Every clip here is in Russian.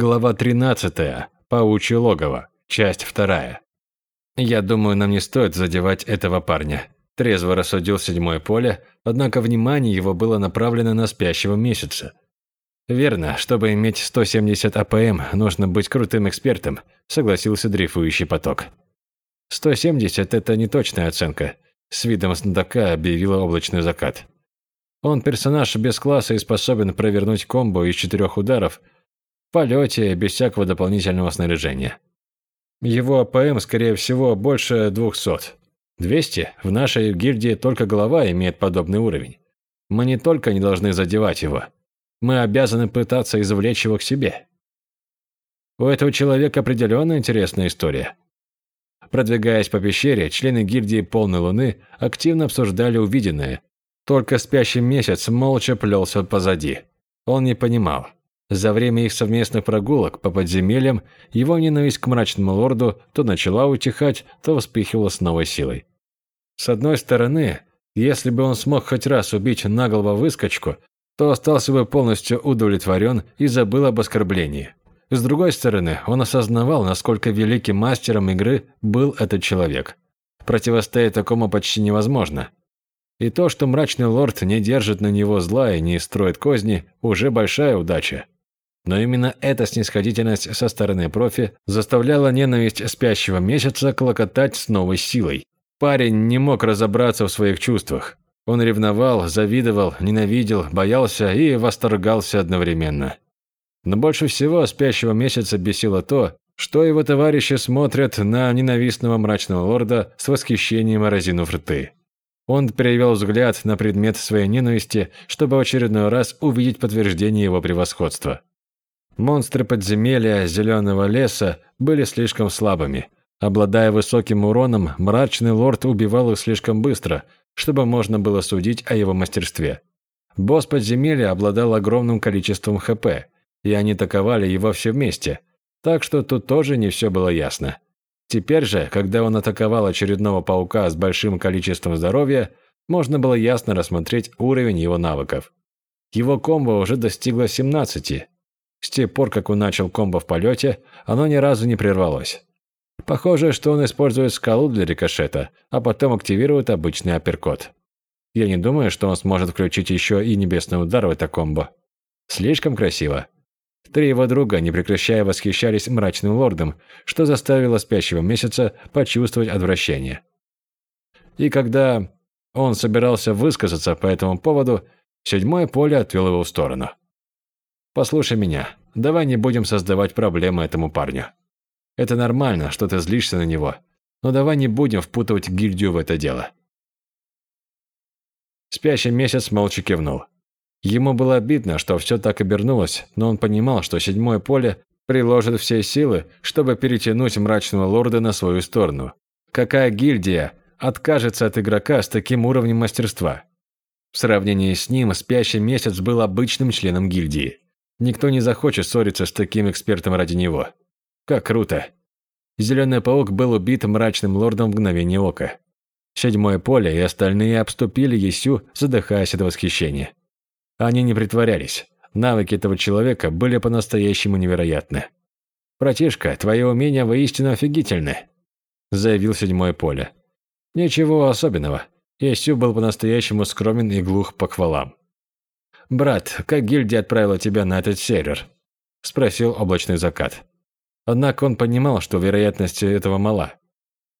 Глава 13. Паучье логово. Часть 2. Я думаю, нам не стоит задевать этого парня. Трезво рассудил Седьмое Поле, однако внимание его было направлено на Спящего Месяца. Верно, чтобы иметь 170 АПМ, нужно быть крутым экспертом, согласился Дрейфующий Поток. 170 – это не точная оценка. С видом знатока объявила Облачный Закат. Он персонаж без класса и способен провернуть комбо из четырех ударов в полете, без всякого дополнительного снаряжения. Его АПМ, скорее всего, больше 200. 200? В нашей гильдии только голова имеет подобный уровень. Мы не только не должны задевать его, мы обязаны пытаться привлечь его к себе. У этого человека определенно интересная история. Продвигаясь по пещере, члены гильдии Полной Луны активно обсуждали увиденное. Только спящий месяц молча плелся позади. Он не понимал. За время их совместных прогулок по подземельям его ненависть к мрачному лорду то начала утихать, то вспыхивала с новой силой. С одной стороны, если бы он смог хоть раз убить наглого выскочку, то остался бы полностью удовлетворен и забыл об оскорблении. С другой стороны, он осознавал, насколько великим мастером игры был этот человек. Противостоять такому почти невозможно. И то, что мрачный лорд не держит на него зла и не строит козни, уже большая удача. Но именно эта снисходительность со стороны профи заставляла ненависть спящего месяца клокотать с новой силой. Парень не мог разобраться в своих чувствах. Он ревновал, завидовал, ненавидел, боялся и восторгался одновременно. Но больше всего спящего месяца бесило то, что его товарищи смотрят на ненавистного мрачного лорда с восхищением разинув рты. Он перевел взгляд на предмет своей ненависти, чтобы очередной раз увидеть подтверждение его превосходства. Монстры подземелья зеленого леса были слишком слабыми. Обладая высоким уроном, мрачный лорд убивал их слишком быстро, чтобы можно было судить о его мастерстве. Босс подземелья обладал огромным количеством ХП, и они атаковали его все вместе, так что тут тоже не все было ясно. Теперь же, когда он атаковал очередного паука с большим количеством здоровья, можно было ясно рассмотреть уровень его навыков. Его комбо уже достигло 17, с тех пор, как он начал комбо в полете, оно ни разу не прервалось. Похоже, что он использует скалу для рикошета, а потом активирует обычный апперкот. Я не думаю, что он сможет включить еще и небесный удар в это комбо. Слишком красиво. Три его друга, не прекращая, восхищались мрачным лордом, что заставило спящего месяца почувствовать отвращение. И когда он собирался высказаться по этому поводу, седьмое поле отвел его в сторону. Послушай меня, давай не будем создавать проблемы этому парню. Это нормально, что ты злишься на него, но давай не будем впутывать гильдию в это дело. Спящий месяц молча кивнул. Ему было обидно, что все так обернулось, но он понимал, что седьмое поле приложит все силы, чтобы перетянуть мрачного лорда на свою сторону. Какая гильдия откажется от игрока с таким уровнем мастерства? В сравнении с ним спящий месяц был обычным членом гильдии. Никто не захочет ссориться с таким экспертом ради него. Как круто. Зеленый паук был убит мрачным лордом в мгновение ока. Седьмое поле и остальные обступили Есю, задыхаясь от восхищения. Они не притворялись. Навыки этого человека были по-настоящему невероятны. «Братишка, твои умения воистину офигительны», – заявил седьмое поле. «Ничего особенного. Есю был по-настоящему скромен и глух по хвалам. «Брат, как гильдия отправила тебя на этот сервер?» – спросил облачный закат. Однако он понимал, что вероятность этого мала.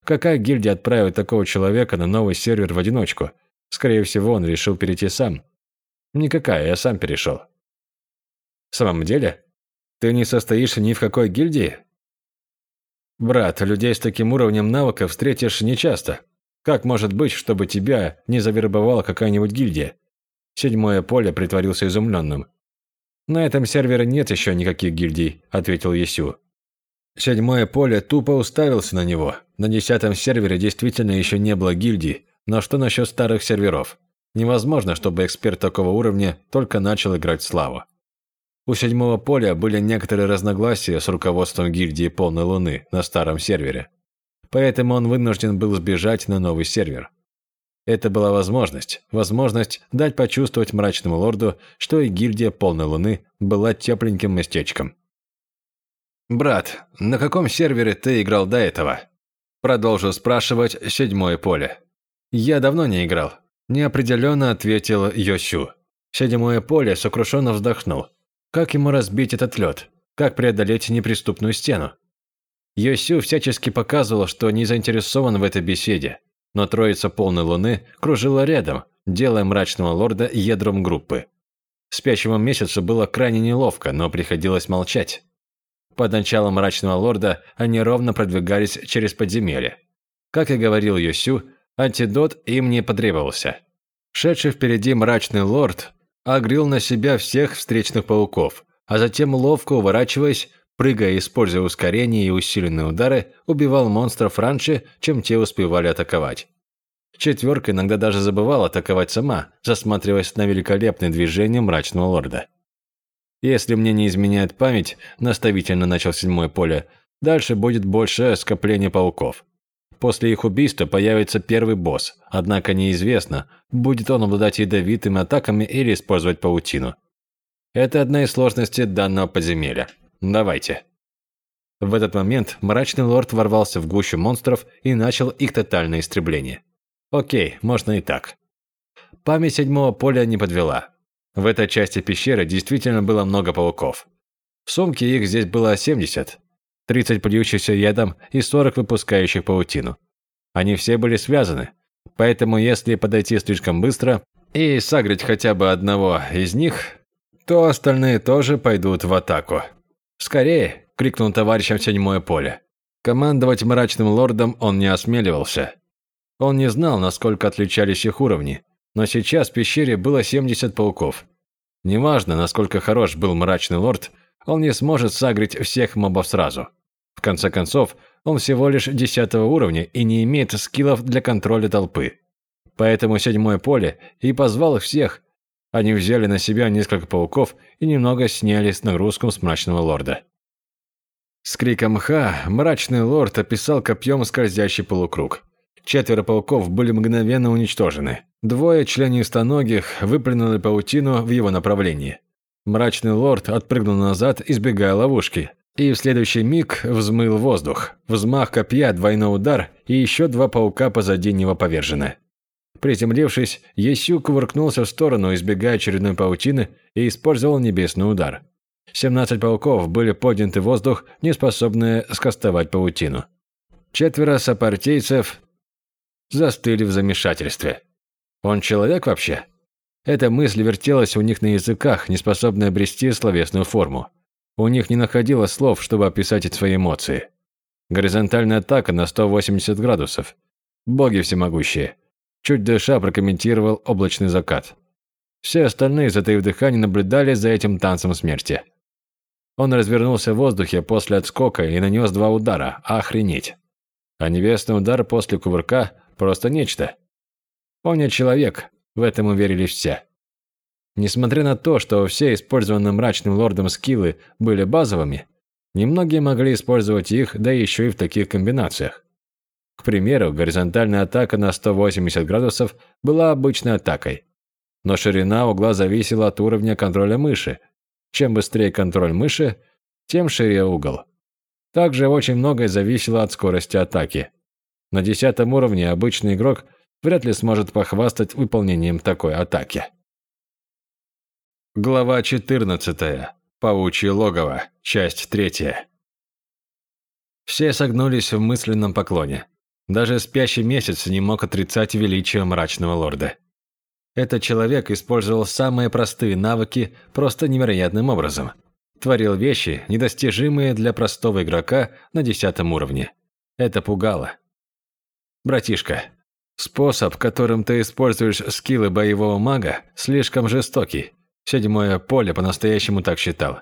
Какая гильдия отправит такого человека на новый сервер в одиночку? Скорее всего, он решил перейти сам. Никакая, я сам перешел. В самом деле? Ты не состоишь ни в какой гильдии? Брат, людей с таким уровнем навыков встретишь нечасто. Как может быть, чтобы тебя не завербовала какая-нибудь гильдия? Седьмое поле притворился изумленным. «На этом сервере нет еще никаких гильдий», – ответил Есю. Седьмое поле тупо уставился на него. На десятом сервере действительно еще не было гильдий, но что насчет старых серверов? Невозможно, чтобы эксперт такого уровня только начал играть в славу. У седьмого поля были некоторые разногласия с руководством гильдии Полной Луны на старом сервере. Поэтому он вынужден был сбежать на новый сервер. Это была возможность, возможность дать почувствовать мрачному лорду, что и гильдия полной луны была тепленьким местечком. «Брат, на каком сервере ты играл до этого?» Продолжил спрашивать седьмое поле. «Я давно не играл», – неопределенно ответил Йосю. Седьмое поле сокрушенно вздохнул. Как ему разбить этот лед? Как преодолеть неприступную стену? Йосю всячески показывал, что не заинтересован в этой беседе, но троица полной луны кружила рядом, делая мрачного лорда ядром группы. Спящему месяцу было крайне неловко, но приходилось молчать. Под началом мрачного лорда они ровно продвигались через подземелье. Как и говорил Йосю, антидот им не потребовался. Шедший впереди мрачный лорд огрел на себя всех встречных пауков, а затем, ловко уворачиваясь, прыгая используя ускорение и усиленные удары, убивал монстров раньше, чем те успевали атаковать. Четверка иногда даже забывала атаковать сама, засматриваясь на великолепные движения мрачного лорда. Если мне не изменяет память, наставительно начал седьмое поле, дальше будет больше скопления пауков. После их убийства появится первый босс, однако неизвестно, будет он обладать ядовитыми атаками или использовать паутину. Это одна из сложностей данного подземелья. Давайте. В этот момент мрачный лорд ворвался в гущу монстров и начал их тотальное истребление. Окей, можно и так. Память седьмого поля не подвела. В этой части пещеры действительно было много пауков. В сумке их здесь было 70, 30 плюющихся ядом и 40 выпускающих паутину. Они все были связаны, поэтому если подойти слишком быстро и сагрить хотя бы одного из них, то остальные тоже пойдут в атаку. «Скорее!» – крикнул товарищам в седьмое поле. Командовать мрачным лордом он не осмеливался. Он не знал, насколько отличались их уровни, но сейчас в пещере было 70 пауков. Неважно, насколько хорош был мрачный лорд, он не сможет сагрить всех мобов сразу. В конце концов, он всего лишь 10 уровня и не имеет скиллов для контроля толпы. Поэтому седьмое поле и позвал их всех, они взяли на себя несколько пауков и немного сняли с нагрузку с мрачного лорда. С криком «Ха!» мрачный лорд описал копьем скользящий полукруг. Четверо пауков были мгновенно уничтожены. Двое членистоногих выплюнули паутину в его направлении. Мрачный лорд отпрыгнул назад, избегая ловушки, и в следующий миг взмыл воздух. Взмах копья, двойной удар, и еще два паука позади него повержены. Приземлившись, Есю кувыркнулся в сторону, избегая очередной паутины, и использовал небесный удар. 17 пауков были подняты в воздух, не способные скостовать паутину. Четверо сопартийцев застыли в замешательстве. Он человек вообще? Эта мысль вертелась у них на языках, не способная обрести словесную форму. У них не находилось слов, чтобы описать свои эмоции. Горизонтальная атака на 180 градусов. Боги всемогущие. Чуть дыша прокомментировал облачный закат. Все остальные, затаив дыхание, наблюдали за этим танцем смерти. Он развернулся в воздухе после отскока и нанес два удара. Охренеть. А небесный удар после кувырка – просто нечто. Он не человек, в этом уверили все. Несмотря на то, что все использованные мрачным лордом скиллы были базовыми, немногие могли использовать их, да еще и в таких комбинациях. К примеру, горизонтальная атака на 180 градусов была обычной атакой. Но ширина угла зависела от уровня контроля мыши. Чем быстрее контроль мыши, тем шире угол. Также очень многое зависело от скорости атаки. На десятом уровне обычный игрок вряд ли сможет похвастать выполнением такой атаки. Глава 14. Паучье логово. Часть 3. Все согнулись в мысленном поклоне. Даже спящий месяц не мог отрицать величие мрачного лорда. Этот человек использовал самые простые навыки просто невероятным образом. Творил вещи, недостижимые для простого игрока на десятом уровне. Это пугало. «Братишка, способ, которым ты используешь скиллы боевого мага, слишком жестокий. Седьмое поле по-настоящему так считал.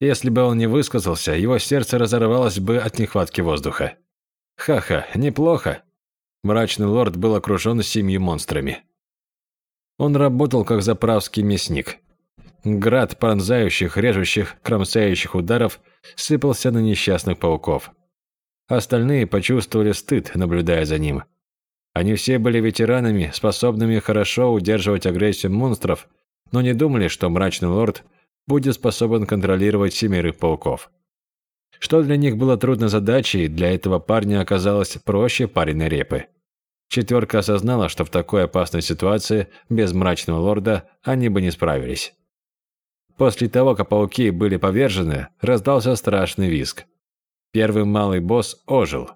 Если бы он не высказался, его сердце разорвалось бы от нехватки воздуха. Ха-ха, неплохо. Мрачный лорд был окружен семью монстрами. Он работал как заправский мясник. Град пронзающих, режущих, кромсающих ударов сыпался на несчастных пауков. Остальные почувствовали стыд, наблюдая за ним. Они все были ветеранами, способными хорошо удерживать агрессию монстров, но не думали, что мрачный лорд будет способен контролировать семерых пауков. Что для них было трудной задачей, для этого парня оказалось проще пареной репы. Четверка осознала, что в такой опасной ситуации без мрачного лорда они бы не справились. После того, как пауки были повержены, раздался страшный визг. Первый малый босс ожил.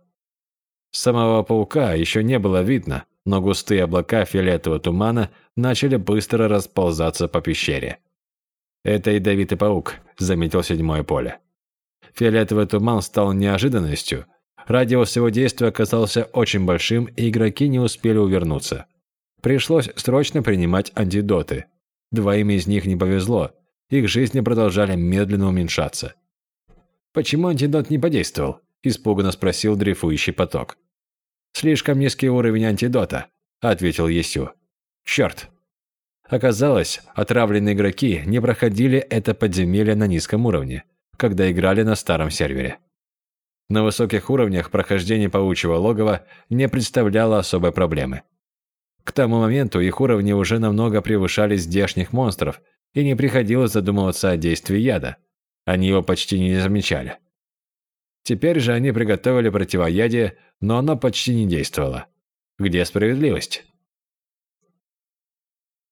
Самого паука еще не было видно, но густые облака фиолетового тумана начали быстро расползаться по пещере. «Это ядовитый паук», – заметил седьмое поле. Фиолетовый туман стал неожиданностью, Радиус его действия оказался очень большим, и игроки не успели увернуться. Пришлось срочно принимать антидоты. Двоим из них не повезло. Их жизни продолжали медленно уменьшаться. «Почему антидот не подействовал?» – испуганно спросил дрейфующий поток. «Слишком низкий уровень антидота», – ответил Есю. «Черт!» Оказалось, отравленные игроки не проходили это подземелье на низком уровне, когда играли на старом сервере. На высоких уровнях прохождение паучьего логова не представляло особой проблемы. К тому моменту их уровни уже намного превышали здешних монстров, и не приходилось задумываться о действии яда. Они его почти не замечали. Теперь же они приготовили противоядие, но оно почти не действовало. Где справедливость?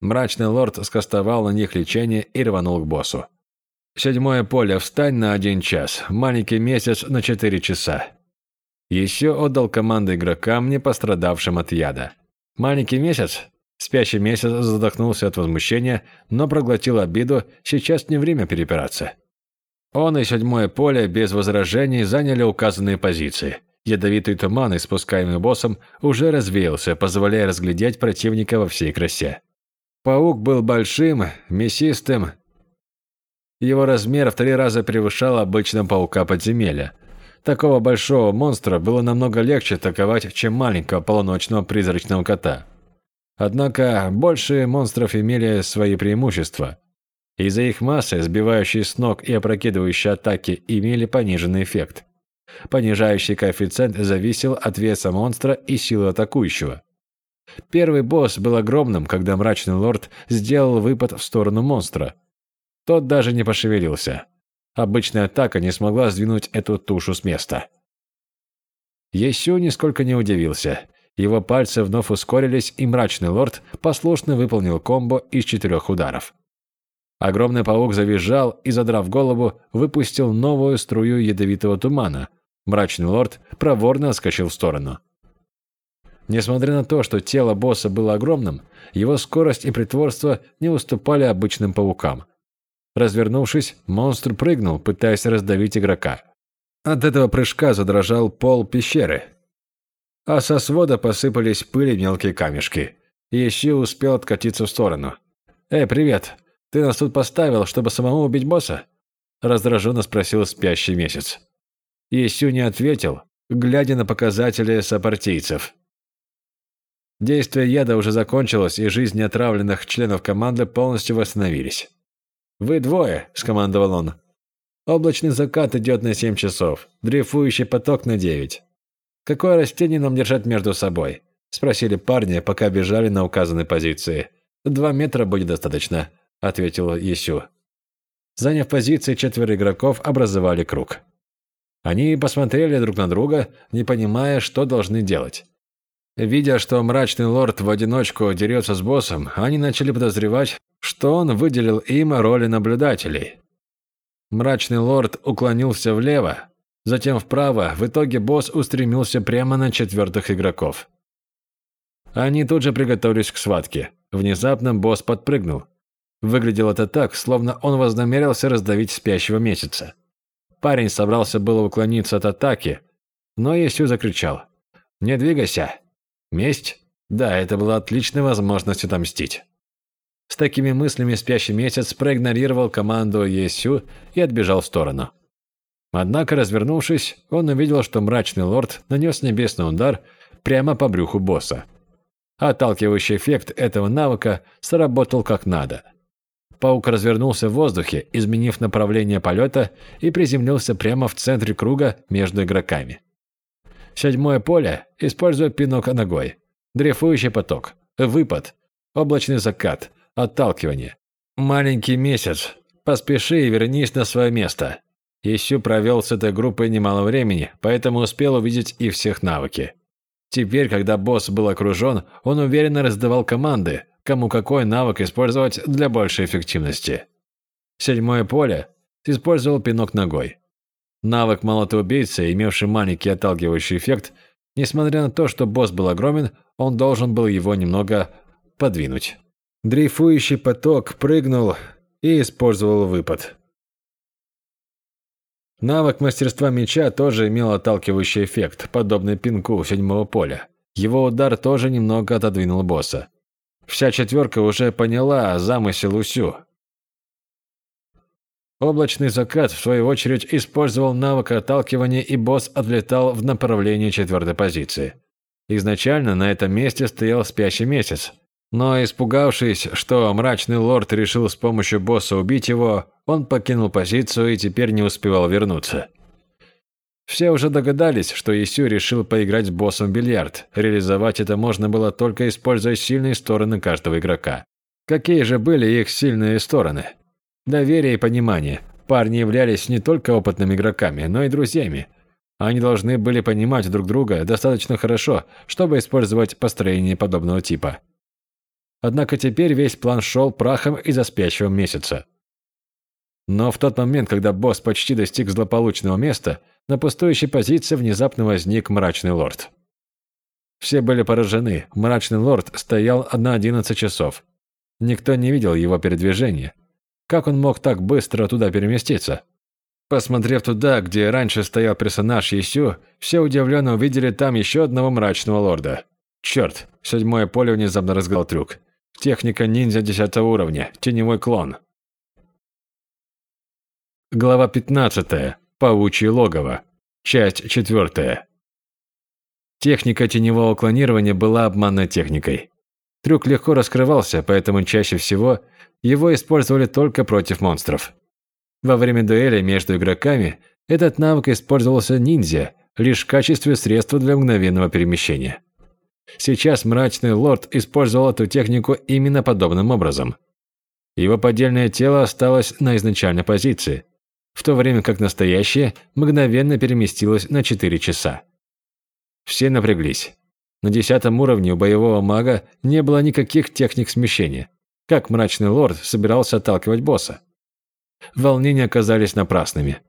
Мрачный лорд скостовал на них лечение и рванул к боссу. Седьмое поле, встань на один час. Маленький месяц на четыре часа. Еще отдал команду игрокам, не пострадавшим от яда. Маленький месяц? Спящий месяц задохнулся от возмущения, но проглотил обиду, сейчас не время перепираться. Он и седьмое поле без возражений заняли указанные позиции. Ядовитый туман, испускаемый боссом, уже развеялся, позволяя разглядеть противника во всей красе. Паук был большим, мясистым, его размер в три раза превышал обычного паука подземелья. Такого большого монстра было намного легче атаковать, чем маленького полуночного призрачного кота. Однако большие монстров имели свои преимущества. Из-за их массы, сбивающие с ног и опрокидывающие атаки, имели пониженный эффект. Понижающий коэффициент зависел от веса монстра и силы атакующего. Первый босс был огромным, когда мрачный лорд сделал выпад в сторону монстра – тот даже не пошевелился. Обычная атака не смогла сдвинуть эту тушу с места. Есю нисколько не удивился. Его пальцы вновь ускорились, и мрачный лорд послушно выполнил комбо из четырех ударов. Огромный паук завизжал и, задрав голову, выпустил новую струю ядовитого тумана. Мрачный лорд проворно отскочил в сторону. Несмотря на то, что тело босса было огромным, его скорость и притворство не уступали обычным паукам – Развернувшись, монстр прыгнул, пытаясь раздавить игрока. От этого прыжка задрожал пол пещеры. А со свода посыпались пыли мелкие камешки. Еще успел откатиться в сторону. «Эй, привет! Ты нас тут поставил, чтобы самому убить босса?» Раздраженно спросил спящий месяц. Есю не ответил, глядя на показатели сопартийцев. Действие яда уже закончилось, и жизни отравленных членов команды полностью восстановились. «Вы двое», – скомандовал он. «Облачный закат идет на семь часов, дрейфующий поток на девять. Какое растение нам держать между собой?» – спросили парни, пока бежали на указанной позиции. «Два метра будет достаточно», – ответил Есю. Заняв позиции, четверо игроков образовали круг. Они посмотрели друг на друга, не понимая, что должны делать. Видя, что мрачный лорд в одиночку дерется с боссом, они начали подозревать, что он выделил им роли наблюдателей. Мрачный лорд уклонился влево, затем вправо, в итоге босс устремился прямо на четвертых игроков. Они тут же приготовились к схватке. Внезапно босс подпрыгнул. Выглядело это так, словно он вознамерился раздавить спящего месяца. Парень собрался было уклониться от атаки, но Есю закричал. «Не двигайся!» Месть? Да, это была отличная возможность отомстить. С такими мыслями спящий месяц проигнорировал команду Есю и отбежал в сторону. Однако, развернувшись, он увидел, что мрачный лорд нанес небесный удар прямо по брюху босса. Отталкивающий эффект этого навыка сработал как надо. Паук развернулся в воздухе, изменив направление полета и приземлился прямо в центре круга между игроками. Седьмое поле, используя пинок ногой. Дрейфующий поток. Выпад. Облачный закат. Отталкивание. Маленький месяц. Поспеши и вернись на свое место. Исю провел с этой группой немало времени, поэтому успел увидеть и всех навыки. Теперь, когда босс был окружен, он уверенно раздавал команды, кому какой навык использовать для большей эффективности. Седьмое поле использовал пинок ногой. Навык молотоубийцы, имевший маленький отталкивающий эффект, несмотря на то, что босс был огромен, он должен был его немного подвинуть. Дрейфующий поток прыгнул и использовал выпад. Навык мастерства меча тоже имел отталкивающий эффект, подобный пинку седьмого поля. Его удар тоже немного отодвинул босса. Вся четверка уже поняла замысел Усю. Облачный закат, в свою очередь, использовал навык отталкивания, и босс отлетал в направлении четвертой позиции. Изначально на этом месте стоял спящий месяц, но испугавшись, что мрачный лорд решил с помощью босса убить его, он покинул позицию и теперь не успевал вернуться. Все уже догадались, что Исю решил поиграть с боссом в бильярд. Реализовать это можно было только используя сильные стороны каждого игрока. Какие же были их сильные стороны? Доверие и понимание. Парни являлись не только опытными игроками, но и друзьями. Они должны были понимать друг друга достаточно хорошо, чтобы использовать построение подобного типа. Однако теперь весь план шел прахом из-за спящего месяца. Но в тот момент, когда босс почти достиг злополучного места, на пустующей позиции внезапно возник мрачный лорд. Все были поражены. Мрачный лорд стоял на 11 часов. Никто не видел его передвижения. Как он мог так быстро туда переместиться? Посмотрев туда, где раньше стоял персонаж Есю, все удивленно увидели там еще одного мрачного лорда. Черт, седьмое поле внезапно разгал трюк. Техника ниндзя 10 уровня, теневой клон. Глава 15. Паучье логово. Часть 4. Техника теневого клонирования была обманной техникой. Трюк легко раскрывался, поэтому чаще всего его использовали только против монстров. Во время дуэли между игроками этот навык использовался ниндзя лишь в качестве средства для мгновенного перемещения. Сейчас мрачный лорд использовал эту технику именно подобным образом. Его поддельное тело осталось на изначальной позиции – в то время как настоящее мгновенно переместилось на 4 часа. Все напряглись. На десятом уровне у боевого мага не было никаких техник смещения. Как мрачный лорд собирался отталкивать босса? Волнения оказались напрасными.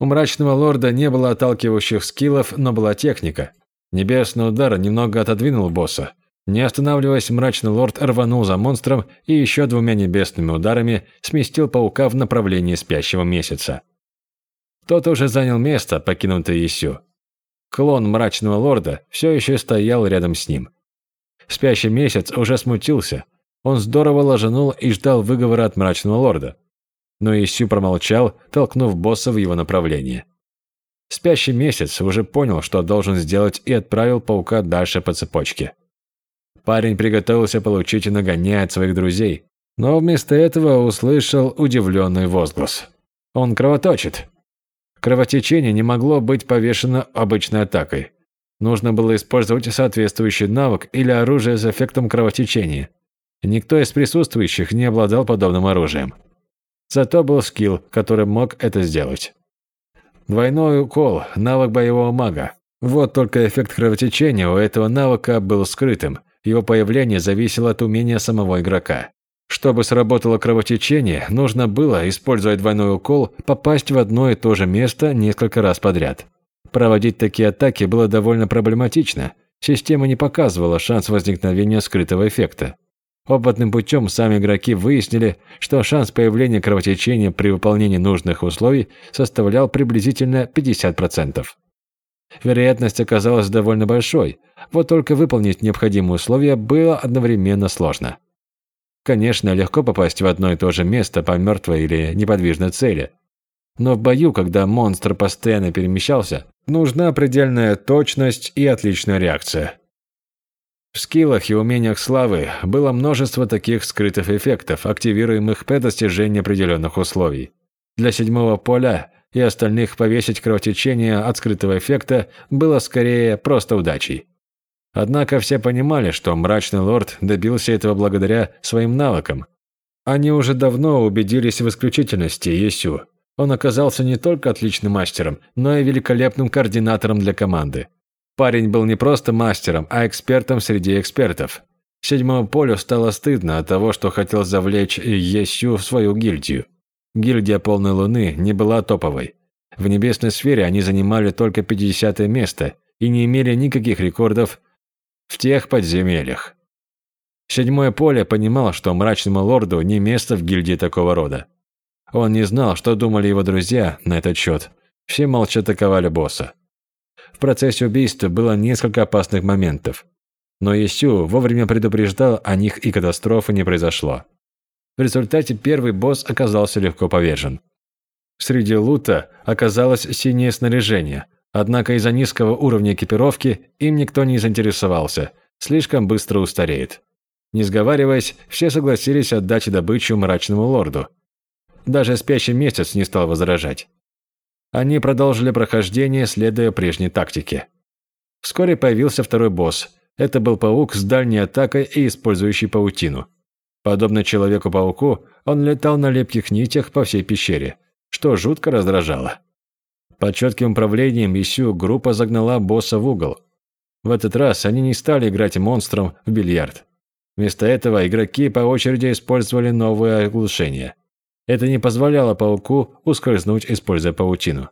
У мрачного лорда не было отталкивающих скиллов, но была техника. Небесный удар немного отодвинул босса, не останавливаясь, мрачный лорд рванул за монстром и еще двумя небесными ударами сместил паука в направлении спящего месяца. Тот уже занял место, покинутое Исю. Клон мрачного лорда все еще стоял рядом с ним. Спящий месяц уже смутился. Он здорово ложенул и ждал выговора от мрачного лорда. Но Исю промолчал, толкнув босса в его направление. Спящий месяц уже понял, что должен сделать, и отправил паука дальше по цепочке. Парень приготовился получить нагоняя от своих друзей, но вместо этого услышал удивленный возглас. «Он кровоточит!» Кровотечение не могло быть повешено обычной атакой. Нужно было использовать соответствующий навык или оружие с эффектом кровотечения. Никто из присутствующих не обладал подобным оружием. Зато был скилл, который мог это сделать. Двойной укол – навык боевого мага. Вот только эффект кровотечения у этого навыка был скрытым – его появление зависело от умения самого игрока. Чтобы сработало кровотечение, нужно было, используя двойной укол, попасть в одно и то же место несколько раз подряд. Проводить такие атаки было довольно проблематично. Система не показывала шанс возникновения скрытого эффекта. Опытным путем сами игроки выяснили, что шанс появления кровотечения при выполнении нужных условий составлял приблизительно 50%. Вероятность оказалась довольно большой, вот только выполнить необходимые условия было одновременно сложно. Конечно, легко попасть в одно и то же место по мертвой или неподвижной цели. Но в бою, когда монстр постоянно перемещался, нужна предельная точность и отличная реакция. В скиллах и умениях славы было множество таких скрытых эффектов, активируемых при достижении определенных условий. Для седьмого поля и остальных повесить кровотечение от скрытого эффекта было скорее просто удачей. Однако все понимали, что мрачный лорд добился этого благодаря своим навыкам. Они уже давно убедились в исключительности Есю. Он оказался не только отличным мастером, но и великолепным координатором для команды. Парень был не просто мастером, а экспертом среди экспертов. Седьмому полю стало стыдно от того, что хотел завлечь Есю в свою гильдию. Гильдия Полной Луны не была топовой. В небесной сфере они занимали только 50 место и не имели никаких рекордов в тех подземельях. Седьмое поле понимало, что мрачному лорду не место в гильдии такого рода. Он не знал, что думали его друзья на этот счет. Все молча атаковали босса. Процессе убийства было несколько опасных моментов. Но Исю вовремя предупреждал о них и катастрофы не произошло. В результате первый босс оказался легко повержен. Среди лута оказалось синее снаряжение, однако из-за низкого уровня экипировки им никто не заинтересовался, слишком быстро устареет. Не сговариваясь, все согласились отдать добычу мрачному лорду. Даже спящий месяц не стал возражать. Они продолжили прохождение, следуя прежней тактике. Вскоре появился второй босс. Это был паук с дальней атакой и использующий паутину. Подобно Человеку-пауку, он летал на лепких нитях по всей пещере, что жутко раздражало. Под четким управлением Исю группа загнала босса в угол. В этот раз они не стали играть монстром в бильярд. Вместо этого игроки по очереди использовали новые оглушения. Это не позволяло пауку ускользнуть, используя паутину.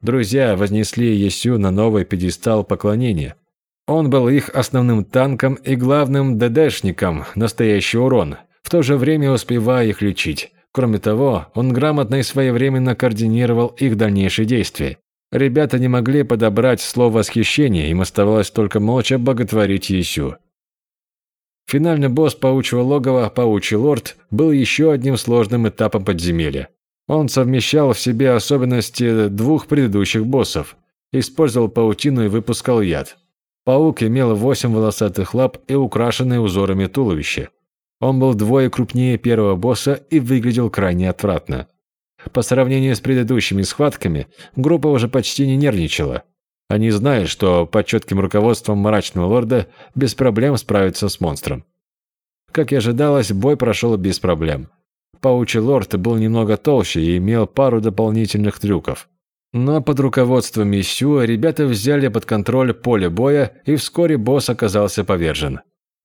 Друзья вознесли Есю на новый пьедестал поклонения. Он был их основным танком и главным ДДшником, настоящий урон, в то же время успевая их лечить. Кроме того, он грамотно и своевременно координировал их дальнейшие действия. Ребята не могли подобрать слово восхищения, им оставалось только молча боготворить Есю. Финальный босс паучьего логова, паучий лорд, был еще одним сложным этапом подземелья. Он совмещал в себе особенности двух предыдущих боссов, использовал паутину и выпускал яд. Паук имел восемь волосатых лап и украшенное узорами туловище. Он был вдвое крупнее первого босса и выглядел крайне отвратно. По сравнению с предыдущими схватками, группа уже почти не нервничала. Они знают, что под четким руководством мрачного лорда без проблем справятся с монстром. Как и ожидалось, бой прошел без проблем. Паучий лорд был немного толще и имел пару дополнительных трюков. Но под руководством Исюа ребята взяли под контроль поле боя, и вскоре босс оказался повержен.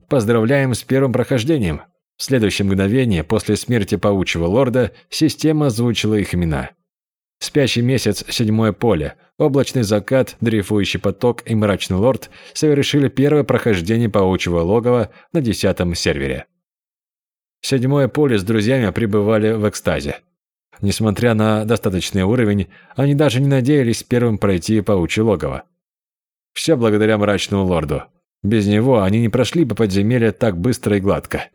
Поздравляем с первым прохождением. В следующее мгновение после смерти паучьего лорда система озвучила их имена. Спящий месяц, седьмое поле, облачный закат, дрейфующий поток и мрачный лорд совершили первое прохождение паучьего логова на десятом сервере. Седьмое поле с друзьями пребывали в экстазе. Несмотря на достаточный уровень, они даже не надеялись первым пройти паучье логово. Все благодаря мрачному лорду. Без него они не прошли бы подземелье так быстро и гладко.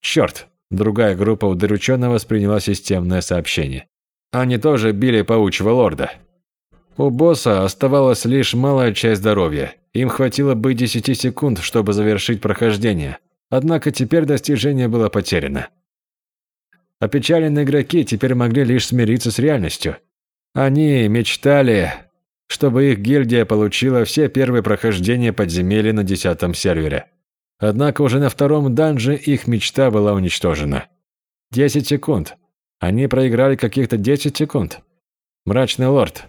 Черт! Другая группа удрученно восприняла системное сообщение. Они тоже били паучьего лорда. У босса оставалась лишь малая часть здоровья. Им хватило бы 10 секунд, чтобы завершить прохождение. Однако теперь достижение было потеряно. Опечаленные игроки теперь могли лишь смириться с реальностью. Они мечтали, чтобы их гильдия получила все первые прохождения подземелья на десятом сервере. Однако уже на втором данже их мечта была уничтожена. 10 секунд. Они проиграли каких-то 10 секунд. Мрачный лорд.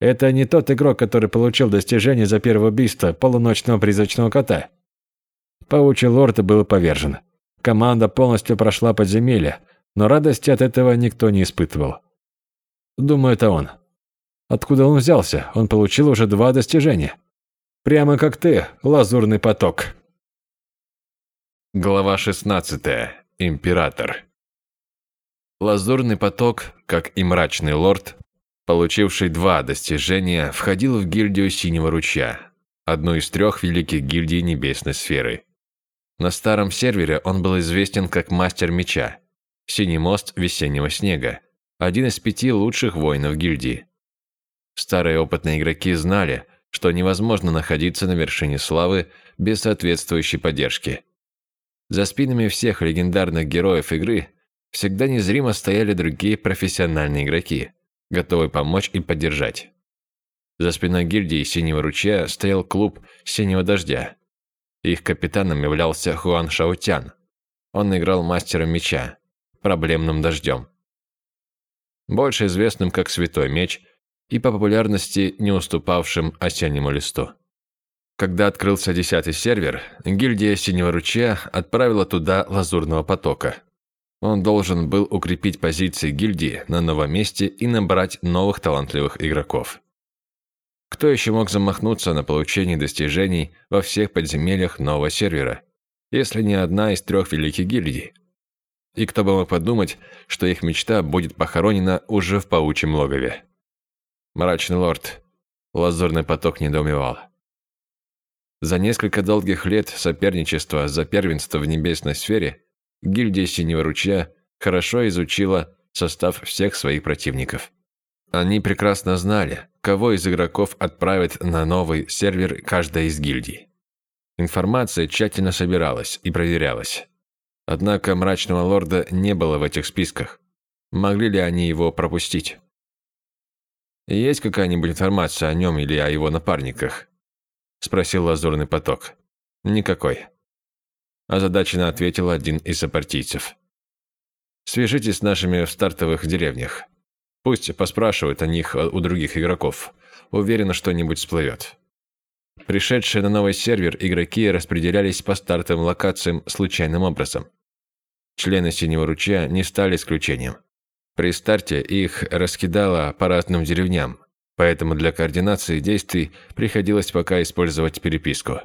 Это не тот игрок, который получил достижение за первое убийство полуночного призрачного кота. Паучий лорд был повержен. Команда полностью прошла подземелье, но радости от этого никто не испытывал. Думаю, это он. Откуда он взялся? Он получил уже два достижения. Прямо как ты, лазурный поток. Глава 16. Император. Лазурный поток, как и мрачный лорд, получивший два достижения, входил в гильдию Синего Ручья, одну из трех великих гильдий Небесной Сферы. На старом сервере он был известен как Мастер Меча, Синий Мост Весеннего Снега, один из пяти лучших воинов гильдии. Старые опытные игроки знали, что невозможно находиться на вершине славы без соответствующей поддержки. За спинами всех легендарных героев игры – всегда незримо стояли другие профессиональные игроки, готовые помочь и поддержать. За спиной гильдии Синего Ручья стоял клуб Синего Дождя. Их капитаном являлся Хуан Шаутян. Он играл мастером меча, проблемным дождем. больше известным как Святой Меч и по популярности не уступавшим осеннему листу. Когда открылся десятый сервер, гильдия Синего Ручья отправила туда Лазурного потока. Он должен был укрепить позиции гильдии на новом месте и набрать новых талантливых игроков. Кто еще мог замахнуться на получение достижений во всех подземельях нового сервера, если не одна из трех великих гильдий? И кто бы мог подумать, что их мечта будет похоронена уже в паучьем логове? Мрачный лорд. Лазурный поток недоумевал. За несколько долгих лет соперничества за первенство в небесной сфере гильдия Синего Ручья хорошо изучила состав всех своих противников. Они прекрасно знали, кого из игроков отправят на новый сервер каждая из гильдий. Информация тщательно собиралась и проверялась. Однако мрачного лорда не было в этих списках. Могли ли они его пропустить? Есть какая-нибудь информация о нем или о его напарниках? Спросил лазурный поток. Никакой. Озадаченно ответил один из сопартийцев. Свяжитесь с нашими в стартовых деревнях. Пусть поспрашивают о них у других игроков. Уверена, что-нибудь всплывет. Пришедшие на новый сервер игроки распределялись по стартовым локациям случайным образом. Члены Синего Ручья не стали исключением. При старте их раскидало по разным деревням, поэтому для координации действий приходилось пока использовать переписку.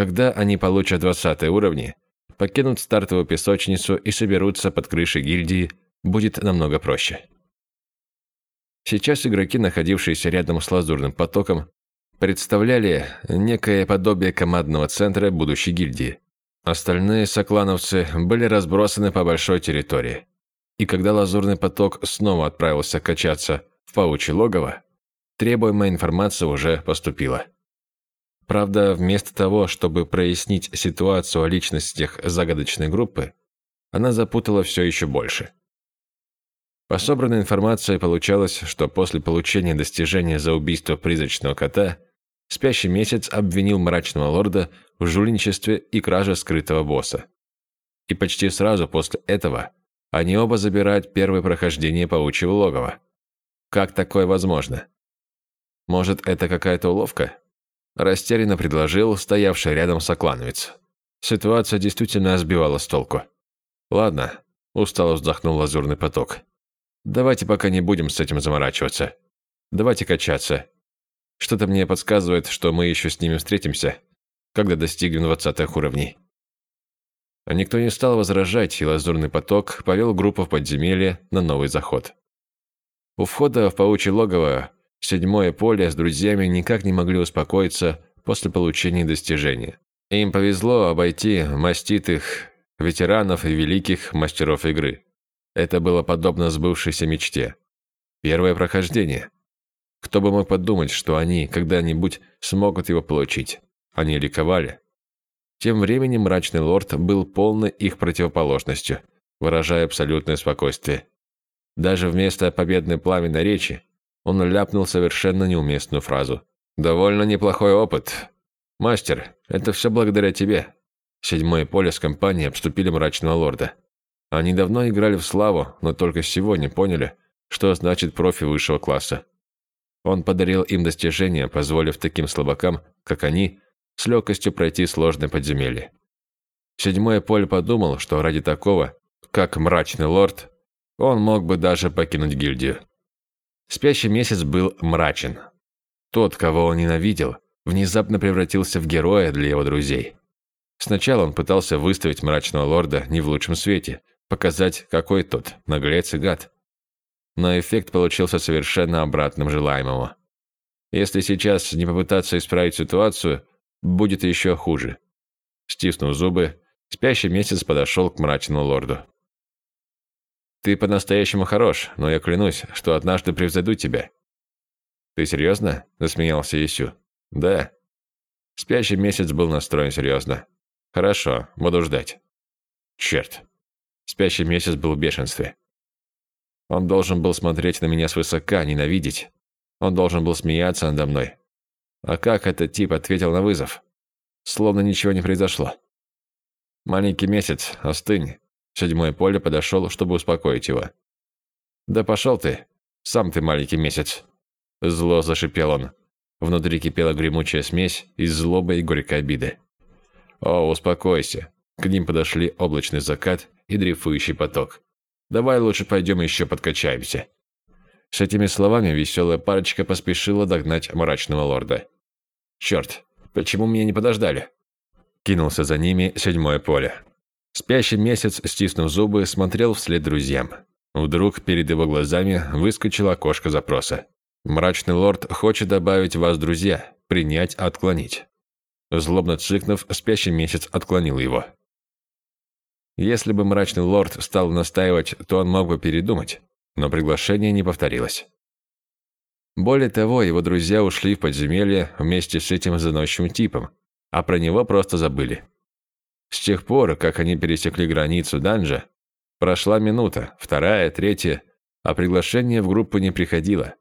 Когда они получат 20 уровни, покинут стартовую песочницу и соберутся под крышей гильдии, будет намного проще. Сейчас игроки, находившиеся рядом с лазурным потоком, представляли некое подобие командного центра будущей гильдии. Остальные соклановцы были разбросаны по большой территории. И когда лазурный поток снова отправился качаться в паучье логово, требуемая информация уже поступила. Правда, вместо того, чтобы прояснить ситуацию о личностях загадочной группы, она запутала все еще больше. По собранной информации получалось, что после получения достижения за убийство призрачного кота, спящий месяц обвинил мрачного лорда в жульничестве и краже скрытого босса. И почти сразу после этого они оба забирают первое прохождение паучьего логова. Как такое возможно? Может, это какая-то уловка? Растерянно предложил стоявший рядом соклановец. Ситуация действительно сбивала с толку. «Ладно», – устало вздохнул лазурный поток. Давайте пока не будем с этим заморачиваться. Давайте качаться. Что-то мне подсказывает, что мы еще с ними встретимся, когда достигнем двадцатых уровней. А никто не стал возражать, и лазурный поток повел группу в подземелье на новый заход. У входа в паучье логово седьмое поле с друзьями никак не могли успокоиться после получения достижения. Им повезло обойти маститых ветеранов и великих мастеров игры. Это было подобно сбывшейся мечте. Первое прохождение. Кто бы мог подумать, что они когда-нибудь смогут его получить. Они ликовали. Тем временем мрачный лорд был полной их противоположностью, выражая абсолютное спокойствие. Даже вместо победной пламенной речи он ляпнул совершенно неуместную фразу. «Довольно неплохой опыт. Мастер, это все благодаря тебе». Седьмое поле с компанией обступили мрачного лорда. Они давно играли в славу, но только сегодня поняли, что значит профи высшего класса. Он подарил им достижения, позволив таким слабакам, как они, с легкостью пройти сложное подземелье. Седьмое поле подумал, что ради такого, как мрачный лорд, он мог бы даже покинуть гильдию. Спящий месяц был мрачен. Тот, кого он ненавидел, внезапно превратился в героя для его друзей. Сначала он пытался выставить мрачного лорда не в лучшем свете, показать, какой тот, наглец и гад. Но эффект получился совершенно обратным желаемому. Если сейчас не попытаться исправить ситуацию, будет еще хуже. Стиснув зубы, спящий месяц подошел к мрачному лорду. «Ты по-настоящему хорош, но я клянусь, что однажды превзойду тебя». «Ты серьезно?» – засмеялся Исю. «Да». Спящий месяц был настроен серьезно. «Хорошо, буду ждать». «Черт, Спящий месяц был в бешенстве. Он должен был смотреть на меня свысока, ненавидеть. Он должен был смеяться надо мной. А как этот тип ответил на вызов? Словно ничего не произошло. Маленький месяц, остынь. Седьмое поле подошел, чтобы успокоить его. «Да пошел ты! Сам ты маленький месяц!» Зло зашипел он. Внутри кипела гремучая смесь из злобы и горькой обиды. «О, успокойся!» К ним подошли облачный закат и дрейфующий поток. «Давай лучше пойдем еще подкачаемся!» С этими словами веселая парочка поспешила догнать мрачного лорда. «Черт, почему меня не подождали?» Кинулся за ними седьмое поле. Спящий месяц, стиснув зубы, смотрел вслед друзьям. Вдруг перед его глазами выскочило окошко запроса. «Мрачный лорд хочет добавить вас, друзья, принять, отклонить». Злобно цыкнув, спящий месяц отклонил его. Если бы мрачный лорд стал настаивать, то он мог бы передумать, но приглашение не повторилось. Более того, его друзья ушли в подземелье вместе с этим заносчивым типом, а про него просто забыли. С тех пор, как они пересекли границу данжа, прошла минута, вторая, третья, а приглашение в группу не приходило.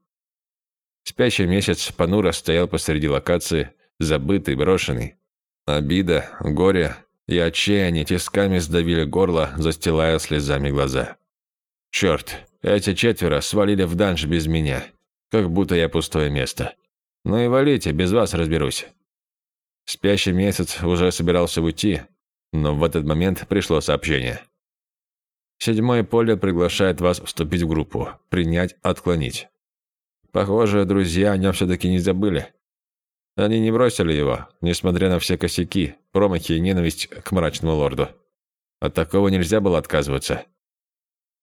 Спящий месяц понуро стоял посреди локации, забытый, брошенный. Обида, горе и отчаяние тисками сдавили горло, застилая слезами глаза. Черт, эти четверо свалили в данж без меня, как будто я пустое место. Ну и валите, без вас разберусь. Спящий месяц уже собирался уйти, но в этот момент пришло сообщение. Седьмое поле приглашает вас вступить в группу, принять, отклонить. Похоже, друзья о нем все-таки не забыли. Они не бросили его, несмотря на все косяки, промахи и ненависть к мрачному лорду. От такого нельзя было отказываться.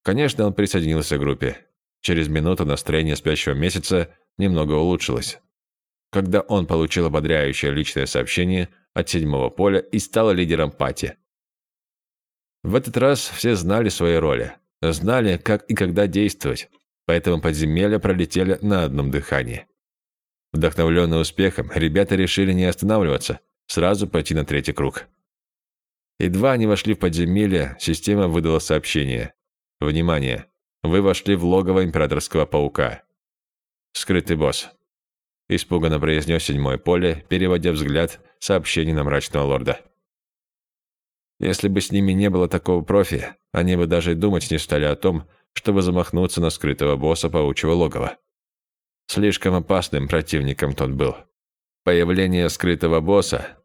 Конечно, он присоединился к группе. Через минуту настроение спящего месяца немного улучшилось когда он получил ободряющее личное сообщение от седьмого поля и стал лидером пати. В этот раз все знали свои роли, знали, как и когда действовать, поэтому подземелья пролетели на одном дыхании. Вдохновленные успехом, ребята решили не останавливаться, сразу пойти на третий круг. Едва они вошли в подземелье, система выдала сообщение. «Внимание! Вы вошли в логово Императорского Паука. Скрытый босс. – испуганно произнес седьмое поле, переводя взгляд сообщений на мрачного лорда. Если бы с ними не было такого профи, они бы даже и думать не стали о том, чтобы замахнуться на скрытого босса паучьего логова. Слишком опасным противником тот был. Появление скрытого босса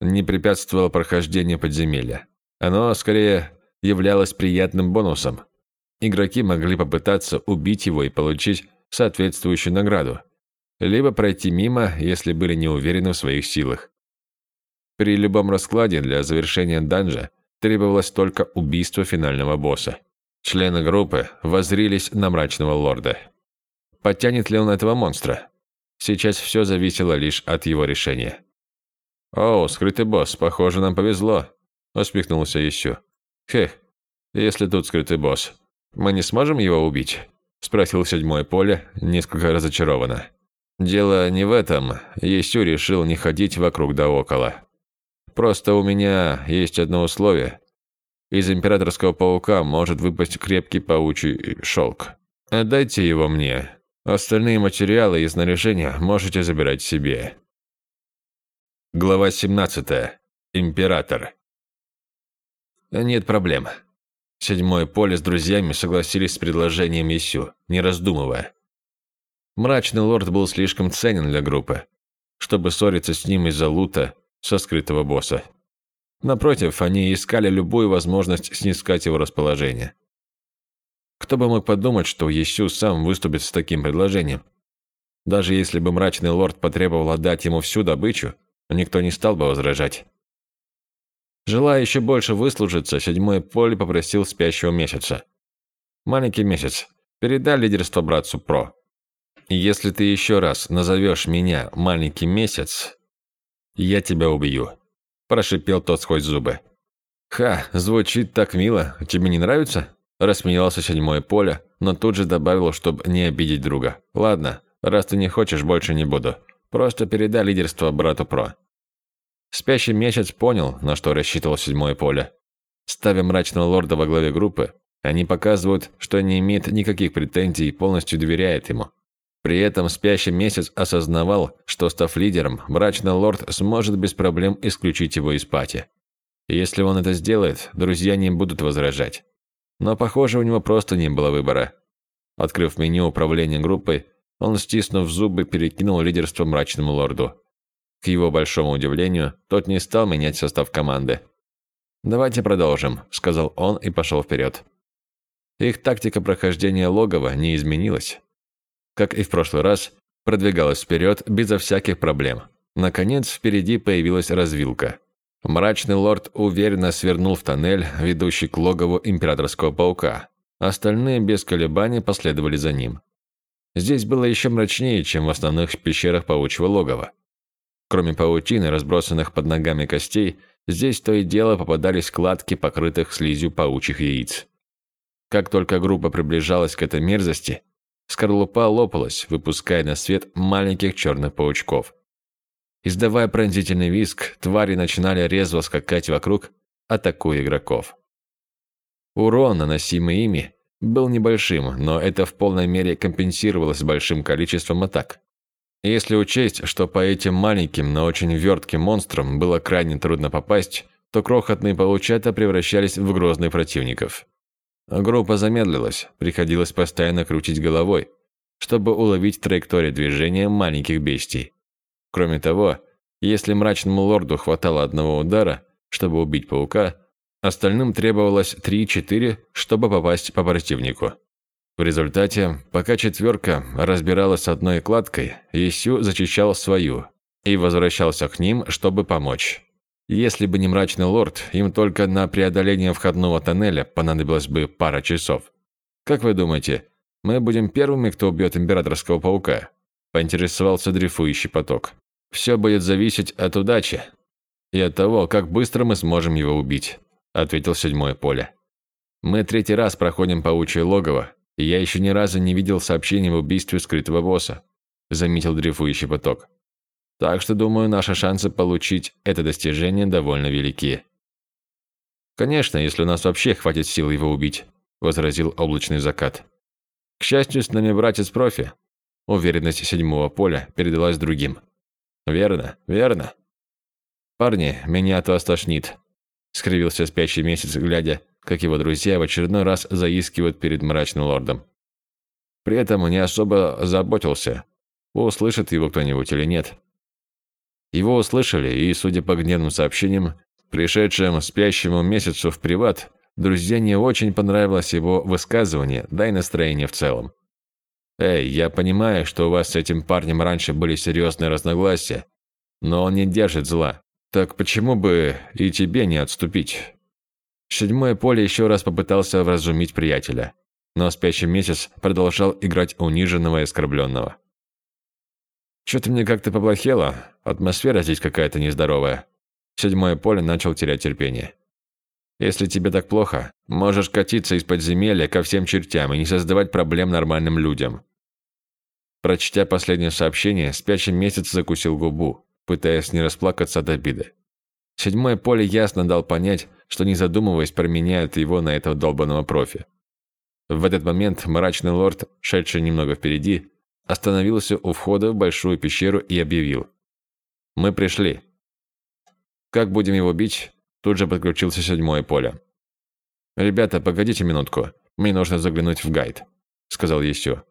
не препятствовало прохождению подземелья. Оно, скорее, являлось приятным бонусом. Игроки могли попытаться убить его и получить соответствующую награду – либо пройти мимо, если были не уверены в своих силах. При любом раскладе для завершения данжа требовалось только убийство финального босса. Члены группы воззрились на мрачного лорда. Потянет ли он этого монстра? Сейчас все зависело лишь от его решения. «О, скрытый босс, похоже, нам повезло», – усмехнулся еще. «Хех, если тут скрытый босс, мы не сможем его убить?» – спросил седьмое поле, несколько разочарованно. Дело не в этом. Есю решил не ходить вокруг да около. Просто у меня есть одно условие. Из императорского паука может выпасть крепкий паучий шелк. Отдайте его мне. Остальные материалы и снаряжение можете забирать себе. Глава 17. Император. Нет проблем. Седьмое поле с друзьями согласились с предложением Исю, не раздумывая. Мрачный лорд был слишком ценен для группы, чтобы ссориться с ним из-за лута со скрытого босса. Напротив, они искали любую возможность снискать его расположение. Кто бы мог подумать, что Есю сам выступит с таким предложением? Даже если бы мрачный лорд потребовал отдать ему всю добычу, никто не стал бы возражать. Желая еще больше выслужиться, седьмой поле попросил спящего месяца. «Маленький месяц, передай лидерство братцу Про. Если ты еще раз назовешь меня маленький месяц, я тебя убью», – прошипел тот сквозь зубы. «Ха, звучит так мило. Тебе не нравится?» Рассмеялся седьмое поле, но тут же добавил, чтобы не обидеть друга. «Ладно, раз ты не хочешь, больше не буду. Просто передай лидерство брату Про». Спящий месяц понял, на что рассчитывал седьмое поле. Ставя мрачного лорда во главе группы, они показывают, что не имеет никаких претензий и полностью доверяет ему. При этом спящий месяц осознавал, что став лидером, мрачный лорд сможет без проблем исключить его из пати. Если он это сделает, друзья не будут возражать. Но, похоже, у него просто не было выбора. Открыв меню управления группой, он, стиснув зубы, перекинул лидерство мрачному лорду. К его большому удивлению, тот не стал менять состав команды. «Давайте продолжим», – сказал он и пошел вперед. Их тактика прохождения логова не изменилась. Как и в прошлый раз, продвигалась вперед безо всяких проблем. Наконец, впереди появилась развилка. Мрачный лорд уверенно свернул в тоннель, ведущий к логову императорского паука. Остальные без колебаний последовали за ним. Здесь было еще мрачнее, чем в основных пещерах паучьего логова. Кроме паутины, разбросанных под ногами костей, здесь то и дело попадались складки, покрытых слизью паучьих яиц. Как только группа приближалась к этой мерзости, скорлупа лопалась, выпуская на свет маленьких черных паучков. Издавая пронзительный визг, твари начинали резво скакать вокруг, атакуя игроков. Урон, наносимый ими, был небольшим, но это в полной мере компенсировалось большим количеством атак. Если учесть, что по этим маленьким, но очень вертким монстрам было крайне трудно попасть, то крохотные паучата превращались в грозных противников. Группа замедлилась, приходилось постоянно крутить головой, чтобы уловить траекторию движения маленьких бестий. Кроме того, если мрачному лорду хватало одного удара, чтобы убить паука, остальным требовалось 3-4, чтобы попасть по противнику. В результате, пока четверка разбиралась одной кладкой, Исю зачищал свою и возвращался к ним, чтобы помочь. Если бы не мрачный лорд, им только на преодоление входного тоннеля понадобилось бы пара часов. Как вы думаете, мы будем первыми, кто убьет императорского паука? Поинтересовался дрейфующий поток. Все будет зависеть от удачи и от того, как быстро мы сможем его убить, ответил седьмое поле. Мы третий раз проходим паучье логово, и я еще ни разу не видел сообщений в убийстве скрытого босса, заметил дрейфующий поток. Так что, думаю, наши шансы получить это достижение довольно велики. Конечно, если у нас вообще хватит сил его убить, возразил облачный закат. К счастью, с нами братец профи. Уверенность седьмого поля передалась другим. Верно, верно. Парни, меня от вас тошнит, скривился спящий месяц, глядя, как его друзья в очередной раз заискивают перед мрачным лордом. При этом не особо заботился, услышит его кто-нибудь или нет. Его услышали, и, судя по гневным сообщениям, пришедшим спящему месяцу в приват, друзья не очень понравилось его высказывание, да и настроение в целом. «Эй, я понимаю, что у вас с этим парнем раньше были серьезные разногласия, но он не держит зла. Так почему бы и тебе не отступить?» Седьмое поле еще раз попытался вразумить приятеля, но спящий месяц продолжал играть униженного и оскорбленного. Что-то мне как-то поплохело. Атмосфера здесь какая-то нездоровая. Седьмое поле начал терять терпение. Если тебе так плохо, можешь катиться из подземелья ко всем чертям и не создавать проблем нормальным людям. Прочтя последнее сообщение, спящий месяц закусил губу, пытаясь не расплакаться от обиды. Седьмое поле ясно дал понять, что не задумываясь променяют его на этого долбанного профи. В этот момент мрачный лорд, шедший немного впереди, остановился у входа в большую пещеру и объявил. «Мы пришли». «Как будем его бить?» Тут же подключился седьмое поле. «Ребята, погодите минутку. Мне нужно заглянуть в гайд», — сказал Есю.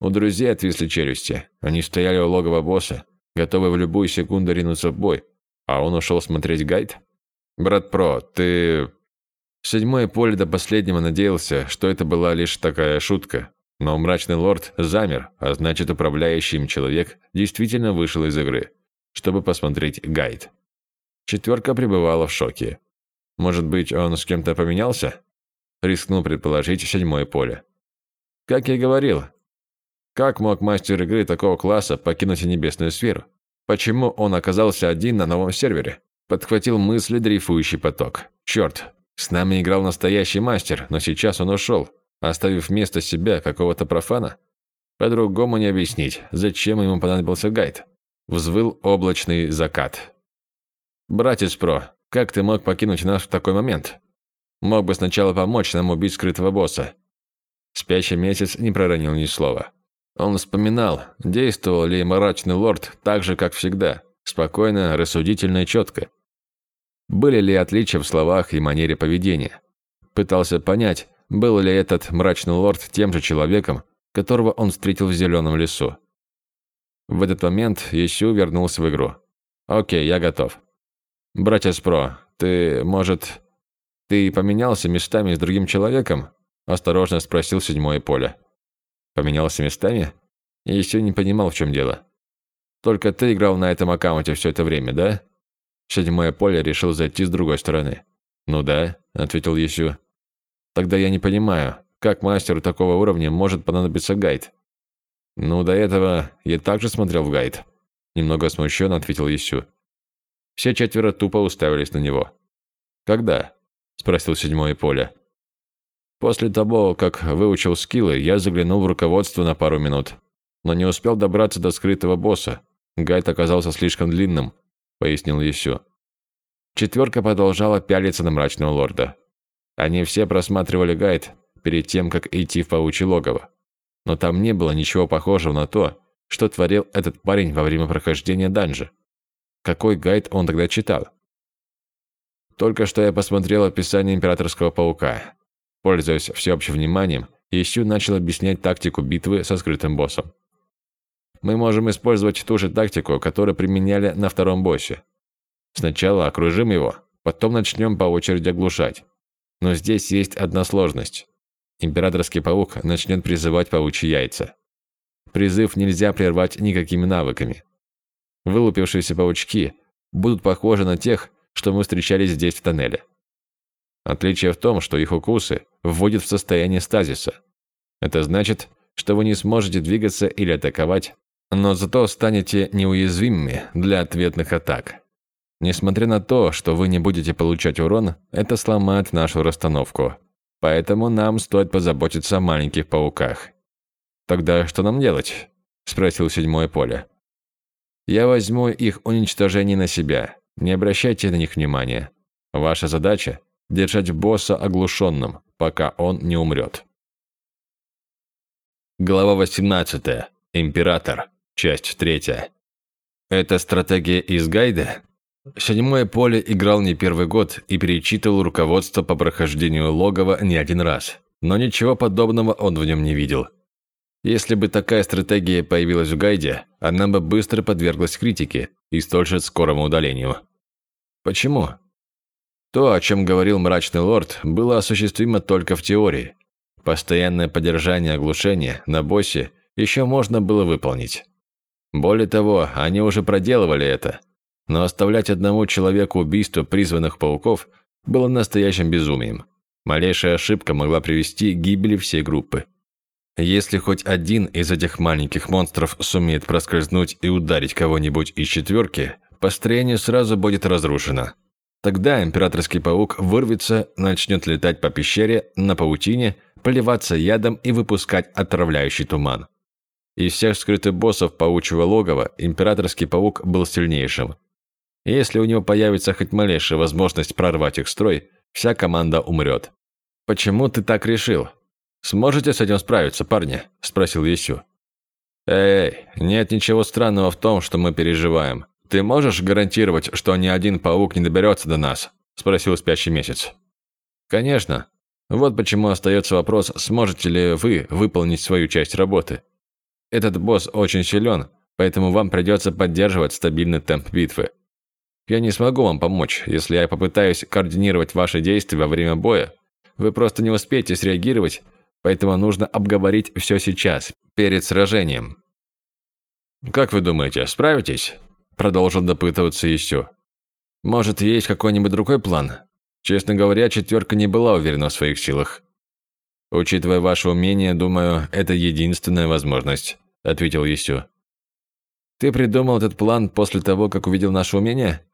У друзей отвисли челюсти. Они стояли у логова босса, готовые в любую секунду ринуться в бой. А он ушел смотреть гайд? «Брат Про, ты...» Седьмое поле до последнего надеялся, что это была лишь такая шутка, но мрачный лорд замер, а значит, управляющий им человек действительно вышел из игры, чтобы посмотреть гайд. Четверка пребывала в шоке. Может быть, он с кем-то поменялся? Рискнул предположить седьмое поле. Как я и говорил, как мог мастер игры такого класса покинуть небесную сферу? Почему он оказался один на новом сервере? Подхватил мысли дрейфующий поток. Черт, с нами играл настоящий мастер, но сейчас он ушел оставив вместо себя какого-то профана? По-другому не объяснить, зачем ему понадобился гайд. Взвыл облачный закат. «Братец Про, как ты мог покинуть нас в такой момент? Мог бы сначала помочь нам убить скрытого босса». Спящий месяц не проронил ни слова. Он вспоминал, действовал ли мрачный лорд так же, как всегда, спокойно, рассудительно и четко. Были ли отличия в словах и манере поведения? Пытался понять, был ли этот мрачный лорд тем же человеком, которого он встретил в зеленом лесу. В этот момент Ищу вернулся в игру. «Окей, я готов». «Братья Спро, ты, может, ты поменялся местами с другим человеком?» Осторожно спросил седьмое поле. «Поменялся местами?» Ищу не понимал, в чем дело. «Только ты играл на этом аккаунте все это время, да?» Седьмое поле решил зайти с другой стороны. «Ну да», — ответил Ищу. «Тогда я не понимаю, как мастеру такого уровня может понадобиться гайд?» «Ну, до этого я также смотрел в гайд», – немного смущенно ответил Ищу. Все четверо тупо уставились на него. «Когда?» – спросил седьмое поле. «После того, как выучил скиллы, я заглянул в руководство на пару минут, но не успел добраться до скрытого босса. Гайд оказался слишком длинным», – пояснил Ищу. Четверка продолжала пялиться на мрачного лорда. Они все просматривали гайд перед тем, как идти в паучье логово но там не было ничего похожего на то, что творил этот парень во время прохождения данжа. Какой гайд он тогда читал? Только что я посмотрел описание Императорского Паука. Пользуясь всеобщим вниманием, Ищу начал объяснять тактику битвы со скрытым боссом. Мы можем использовать ту же тактику, которую применяли на втором боссе. Сначала окружим его, потом начнем по очереди оглушать. Но здесь есть одна сложность. Императорский паук начнет призывать паучьи яйца. Призыв нельзя прервать никакими навыками. Вылупившиеся паучки будут похожи на тех, что мы встречали здесь в тоннеле. Отличие в том, что их укусы вводят в состояние стазиса. Это значит, что вы не сможете двигаться или атаковать, но зато станете неуязвимыми для ответных атак. Несмотря на то, что вы не будете получать урон, это сломает нашу расстановку. Поэтому нам стоит позаботиться о маленьких пауках. Тогда что нам делать? спросил седьмое поле. Я возьму их уничтожение на себя. Не обращайте на них внимания. Ваша задача держать босса оглушенным, пока он не умрет. Глава 18. Император. Часть 3. Это стратегия из гайда? Седьмое поле играл не первый год и перечитывал руководство по прохождению логова не один раз. Но ничего подобного он в нем не видел. Если бы такая стратегия появилась в гайде, она бы быстро подверглась критике и столь же скорому удалению. Почему? То, о чем говорил мрачный лорд, было осуществимо только в теории. Постоянное поддержание оглушения на боссе еще можно было выполнить. Более того, они уже проделывали это – но оставлять одному человеку убийство призванных пауков было настоящим безумием. Малейшая ошибка могла привести к гибели всей группы. Если хоть один из этих маленьких монстров сумеет проскользнуть и ударить кого-нибудь из четверки, построение сразу будет разрушено. Тогда императорский паук вырвется, начнет летать по пещере на паутине, поливаться ядом и выпускать отравляющий туман. Из всех скрытых боссов паучьего логова императорский паук был сильнейшим – если у него появится хоть малейшая возможность прорвать их строй, вся команда умрет. «Почему ты так решил? Сможете с этим справиться, парни?» – спросил Есю. «Эй, нет ничего странного в том, что мы переживаем. Ты можешь гарантировать, что ни один паук не доберется до нас?» – спросил спящий месяц. «Конечно. Вот почему остается вопрос, сможете ли вы выполнить свою часть работы. Этот босс очень силен, поэтому вам придется поддерживать стабильный темп битвы. Я не смогу вам помочь, если я попытаюсь координировать ваши действия во время боя. Вы просто не успеете среагировать, поэтому нужно обговорить все сейчас, перед сражением. Как вы думаете, справитесь? Продолжил допытываться еще. Может, есть какой-нибудь другой план? Честно говоря, четверка не была уверена в своих силах. Учитывая ваше умение, думаю, это единственная возможность, ответил Есю. Ты придумал этот план после того, как увидел наше умение?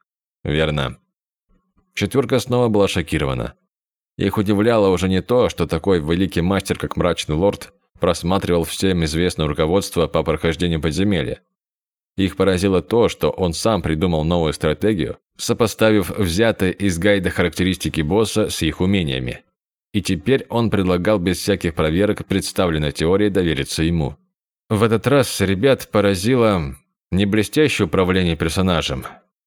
Верно. Четверка снова была шокирована. Их удивляло уже не то, что такой великий мастер, как Мрачный Лорд, просматривал всем известное руководство по прохождению подземелья. Их поразило то, что он сам придумал новую стратегию, сопоставив взятые из гайда характеристики босса с их умениями. И теперь он предлагал без всяких проверок представленной теории довериться ему. В этот раз ребят поразило не блестящее управление персонажем,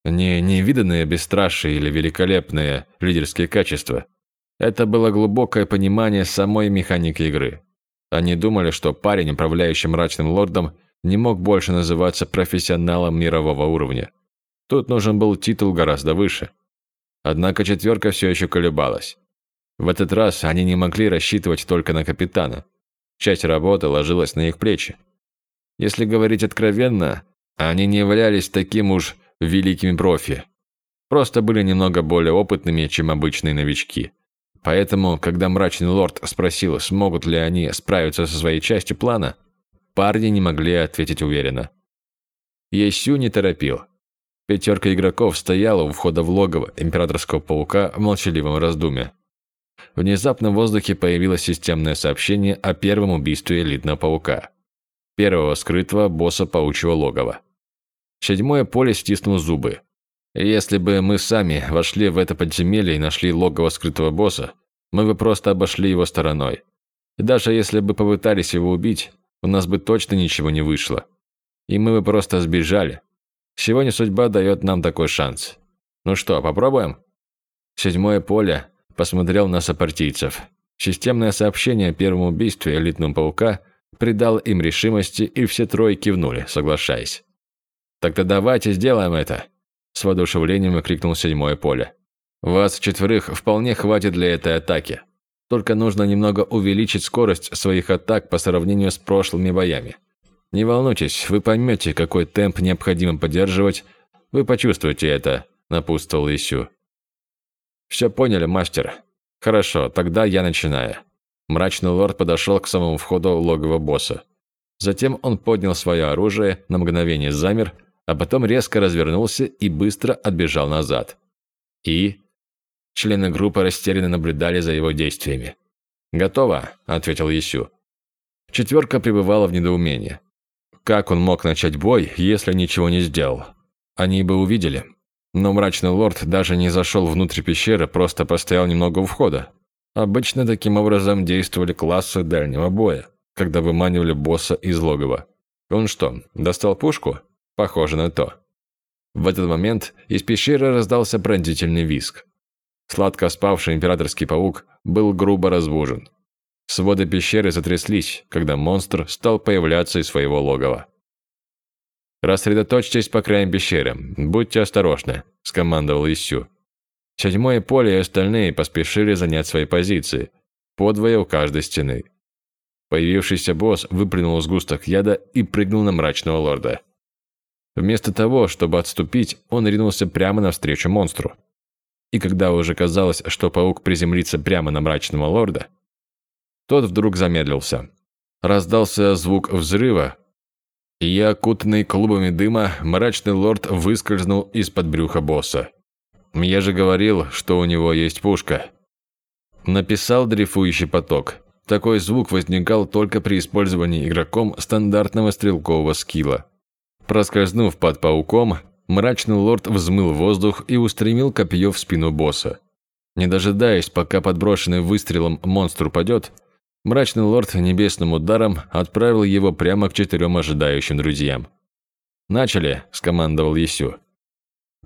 не невиданное бесстрашие или великолепные лидерские качества. Это было глубокое понимание самой механики игры. Они думали, что парень, управляющий мрачным лордом, не мог больше называться профессионалом мирового уровня. Тут нужен был титул гораздо выше. Однако четверка все еще колебалась. В этот раз они не могли рассчитывать только на капитана. Часть работы ложилась на их плечи. Если говорить откровенно, они не являлись таким уж великими профи. Просто были немного более опытными, чем обычные новички. Поэтому, когда мрачный лорд спросил, смогут ли они справиться со своей частью плана, парни не могли ответить уверенно. Есю не торопил. Пятерка игроков стояла у входа в логово императорского паука в молчаливом раздумье. Внезапно в воздухе появилось системное сообщение о первом убийстве элитного паука. Первого скрытого босса паучьего логова. Седьмое поле стиснул зубы. Если бы мы сами вошли в это подземелье и нашли логово скрытого босса, мы бы просто обошли его стороной. И даже если бы попытались его убить, у нас бы точно ничего не вышло. И мы бы просто сбежали. Сегодня судьба дает нам такой шанс. Ну что, попробуем? Седьмое поле посмотрел на сопартийцев. Системное сообщение о первом убийстве элитного паука придало им решимости, и все трое кивнули, соглашаясь. «Тогда давайте сделаем это!» С воодушевлением крикнул седьмое поле. «Вас четверых вполне хватит для этой атаки. Только нужно немного увеличить скорость своих атак по сравнению с прошлыми боями. Не волнуйтесь, вы поймете, какой темп необходимо поддерживать. Вы почувствуете это», – напутствовал Исю. «Все поняли, мастер. Хорошо, тогда я начинаю». Мрачный лорд подошел к самому входу логова босса. Затем он поднял свое оружие, на мгновение замер, а потом резко развернулся и быстро отбежал назад. И... Члены группы растерянно наблюдали за его действиями. «Готово», – ответил Исю. Четверка пребывала в недоумении. Как он мог начать бой, если ничего не сделал? Они бы увидели. Но мрачный лорд даже не зашел внутрь пещеры, просто постоял немного у входа. Обычно таким образом действовали классы дальнего боя, когда выманивали босса из логова. Он что, достал пушку? Похоже на то. В этот момент из пещеры раздался пронзительный визг. Сладко спавший императорский паук был грубо разбужен. Своды пещеры затряслись, когда монстр стал появляться из своего логова. «Рассредоточьтесь по краям пещеры. Будьте осторожны», – скомандовал Исю. Седьмое поле и остальные поспешили занять свои позиции, подвое у каждой стены. Появившийся босс выплюнул сгусток яда и прыгнул на мрачного лорда. Вместо того, чтобы отступить, он ринулся прямо навстречу монстру. И когда уже казалось, что паук приземлится прямо на мрачного лорда, тот вдруг замедлился. Раздался звук взрыва, и, окутанный клубами дыма, мрачный лорд выскользнул из-под брюха босса. «Я же говорил, что у него есть пушка». Написал дрейфующий поток. Такой звук возникал только при использовании игроком стандартного стрелкового скилла. Проскользнув под пауком, мрачный лорд взмыл воздух и устремил копье в спину босса. Не дожидаясь, пока подброшенный выстрелом монстр упадет, Мрачный лорд небесным ударом отправил его прямо к четырем ожидающим друзьям. «Начали», – скомандовал Есю.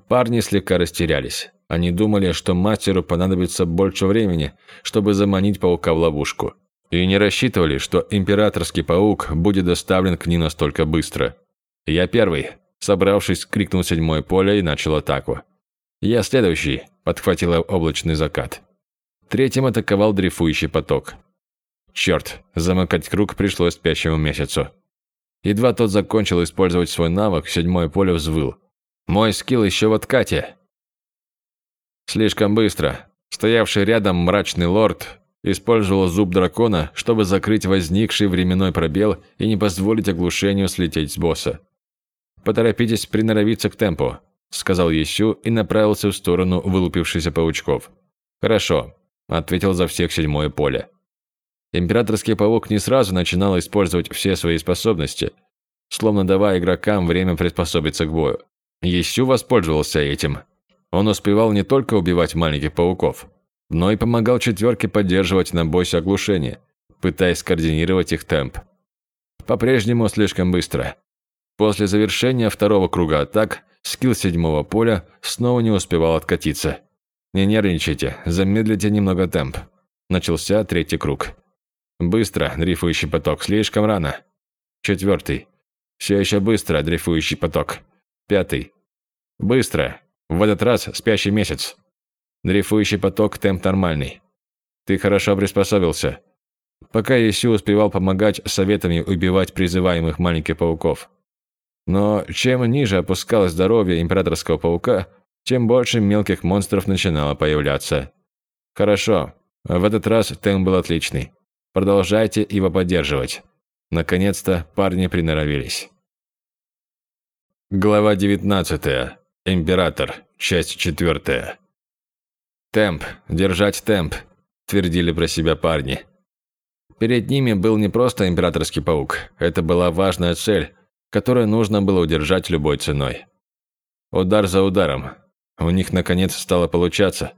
Парни слегка растерялись. Они думали, что мастеру понадобится больше времени, чтобы заманить паука в ловушку. И не рассчитывали, что императорский паук будет доставлен к ним настолько быстро. «Я первый», – собравшись, крикнул седьмое поле и начал атаку. «Я следующий», – подхватил облачный закат. Третьим атаковал дрейфующий поток. Черт, замыкать круг пришлось спящему месяцу. Едва тот закончил использовать свой навык, седьмое поле взвыл. Мой скилл еще в откате. Слишком быстро. Стоявший рядом мрачный лорд использовал зуб дракона, чтобы закрыть возникший временной пробел и не позволить оглушению слететь с босса. «Поторопитесь приноровиться к темпу», – сказал Есю и направился в сторону вылупившихся паучков. «Хорошо», – ответил за всех седьмое поле. Императорский паук не сразу начинал использовать все свои способности, словно давая игрокам время приспособиться к бою. Есю воспользовался этим. Он успевал не только убивать маленьких пауков, но и помогал четверке поддерживать на боссе оглушение, пытаясь скоординировать их темп. По-прежнему слишком быстро. После завершения второго круга атак, скилл седьмого поля снова не успевал откатиться. Не нервничайте, замедлите немного темп. Начался третий круг. Быстро, дрейфующий поток, слишком рано. Четвертый. Все еще быстро, дрейфующий поток. Пятый. Быстро. В этот раз спящий месяц. Дрейфующий поток, темп нормальный. Ты хорошо приспособился. Пока Исю успевал помогать советами убивать призываемых маленьких пауков. Но чем ниже опускалось здоровье императорского паука, тем больше мелких монстров начинало появляться. Хорошо, в этот раз темп был отличный. Продолжайте его поддерживать. Наконец-то парни приноровились. Глава 19. Император. Часть 4. Темп, держать темп, твердили про себя парни. Перед ними был не просто императорский паук, это была важная цель, которую нужно было удержать любой ценой. Удар за ударом. У них наконец стало получаться.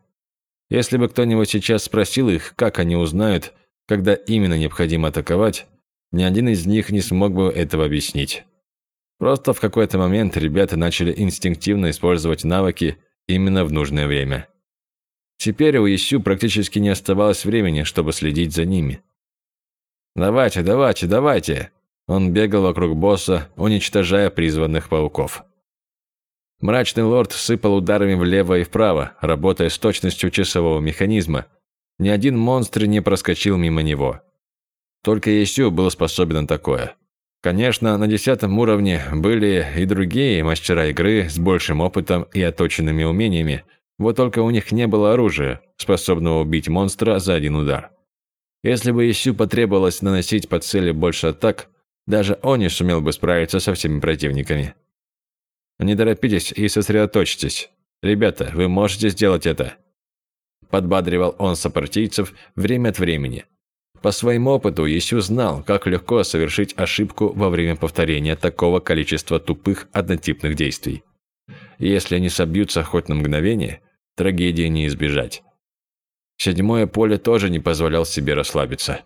Если бы кто-нибудь сейчас спросил их, как они узнают, когда именно необходимо атаковать, ни один из них не смог бы этого объяснить. Просто в какой-то момент ребята начали инстинктивно использовать навыки именно в нужное время. Теперь у Исю практически не оставалось времени, чтобы следить за ними. «Давайте, давайте, давайте!» Он бегал вокруг босса, уничтожая призванных пауков. Мрачный лорд сыпал ударами влево и вправо, работая с точностью часового механизма. Ни один монстр не проскочил мимо него. Только Есю был способен на такое. Конечно, на десятом уровне были и другие мастера игры с большим опытом и оточенными умениями, вот только у них не было оружия, способного убить монстра за один удар. Если бы Исю потребовалось наносить по цели больше атак, даже он не сумел бы справиться со всеми противниками. Не торопитесь и сосредоточьтесь. Ребята, вы можете сделать это. Подбадривал он сопартийцев время от времени. По своему опыту Исю знал, как легко совершить ошибку во время повторения такого количества тупых однотипных действий. Если они собьются хоть на мгновение, трагедии не избежать. Седьмое поле тоже не позволял себе расслабиться,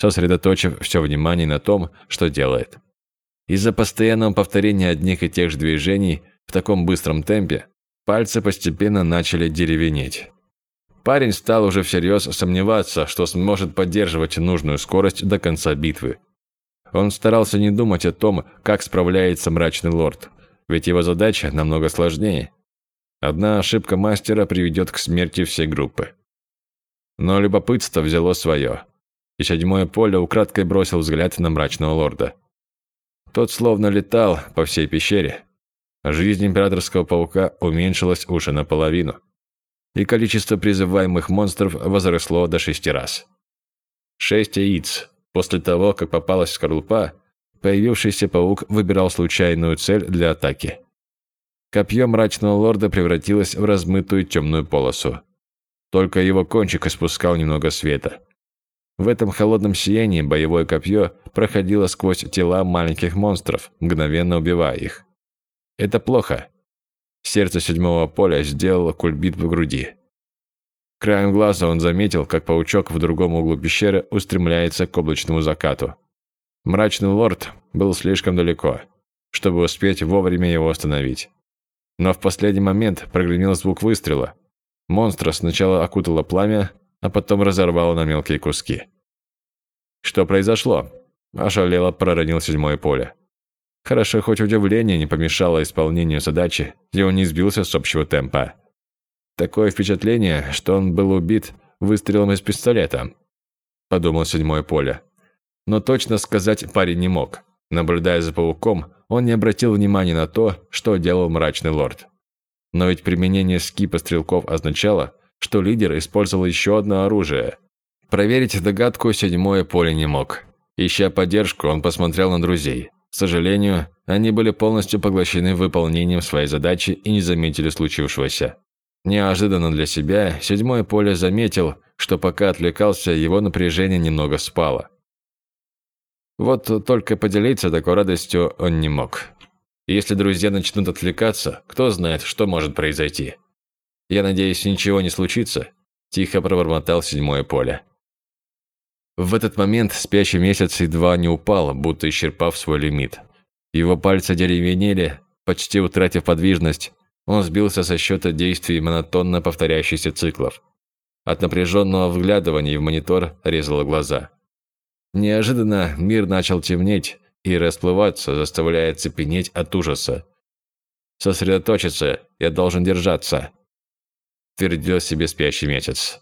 сосредоточив все внимание на том, что делает. Из-за постоянного повторения одних и тех же движений в таком быстром темпе, пальцы постепенно начали деревенеть. Парень стал уже всерьез сомневаться, что сможет поддерживать нужную скорость до конца битвы. Он старался не думать о том, как справляется мрачный лорд, ведь его задача намного сложнее. Одна ошибка мастера приведет к смерти всей группы. Но любопытство взяло свое, и седьмое поле украдкой бросил взгляд на мрачного лорда. Тот словно летал по всей пещере. Жизнь императорского паука уменьшилась уже наполовину, и количество призываемых монстров возросло до шести раз. Шесть яиц. После того, как попалась скорлупа, Появившийся паук выбирал случайную цель для атаки. Копье мрачного лорда превратилось в размытую темную полосу. Только его кончик испускал немного света. В этом холодном сиянии боевое копье проходило сквозь тела маленьких монстров, мгновенно убивая их. Это плохо. Сердце седьмого поля сделало кульбит в груди. Краем глаза он заметил, как паучок в другом углу пещеры устремляется к облачному закату. Мрачный лорд был слишком далеко, чтобы успеть вовремя его остановить. Но в последний момент прогремел звук выстрела. Монстра сначала окутало пламя, а потом разорвало на мелкие куски. Что произошло? Ошалело проронил седьмое поле. Хорошо, хоть удивление не помешало исполнению задачи, и он не сбился с общего темпа. Такое впечатление, что он был убит выстрелом из пистолета, подумал седьмое поле но точно сказать парень не мог. Наблюдая за пауком, он не обратил внимания на то, что делал мрачный лорд. Но ведь применение скипа стрелков означало, что лидер использовал еще одно оружие. Проверить догадку седьмое поле не мог. Ища поддержку, он посмотрел на друзей. К сожалению, они были полностью поглощены выполнением своей задачи и не заметили случившегося. Неожиданно для себя, седьмое поле заметил, что пока отвлекался, его напряжение немного спало. Вот только поделиться такой радостью он не мог. Если друзья начнут отвлекаться, кто знает, что может произойти. Я надеюсь, ничего не случится, тихо пробормотал седьмое поле. В этот момент спящий месяц едва не упал, будто исчерпав свой лимит. Его пальцы деревенели, почти утратив подвижность. Он сбился со счета действий монотонно повторяющихся циклов. От напряженного вглядывания в монитор резало глаза. Неожиданно мир начал темнеть и расплываться, заставляя цепенеть от ужаса. «Сосредоточиться, я должен держаться», – твердил себе спящий месяц.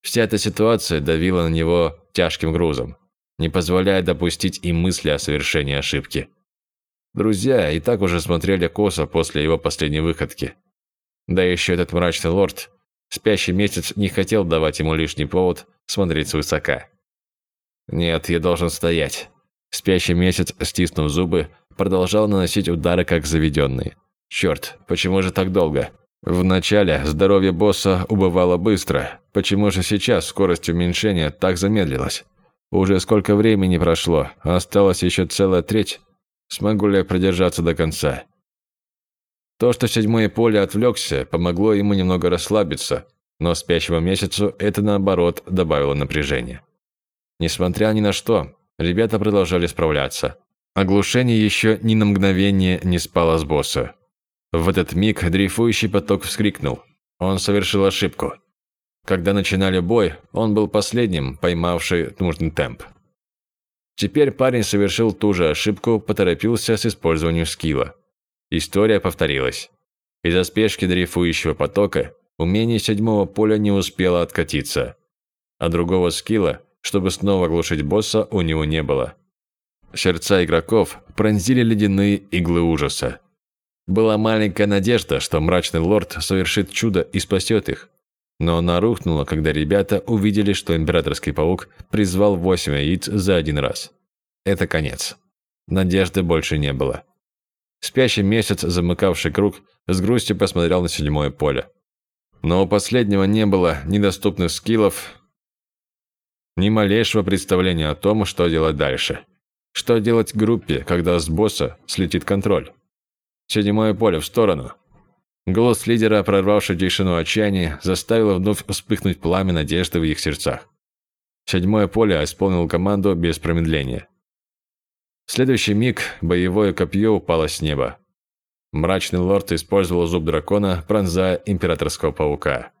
Вся эта ситуация давила на него тяжким грузом, не позволяя допустить и мысли о совершении ошибки. Друзья и так уже смотрели косо после его последней выходки. Да еще этот мрачный лорд, спящий месяц, не хотел давать ему лишний повод смотреть свысока. «Нет, я должен стоять». Спящий месяц, стиснув зубы, продолжал наносить удары как заведенный. «Черт, почему же так долго?» Вначале здоровье босса убывало быстро. Почему же сейчас скорость уменьшения так замедлилась? Уже сколько времени прошло, осталось еще целая треть. Смогу ли я продержаться до конца? То, что седьмое поле отвлекся, помогло ему немного расслабиться, но спящему месяцу это, наоборот, добавило напряжения. Несмотря ни на что, ребята продолжали справляться. Оглушение еще ни на мгновение не спало с босса. В этот миг дрейфующий поток вскрикнул. Он совершил ошибку. Когда начинали бой, он был последним, поймавший нужный темп. Теперь парень совершил ту же ошибку, поторопился с использованием скилла. История повторилась. Из-за спешки дрейфующего потока умение седьмого поля не успело откатиться, а другого скилла, чтобы снова глушить босса, у него не было. Сердца игроков пронзили ледяные иглы ужаса. Была маленькая надежда, что мрачный лорд совершит чудо и спасет их. Но она рухнула, когда ребята увидели, что императорский паук призвал восемь яиц за один раз. Это конец. Надежды больше не было. Спящий месяц, замыкавший круг, с грустью посмотрел на седьмое поле. Но у последнего не было ни доступных скиллов, ни малейшего представления о том, что делать дальше. Что делать группе, когда с босса слетит контроль? Седьмое поле в сторону. Голос лидера, прорвавший тишину отчаяния, заставил вновь вспыхнуть пламя надежды в их сердцах. Седьмое поле исполнил команду без промедления. В следующий миг боевое копье упало с неба. Мрачный лорд использовал зуб дракона, пронзая императорского паука.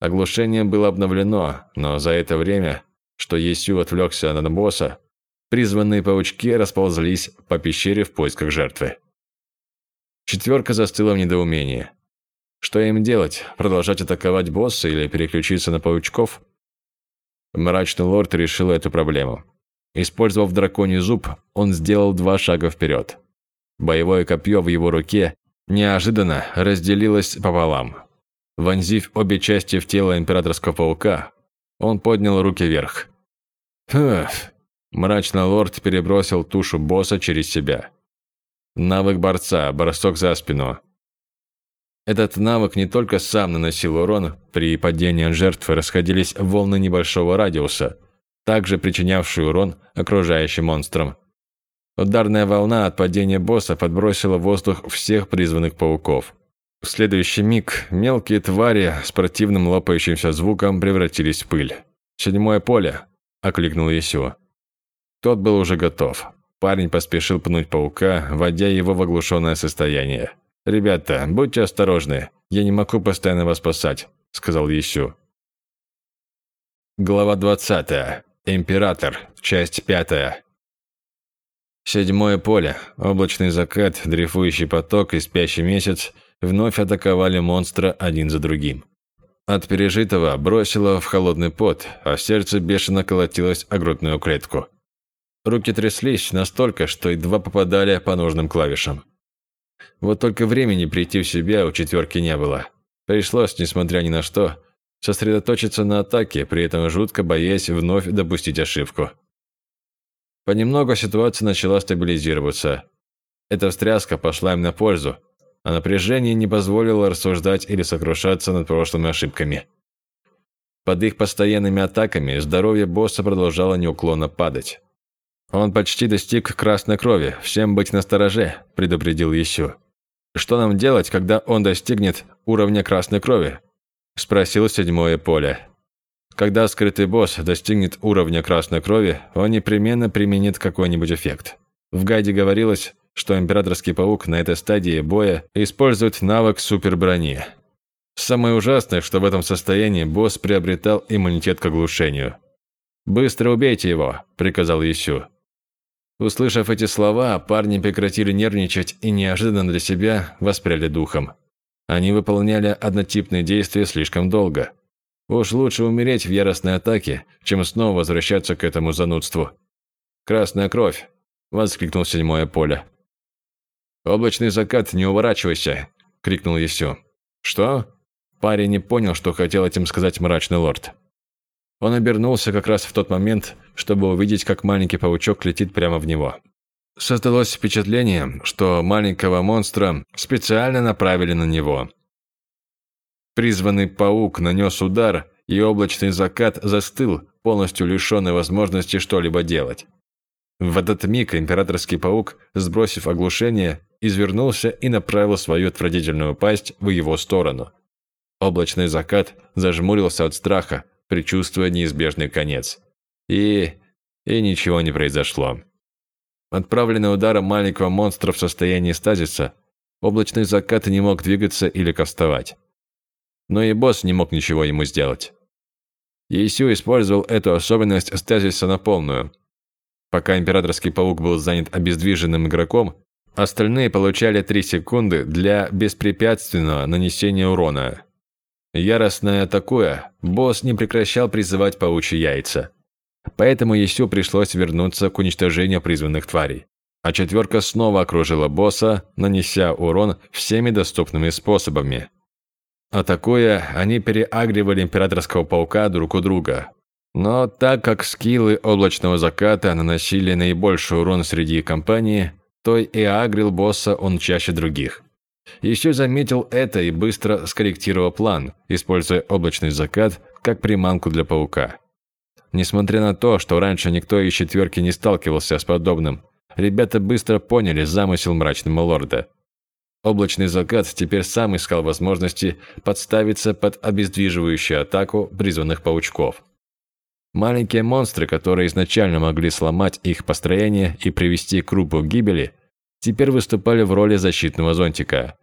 Оглушение было обновлено, но за это время, что Есю отвлекся на босса, призванные паучки расползлись по пещере в поисках жертвы. Четверка застыла в недоумении. Что им делать? Продолжать атаковать босса или переключиться на паучков? Мрачный лорд решил эту проблему. Использовав драконий зуб, он сделал два шага вперед. Боевое копье в его руке неожиданно разделилось пополам. Вонзив обе части в тело императорского паука, он поднял руки вверх. Фуф. Мрачный лорд перебросил тушу босса через себя. Навык борца, бросок за спину. Этот навык не только сам наносил урон, при падении от жертвы расходились волны небольшого радиуса, также причинявшие урон окружающим монстрам. Ударная волна от падения босса подбросила в воздух всех призванных пауков. В следующий миг мелкие твари с противным лопающимся звуком превратились в пыль. «Седьмое поле!» – окликнул Есю. Тот был уже готов. Парень поспешил пнуть паука, вводя его в оглушенное состояние. «Ребята, будьте осторожны, я не могу постоянно вас спасать», – сказал Ещу. Глава 20. Император. Часть 5. Седьмое поле, облачный закат, дрейфующий поток и спящий месяц вновь атаковали монстра один за другим. От пережитого бросило в холодный пот, а сердце бешено колотилось о грудную клетку. Руки тряслись настолько, что едва попадали по нужным клавишам. Вот только времени прийти в себя у четверки не было. Пришлось, несмотря ни на что, сосредоточиться на атаке, при этом жутко боясь вновь допустить ошибку. Понемногу ситуация начала стабилизироваться. Эта встряска пошла им на пользу, а напряжение не позволило рассуждать или сокрушаться над прошлыми ошибками. Под их постоянными атаками здоровье босса продолжало неуклонно падать. «Он почти достиг красной крови. Всем быть настороже», – предупредил еще. «Что нам делать, когда он достигнет уровня красной крови?» – спросил седьмое поле. Когда скрытый босс достигнет уровня красной крови, он непременно применит какой-нибудь эффект. В гайде говорилось, что императорский паук на этой стадии боя использует навык суперброни. Самое ужасное, что в этом состоянии босс приобретал иммунитет к оглушению. «Быстро убейте его», – приказал Есю. Услышав эти слова, парни прекратили нервничать и неожиданно для себя воспряли духом. Они выполняли однотипные действия слишком долго. Уж лучше умереть в яростной атаке, чем снова возвращаться к этому занудству. «Красная кровь!» – воскликнул седьмое поле. «Облачный закат, не уворачивайся!» – крикнул Есю. «Что?» Парень не понял, что хотел этим сказать мрачный лорд. Он обернулся как раз в тот момент, чтобы увидеть, как маленький паучок летит прямо в него. Создалось впечатление, что маленького монстра специально направили на него. Призванный паук нанес удар, и облачный закат застыл, полностью лишенный возможности что-либо делать. В этот миг императорский паук, сбросив оглушение, извернулся и направил свою отвратительную пасть в его сторону. Облачный закат зажмурился от страха, предчувствуя неизбежный конец. И... и ничего не произошло. Отправленный ударом маленького монстра в состоянии стазиса, облачный закат не мог двигаться или кастовать. Но и босс не мог ничего ему сделать. Есю использовал эту особенность стазиса на полную. Пока императорский паук был занят обездвиженным игроком, остальные получали 3 секунды для беспрепятственного нанесения урона. Яростно атакуя, босс не прекращал призывать паучьи яйца. Поэтому Есю пришлось вернуться к уничтожению призванных тварей. А четверка снова окружила босса, нанеся урон всеми доступными способами. Атакуя, они переагривали императорского паука друг у друга. Но так как скиллы облачного заката наносили наибольший урон среди компании, то и агрил босса он чаще других. Еще заметил это и быстро скорректировал план, используя облачный закат как приманку для паука. Несмотря на то, что раньше никто из четверки не сталкивался с подобным, ребята быстро поняли замысел мрачного лорда. Облачный закат теперь сам искал возможности подставиться под обездвиживающую атаку призванных паучков. Маленькие монстры, которые изначально могли сломать их построение и привести к группу гибели – теперь выступали в роли защитного зонтика.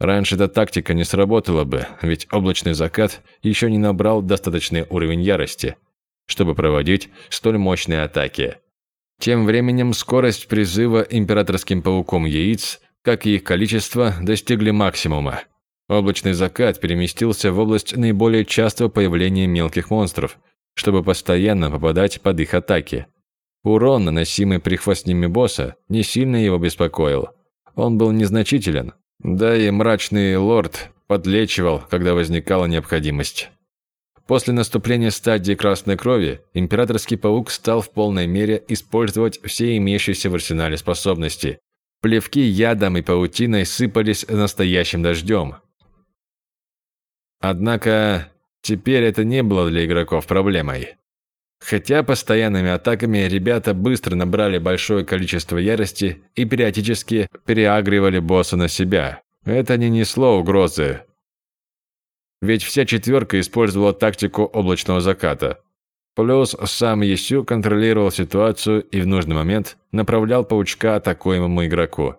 Раньше эта тактика не сработала бы, ведь облачный закат еще не набрал достаточный уровень ярости, чтобы проводить столь мощные атаки. Тем временем скорость призыва императорским пауком яиц, как и их количество, достигли максимума. Облачный закат переместился в область наиболее частого появления мелких монстров, чтобы постоянно попадать под их атаки. Урон, наносимый прихвостнями босса, не сильно его беспокоил. Он был незначителен. Да и мрачный лорд подлечивал, когда возникала необходимость. После наступления стадии красной крови, императорский паук стал в полной мере использовать все имеющиеся в арсенале способности. Плевки ядом и паутиной сыпались настоящим дождем. Однако, теперь это не было для игроков проблемой. Хотя постоянными атаками ребята быстро набрали большое количество ярости и периодически переагривали босса на себя. Это не несло угрозы. Ведь вся четверка использовала тактику облачного заката. Плюс сам Есю контролировал ситуацию и в нужный момент направлял паучка атакуемому игроку.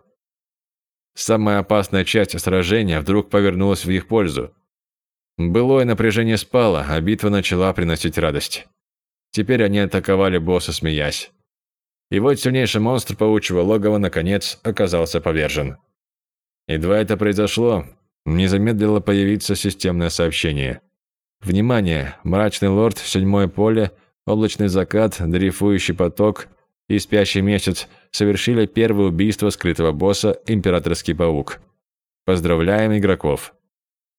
Самая опасная часть сражения вдруг повернулась в их пользу. Былое напряжение спало, а битва начала приносить радость. Теперь они атаковали босса, смеясь. И вот сильнейший монстр паучьего логова, наконец, оказался повержен. Едва это произошло, не замедлило появиться системное сообщение. Внимание! Мрачный лорд, седьмое поле, облачный закат, дрейфующий поток и спящий месяц совершили первое убийство скрытого босса Императорский паук. Поздравляем игроков!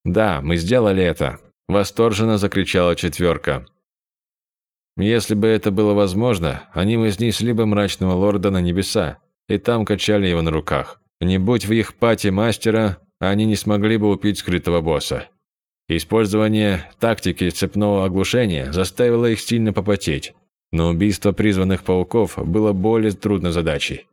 Да, мы сделали это! Восторженно закричала четверка. Если бы это было возможно, они вознесли бы мрачного лорда на небеса, и там качали его на руках. Не будь в их пати мастера, они не смогли бы убить скрытого босса. Использование тактики цепного оглушения заставило их сильно попотеть, но убийство призванных пауков было более трудной задачей.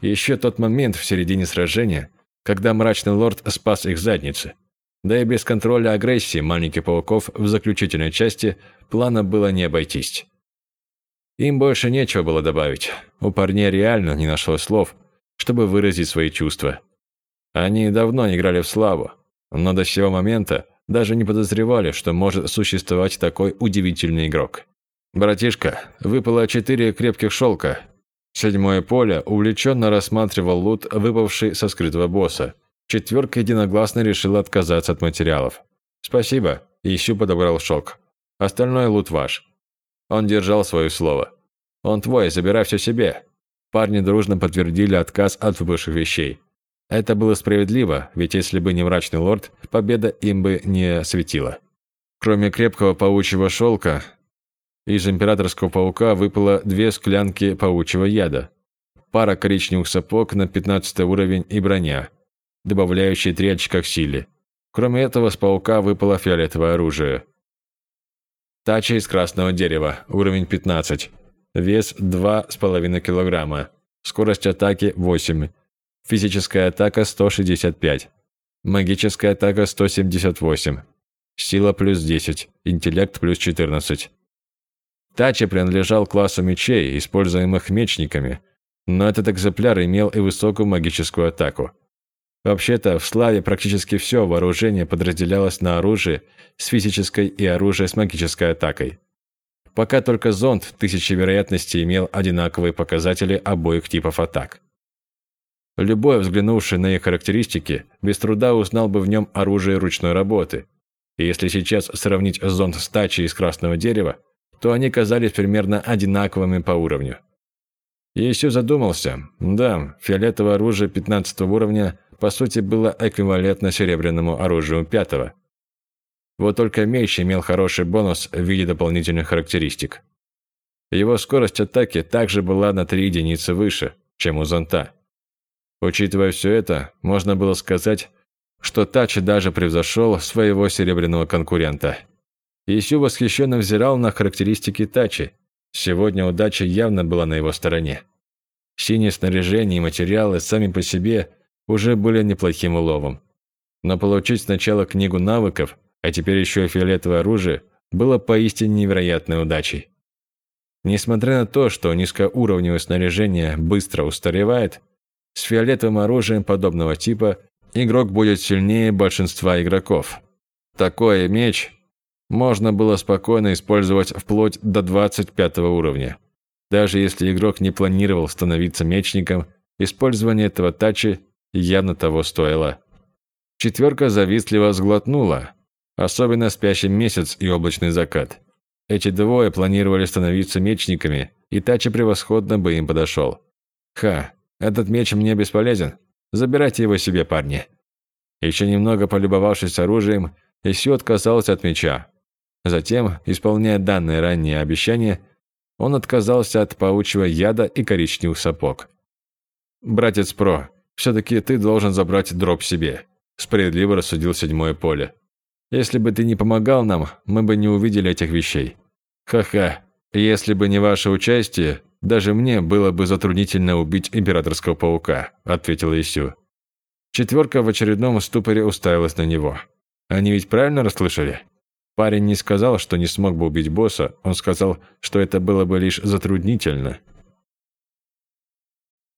Еще тот момент в середине сражения, когда мрачный лорд спас их задницы – да и без контроля агрессии маленьких пауков в заключительной части плана было не обойтись. Им больше нечего было добавить. У парней реально не нашлось слов, чтобы выразить свои чувства. Они давно играли в славу, но до сего момента даже не подозревали, что может существовать такой удивительный игрок. «Братишка, выпало четыре крепких шелка». Седьмое поле увлеченно рассматривал лут, выпавший со скрытого босса. Четверка единогласно решила отказаться от материалов. «Спасибо», – Ищу подобрал шелк. «Остальное лут ваш». Он держал свое слово. «Он твой, забирай все себе». Парни дружно подтвердили отказ от выпавших вещей. Это было справедливо, ведь если бы не мрачный лорд, победа им бы не светила. Кроме крепкого паучьего шелка, из императорского паука выпало две склянки паучьего яда, пара коричневых сапог на 15 уровень и броня, добавляющие три очка к силе. Кроме этого, с паука выпало фиолетовое оружие. Тача из красного дерева, уровень 15, вес 2,5 килограмма, скорость атаки 8, физическая атака 165, магическая атака 178, сила плюс 10, интеллект плюс 14. Тачи принадлежал классу мечей, используемых мечниками, но этот экземпляр имел и высокую магическую атаку. Вообще-то, в славе практически все вооружение подразделялось на оружие с физической и оружие с магической атакой. Пока только зонд тысячи вероятностей имел одинаковые показатели обоих типов атак. Любой, взглянувший на их характеристики, без труда узнал бы в нем оружие ручной работы. И если сейчас сравнить зонд с тачей из красного дерева, то они казались примерно одинаковыми по уровню. Есю задумался. Да, фиолетовое оружие 15 уровня по сути было эквивалентно серебряному оружию 5 Вот только меч имел хороший бонус в виде дополнительных характеристик. Его скорость атаки также была на 3 единицы выше, чем у зонта. Учитывая все это, можно было сказать, что Тачи даже превзошел своего серебряного конкурента – Исю восхищенно взирал на характеристики Тачи. Сегодня удача явно была на его стороне. Синее снаряжение и материалы сами по себе уже были неплохим уловом. Но получить сначала книгу навыков, а теперь еще и фиолетовое оружие, было поистине невероятной удачей. Несмотря на то, что низкоуровневое снаряжение быстро устаревает, с фиолетовым оружием подобного типа игрок будет сильнее большинства игроков. Такой меч можно было спокойно использовать вплоть до 25 уровня. Даже если игрок не планировал становиться мечником, использование этого тачи явно того стоило. Четверка завистливо сглотнула, особенно спящий месяц и облачный закат. Эти двое планировали становиться мечниками, и тачи превосходно бы им подошел. Ха, этот меч мне бесполезен. Забирайте его себе, парни. Еще немного полюбовавшись оружием, Исю отказался от меча, Затем, исполняя данное ранее обещание, он отказался от паучьего яда и коричневых сапог. «Братец Про, все-таки ты должен забрать дроп себе», – справедливо рассудил седьмое поле. «Если бы ты не помогал нам, мы бы не увидели этих вещей». «Ха-ха, если бы не ваше участие, даже мне было бы затруднительно убить императорского паука», – ответил Исю. Четверка в очередном ступоре уставилась на него. «Они ведь правильно расслышали?» Парень не сказал, что не смог бы убить босса, он сказал, что это было бы лишь затруднительно.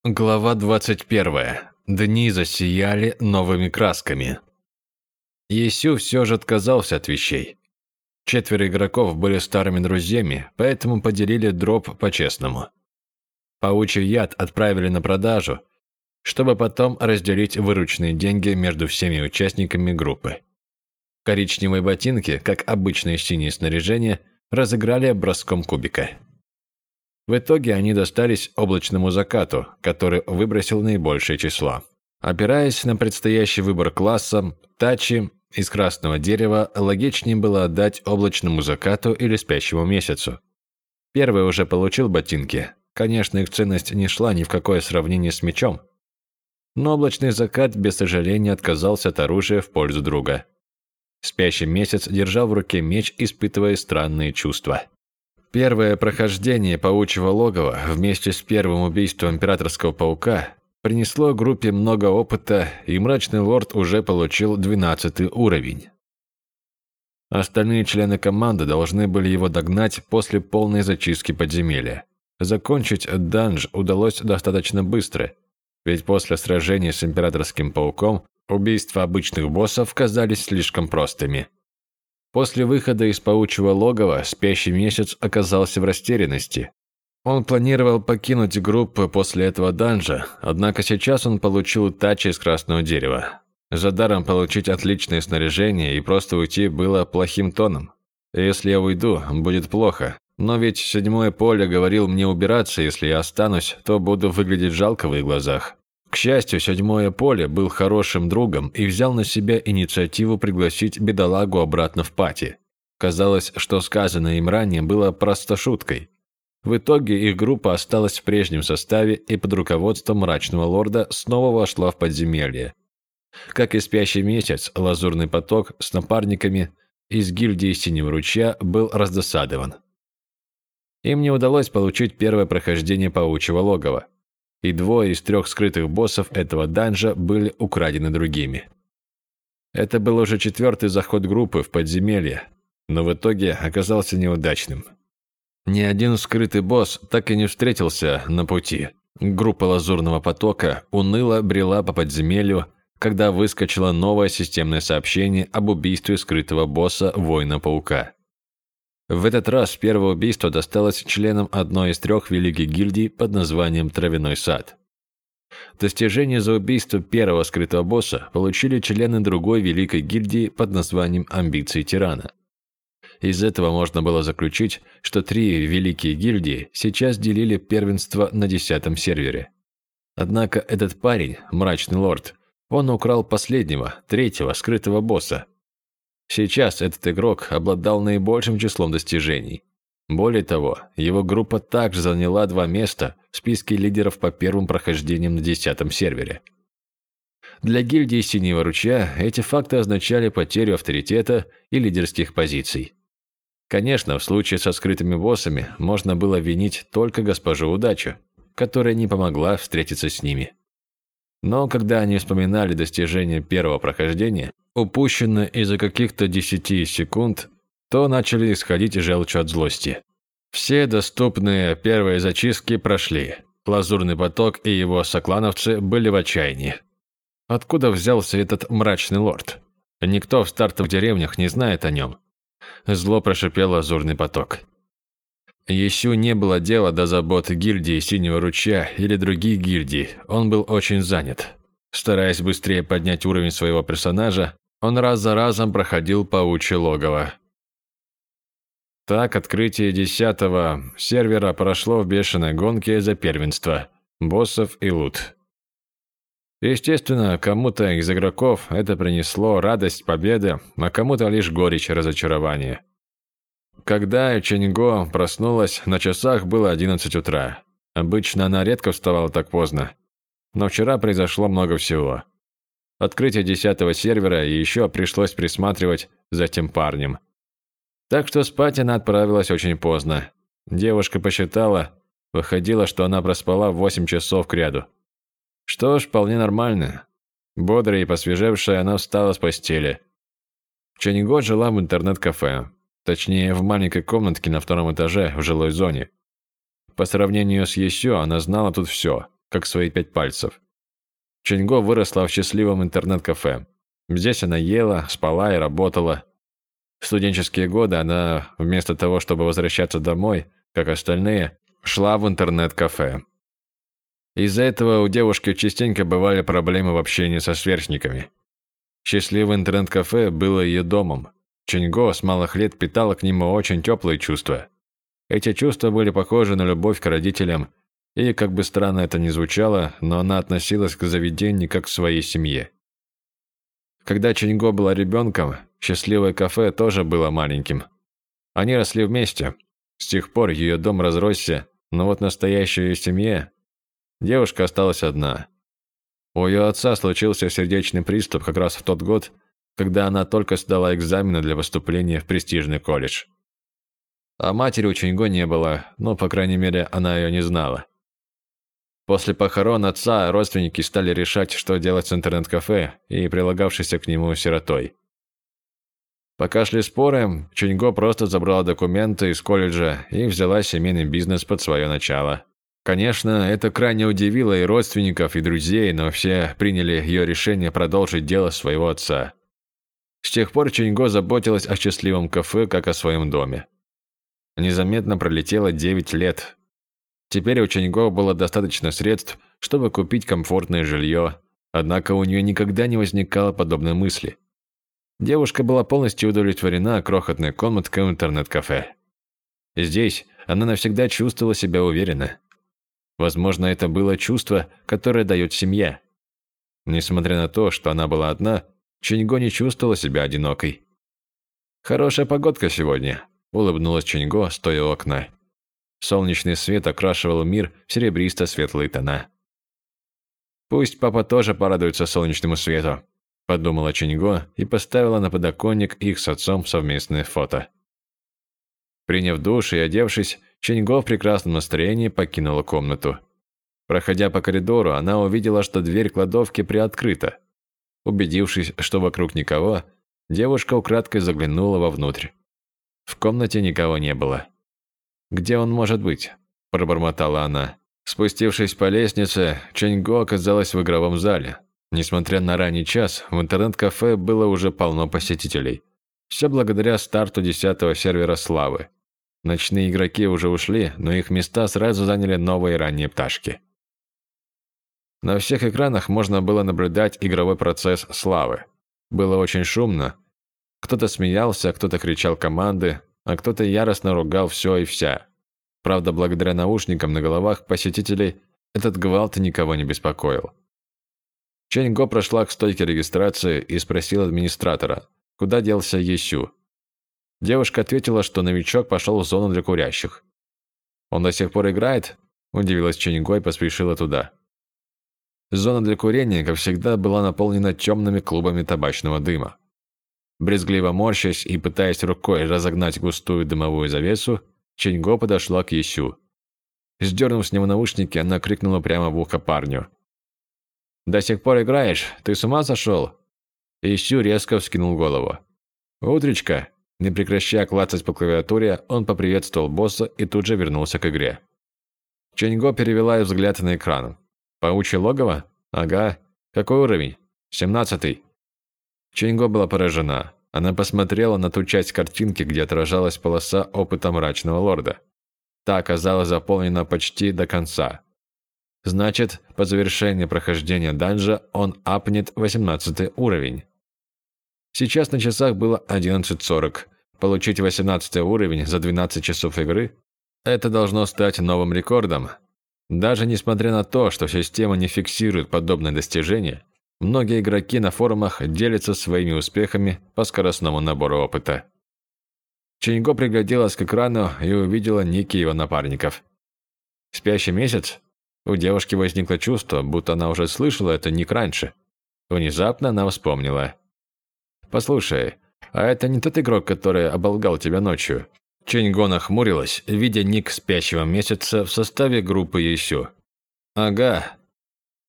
Глава 21. Дни засияли новыми красками. Есю все же отказался от вещей. Четверо игроков были старыми друзьями, поэтому поделили дроп по-честному. Паучий яд отправили на продажу, чтобы потом разделить вырученные деньги между всеми участниками группы. Коричневые ботинки, как обычное синее снаряжение, разыграли броском кубика. В итоге они достались облачному закату, который выбросил наибольшее число. Опираясь на предстоящий выбор класса, тачи из красного дерева логичнее было отдать облачному закату или спящему месяцу. Первый уже получил ботинки. Конечно, их ценность не шла ни в какое сравнение с мечом. Но облачный закат без сожаления отказался от оружия в пользу друга. Спящий месяц держал в руке меч, испытывая странные чувства. Первое прохождение паучьего логова вместе с первым убийством императорского паука принесло группе много опыта, и мрачный лорд уже получил 12 уровень. Остальные члены команды должны были его догнать после полной зачистки подземелья. Закончить данж удалось достаточно быстро, ведь после сражения с императорским пауком Убийства обычных боссов казались слишком простыми. После выхода из паучьего логова спящий месяц оказался в растерянности. Он планировал покинуть группу после этого данжа, однако сейчас он получил тачи из красного дерева. За даром получить отличное снаряжение и просто уйти было плохим тоном. Если я уйду, будет плохо. Но ведь седьмое поле говорил мне убираться, если я останусь, то буду выглядеть жалко в их глазах. К счастью, седьмое поле был хорошим другом и взял на себя инициативу пригласить бедолагу обратно в пати. Казалось, что сказанное им ранее было просто шуткой. В итоге их группа осталась в прежнем составе и под руководством мрачного лорда снова вошла в подземелье. Как и спящий месяц, лазурный поток с напарниками из гильдии Синего Ручья был раздосадован. Им не удалось получить первое прохождение паучьего логова – и двое из трех скрытых боссов этого данжа были украдены другими. Это был уже четвертый заход группы в подземелье, но в итоге оказался неудачным. Ни один скрытый босс так и не встретился на пути. Группа Лазурного потока уныло брела по подземелью, когда выскочило новое системное сообщение об убийстве скрытого босса Воина-паука. В этот раз первое убийство досталось членам одной из трех великих гильдий под названием Травяной сад. Достижение за убийство первого скрытого босса получили члены другой великой гильдии под названием Амбиции Тирана. Из этого можно было заключить, что три великие гильдии сейчас делили первенство на десятом сервере. Однако этот парень, мрачный лорд, он украл последнего, третьего скрытого босса, Сейчас этот игрок обладал наибольшим числом достижений. Более того, его группа также заняла два места в списке лидеров по первым прохождениям на десятом сервере. Для гильдии Синего Ручья эти факты означали потерю авторитета и лидерских позиций. Конечно, в случае со скрытыми боссами можно было винить только госпожу Удачу, которая не помогла встретиться с ними. Но когда они вспоминали достижение первого прохождения, упущенное из-за каких-то 10 секунд, то начали исходить желчь от злости. Все доступные первые зачистки прошли. Лазурный поток и его соклановцы были в отчаянии. Откуда взялся этот мрачный лорд? Никто в стартовых деревнях не знает о нем. Зло прошипел лазурный поток. Есю не было дела до забот гильдии Синего Ручья или других гильдий, он был очень занят. Стараясь быстрее поднять уровень своего персонажа, он раз за разом проходил паучье логово. Так, открытие десятого сервера прошло в бешеной гонке за первенство, боссов и лут. Естественно, кому-то из игроков это принесло радость победы, а кому-то лишь горечь разочарования. Когда Ченьго проснулась, на часах было 11 утра. Обычно она редко вставала так поздно. Но вчера произошло много всего. Открытие десятого сервера и еще пришлось присматривать за тем парнем. Так что спать она отправилась очень поздно. Девушка посчитала, выходило, что она проспала 8 часов к ряду. Что ж, вполне нормально. Бодрая и посвежевшая, она встала с постели. Ченьго жила в интернет-кафе. Точнее, в маленькой комнатке на втором этаже в жилой зоне. По сравнению с Есю, она знала тут все, как свои пять пальцев. Ченьго выросла в счастливом интернет-кафе. Здесь она ела, спала и работала. В студенческие годы она, вместо того, чтобы возвращаться домой, как остальные, шла в интернет-кафе. Из-за этого у девушки частенько бывали проблемы в общении со сверстниками. Счастливое интернет-кафе было ее домом, Чинго с малых лет питала к нему очень теплые чувства. Эти чувства были похожи на любовь к родителям, и, как бы странно это ни звучало, но она относилась к заведению как к своей семье. Когда Чинго была ребенком, счастливое кафе тоже было маленьким. Они росли вместе. С тех пор ее дом разросся, но вот настоящая семье девушка осталась одна. У ее отца случился сердечный приступ как раз в тот год, когда она только сдала экзамены для поступления в престижный колледж. А матери у Чинго не было, но, по крайней мере, она ее не знала. После похорон отца родственники стали решать, что делать с интернет-кафе и прилагавшейся к нему сиротой. Пока шли споры, Чинго просто забрала документы из колледжа и взяла семейный бизнес под свое начало. Конечно, это крайне удивило и родственников, и друзей, но все приняли ее решение продолжить дело своего отца. С тех пор Ченьго заботилась о счастливом кафе, как о своем доме. Незаметно пролетело 9 лет. Теперь у Ченьго было достаточно средств, чтобы купить комфортное жилье, однако у нее никогда не возникало подобной мысли. Девушка была полностью удовлетворена крохотной комнаткой в интернет-кафе. Здесь она навсегда чувствовала себя уверенно. Возможно, это было чувство, которое дает семья. Несмотря на то, что она была одна, Ченьго не чувствовала себя одинокой. «Хорошая погодка сегодня», – улыбнулась Ченьго, стоя у окна. Солнечный свет окрашивал мир в серебристо-светлые тона. «Пусть папа тоже порадуется солнечному свету», – подумала Ченьго и поставила на подоконник их с отцом совместное фото. Приняв душ и одевшись, Ченьго в прекрасном настроении покинула комнату. Проходя по коридору, она увидела, что дверь кладовки приоткрыта. Убедившись, что вокруг никого, девушка украдкой заглянула вовнутрь. В комнате никого не было. «Где он может быть?» – пробормотала она. Спустившись по лестнице, Ченьго оказалась в игровом зале. Несмотря на ранний час, в интернет-кафе было уже полно посетителей. Все благодаря старту десятого сервера «Славы». Ночные игроки уже ушли, но их места сразу заняли новые ранние пташки. На всех экранах можно было наблюдать игровой процесс славы. Было очень шумно. Кто-то смеялся, кто-то кричал команды, а кто-то яростно ругал все и вся. Правда, благодаря наушникам на головах посетителей этот гвалт никого не беспокоил. Чэньго прошла к стойке регистрации и спросила администратора, куда делся Есю. Девушка ответила, что новичок пошел в зону для курящих. «Он до сих пор играет?» – удивилась Чэньго и поспешила туда. Зона для курения, как всегда, была наполнена темными клубами табачного дыма. Брезгливо морщась и пытаясь рукой разогнать густую дымовую завесу, Ченьго подошла к Есю. Сдернув с него наушники, она крикнула прямо в ухо парню. «До сих пор играешь? Ты с ума сошел?» Ищу резко вскинул голову. «Утречка!» Не прекращая клацать по клавиатуре, он поприветствовал босса и тут же вернулся к игре. Ченьго перевела взгляд на экран. Паучье логово? Ага. Какой уровень? Семнадцатый. Ченго была поражена. Она посмотрела на ту часть картинки, где отражалась полоса опыта мрачного лорда. Та оказалась заполнена почти до конца. Значит, по завершении прохождения данжа он апнет 18 уровень. Сейчас на часах было 11.40. Получить 18 уровень за 12 часов игры – это должно стать новым рекордом, даже несмотря на то, что система не фиксирует подобные достижения, многие игроки на форумах делятся своими успехами по скоростному набору опыта. Ченьго пригляделась к экрану и увидела ники его напарников. «Спящий месяц?» У девушки возникло чувство, будто она уже слышала это ник раньше. Внезапно она вспомнила. «Послушай, а это не тот игрок, который оболгал тебя ночью?» Ченьго нахмурилась, видя ник спящего месяца в составе группы еще. «Ага.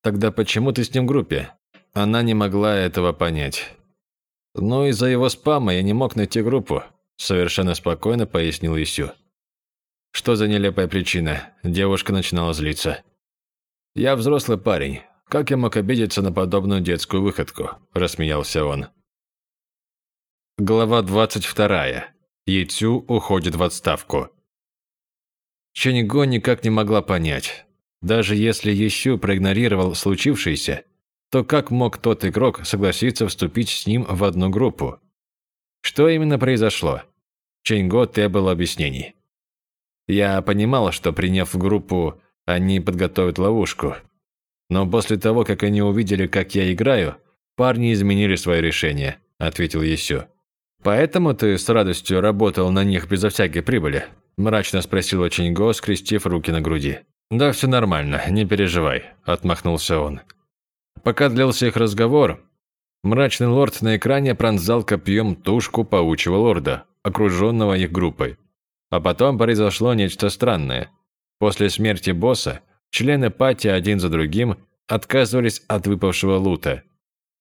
Тогда почему ты с ним в группе?» Она не могла этого понять. «Ну, из-за его спама я не мог найти группу», – совершенно спокойно пояснил Исю. Что за нелепая причина? Девушка начинала злиться. «Я взрослый парень. Как я мог обидеться на подобную детскую выходку?» – рассмеялся он. Глава двадцать вторая. Яйцю уходит в отставку. Чениго никак не могла понять. Даже если Ещу проигнорировал случившееся, то как мог тот игрок согласиться вступить с ним в одну группу? Что именно произошло? Ченго требовал объяснений. Я понимал, что приняв группу, они подготовят ловушку. Но после того, как они увидели, как я играю, парни изменили свое решение, ответил Есю. «Поэтому ты с радостью работал на них безо всякой прибыли?» – мрачно спросил Ченьго, скрестив руки на груди. «Да все нормально, не переживай», – отмахнулся он. Пока длился их разговор, мрачный лорд на экране пронзал копьем тушку паучьего лорда, окруженного их группой. А потом произошло нечто странное. После смерти босса члены пати один за другим отказывались от выпавшего лута.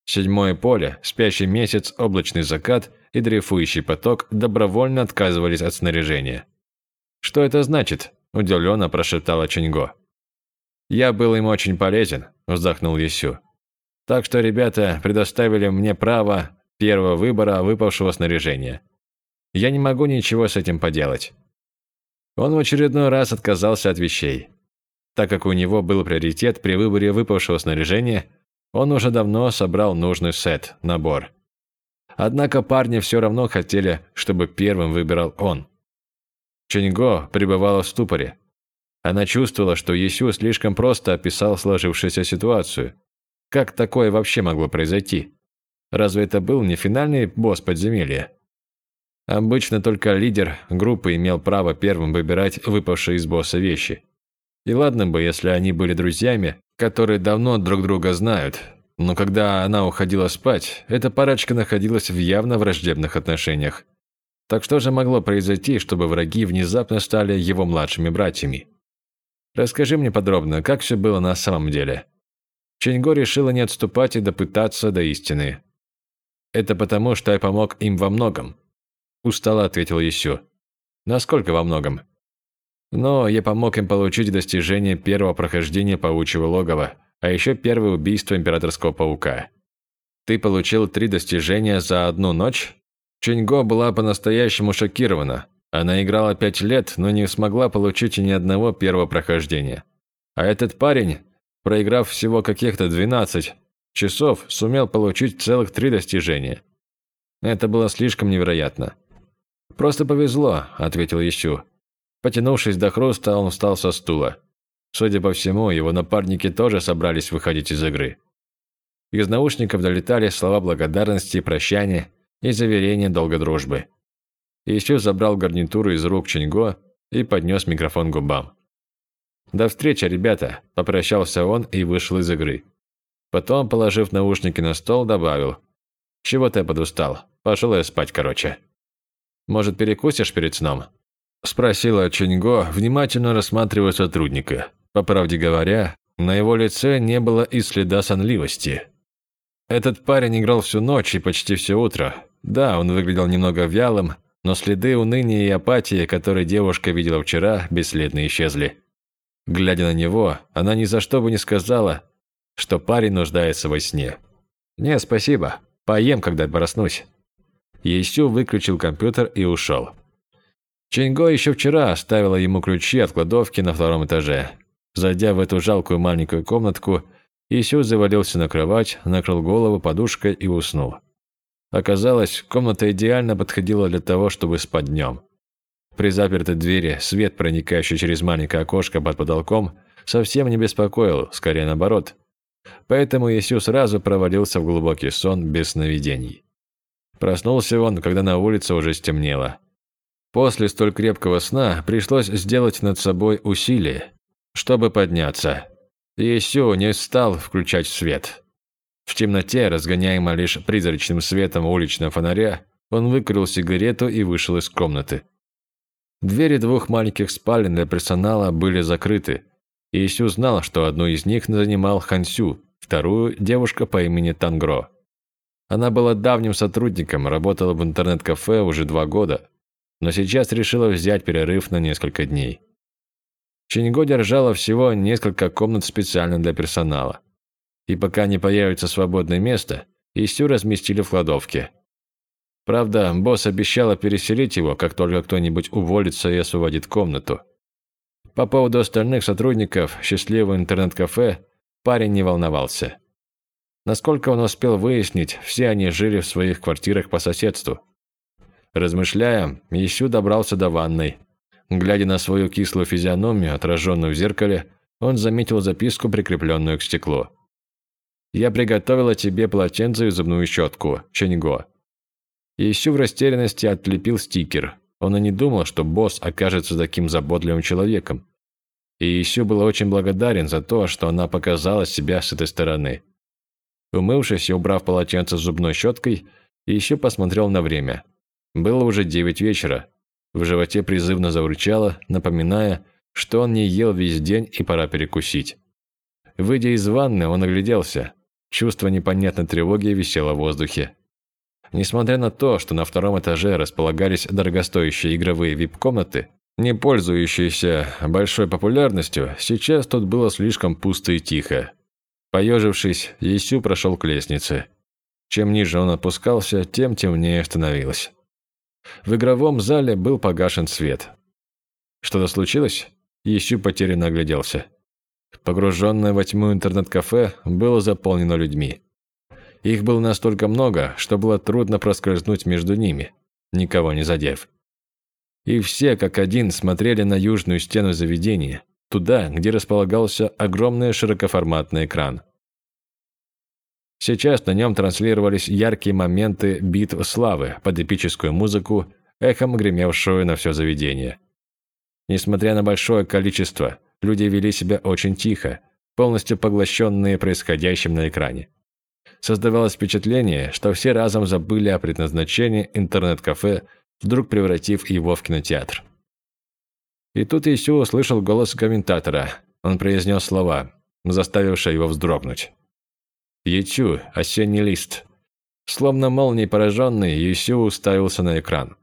Седьмое поле, спящий месяц, облачный закат и дрейфующий поток добровольно отказывались от снаряжения. «Что это значит?» – удивленно прошептала Ченьго. «Я был им очень полезен», – вздохнул Есю. «Так что ребята предоставили мне право первого выбора выпавшего снаряжения. Я не могу ничего с этим поделать. Он в очередной раз отказался от вещей. Так как у него был приоритет при выборе выпавшего снаряжения, он уже давно собрал нужный сет, набор. Однако парни все равно хотели, чтобы первым выбирал он. Ченьго пребывала в ступоре. Она чувствовала, что Есю слишком просто описал сложившуюся ситуацию. Как такое вообще могло произойти? Разве это был не финальный босс подземелья? Обычно только лидер группы имел право первым выбирать выпавшие из босса вещи. И ладно бы, если они были друзьями, которые давно друг друга знают, но когда она уходила спать, эта парочка находилась в явно враждебных отношениях. Так что же могло произойти, чтобы враги внезапно стали его младшими братьями? Расскажи мне подробно, как все было на самом деле. Ченьго решила не отступать и допытаться до истины. Это потому, что я помог им во многом. Устало ответил Исю. Насколько во многом? Но я помог им получить достижение первого прохождения паучьего логова, а еще первое убийство императорского паука. Ты получил три достижения за одну ночь? Ченьго была по-настоящему шокирована. Она играла пять лет, но не смогла получить ни одного первого прохождения. А этот парень, проиграв всего каких-то 12 часов, сумел получить целых три достижения. Это было слишком невероятно. «Просто повезло», – ответил Ищу. Потянувшись до хруста, он встал со стула. Судя по всему, его напарники тоже собрались выходить из игры. Из наушников долетали слова благодарности прощания и заверения долгой дружбы. Ищу забрал гарнитуру из рук Чинго и поднес микрофон губам. «До встречи, ребята!» – попрощался он и вышел из игры. Потом, положив наушники на стол, добавил. «Чего ты подустал? Пошел я спать, короче». «Может, перекусишь перед сном?» – спросила Ченьго, внимательно рассматривая сотрудника. По правде говоря, на его лице не было и следа сонливости. Этот парень играл всю ночь и почти все утро. Да, он выглядел немного вялым, но следы уныния и апатии, которые девушка видела вчера, бесследно исчезли. Глядя на него, она ни за что бы не сказала, что парень нуждается во сне. «Не, спасибо. Поем, когда проснусь». Есю выключил компьютер и ушел. Ченьго еще вчера оставила ему ключи от кладовки на втором этаже. Зайдя в эту жалкую маленькую комнатку, Есю завалился на кровать, накрыл голову подушкой и уснул. Оказалось, комната идеально подходила для того, чтобы спать днем. При запертой двери свет, проникающий через маленькое окошко под потолком, совсем не беспокоил, скорее наоборот. Поэтому Есю сразу провалился в глубокий сон без сновидений. Проснулся он, когда на улице уже стемнело. После столь крепкого сна пришлось сделать над собой усилие, чтобы подняться. Есю не стал включать свет. В темноте, разгоняемой лишь призрачным светом уличного фонаря, он выкурил сигарету и вышел из комнаты. Двери двух маленьких спален для персонала были закрыты, и Исю знал, что одну из них занимал Хансю, вторую – девушка по имени Тангро. Она была давним сотрудником, работала в интернет-кафе уже два года, но сейчас решила взять перерыв на несколько дней. Чиньго держала всего несколько комнат специально для персонала и пока не появится свободное место, Истю разместили в кладовке. Правда, босс обещала переселить его, как только кто-нибудь уволится и освободит комнату. По поводу остальных сотрудников счастливого интернет-кафе парень не волновался. Насколько он успел выяснить, все они жили в своих квартирах по соседству. Размышляя, Ищу добрался до ванной. Глядя на свою кислую физиономию, отраженную в зеркале, он заметил записку, прикрепленную к стеклу. Я приготовила тебе полотенце и зубную щетку, Ченьго». Еще в растерянности отлепил стикер. Он и не думал, что босс окажется таким заботливым человеком. И еще был очень благодарен за то, что она показала себя с этой стороны. Умывшись и убрав полотенце с зубной щеткой, еще посмотрел на время. Было уже девять вечера. В животе призывно заурчало, напоминая, что он не ел весь день и пора перекусить. Выйдя из ванны, он огляделся. Чувство непонятной тревоги висело в воздухе. Несмотря на то, что на втором этаже располагались дорогостоящие игровые вип-комнаты, не пользующиеся большой популярностью, сейчас тут было слишком пусто и тихо. Поежившись, Есю прошел к лестнице. Чем ниже он опускался, тем темнее становилось. В игровом зале был погашен свет. Что-то случилось? Ищу потерянно огляделся. Погруженное во тьму интернет-кафе было заполнено людьми. Их было настолько много, что было трудно проскользнуть между ними, никого не задев. И все, как один, смотрели на южную стену заведения, туда, где располагался огромный широкоформатный экран. Сейчас на нем транслировались яркие моменты битв славы под эпическую музыку, эхом гремевшую на все заведение. Несмотря на большое количество, люди вели себя очень тихо, полностью поглощенные происходящим на экране. Создавалось впечатление, что все разом забыли о предназначении интернет-кафе, вдруг превратив его в кинотеатр. И тут Исю услышал голос комментатора. Он произнес слова, заставившие его вздрогнуть. Ячу, осенний лист. Словно молнией пораженный, Ячу уставился на экран.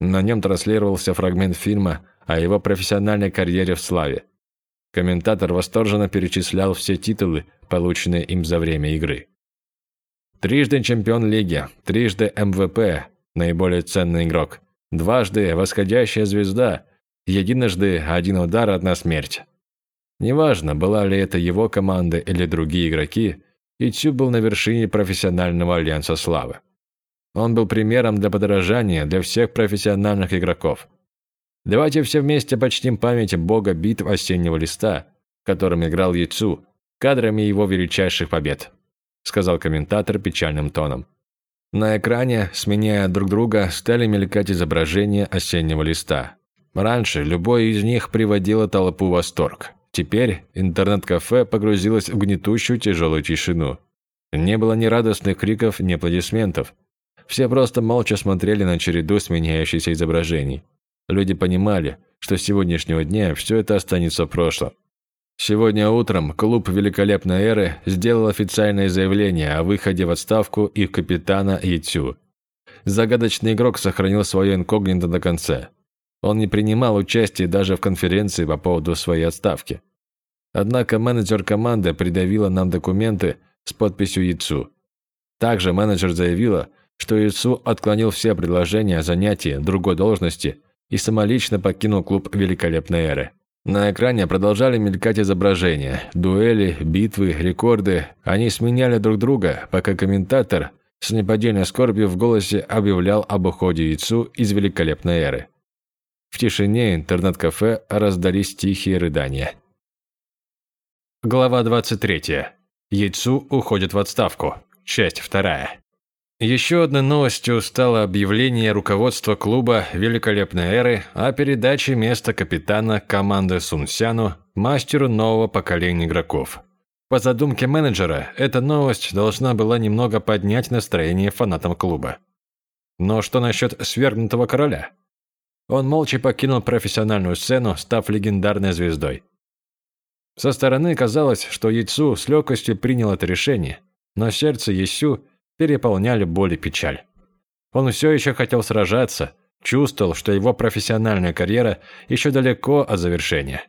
На нем транслировался фрагмент фильма о его профессиональной карьере в славе. Комментатор восторженно перечислял все титулы, полученные им за время игры. Трижды чемпион лиги, трижды МВП, наиболее ценный игрок, дважды восходящая звезда, единожды один удар, одна смерть. Неважно, была ли это его команда или другие игроки, и Цю был на вершине профессионального альянса славы. Он был примером для подражания для всех профессиональных игроков. Давайте все вместе почтим память бога битв осеннего листа, которым играл Яцу, кадрами его величайших побед, сказал комментатор печальным тоном. На экране, сменяя друг друга, стали мелькать изображения осеннего листа. Раньше любой из них приводило толпу в восторг. Теперь интернет-кафе погрузилось в гнетущую тяжелую тишину. Не было ни радостных криков, ни аплодисментов. Все просто молча смотрели на череду сменяющихся изображений. Люди понимали, что с сегодняшнего дня все это останется в прошлом. Сегодня утром клуб «Великолепной эры» сделал официальное заявление о выходе в отставку их капитана Яцю. Загадочный игрок сохранил свое инкогнито до конца. Он не принимал участия даже в конференции по поводу своей отставки. Однако менеджер команды придавила нам документы с подписью Яцу. Также менеджер заявила, что Яцу отклонил все предложения о занятии другой должности и самолично покинул клуб великолепной эры. На экране продолжали мелькать изображения, дуэли, битвы, рекорды. Они сменяли друг друга, пока комментатор с неподдельной скорбью в голосе объявлял об уходе Яцу из великолепной эры. В тишине интернет-кафе раздались тихие рыдания. Глава 23. Яйцу уходит в отставку. Часть 2. Еще одной новостью стало объявление руководства клуба «Великолепной эры» о передаче места капитана команды Сунсяну, мастеру нового поколения игроков. По задумке менеджера, эта новость должна была немного поднять настроение фанатам клуба. Но что насчет свергнутого короля? Он молча покинул профессиональную сцену, став легендарной звездой. Со стороны казалось, что Яйцу с легкостью принял это решение, но сердце Ясю переполняли боль и печаль. Он все еще хотел сражаться, чувствовал, что его профессиональная карьера еще далеко от завершения.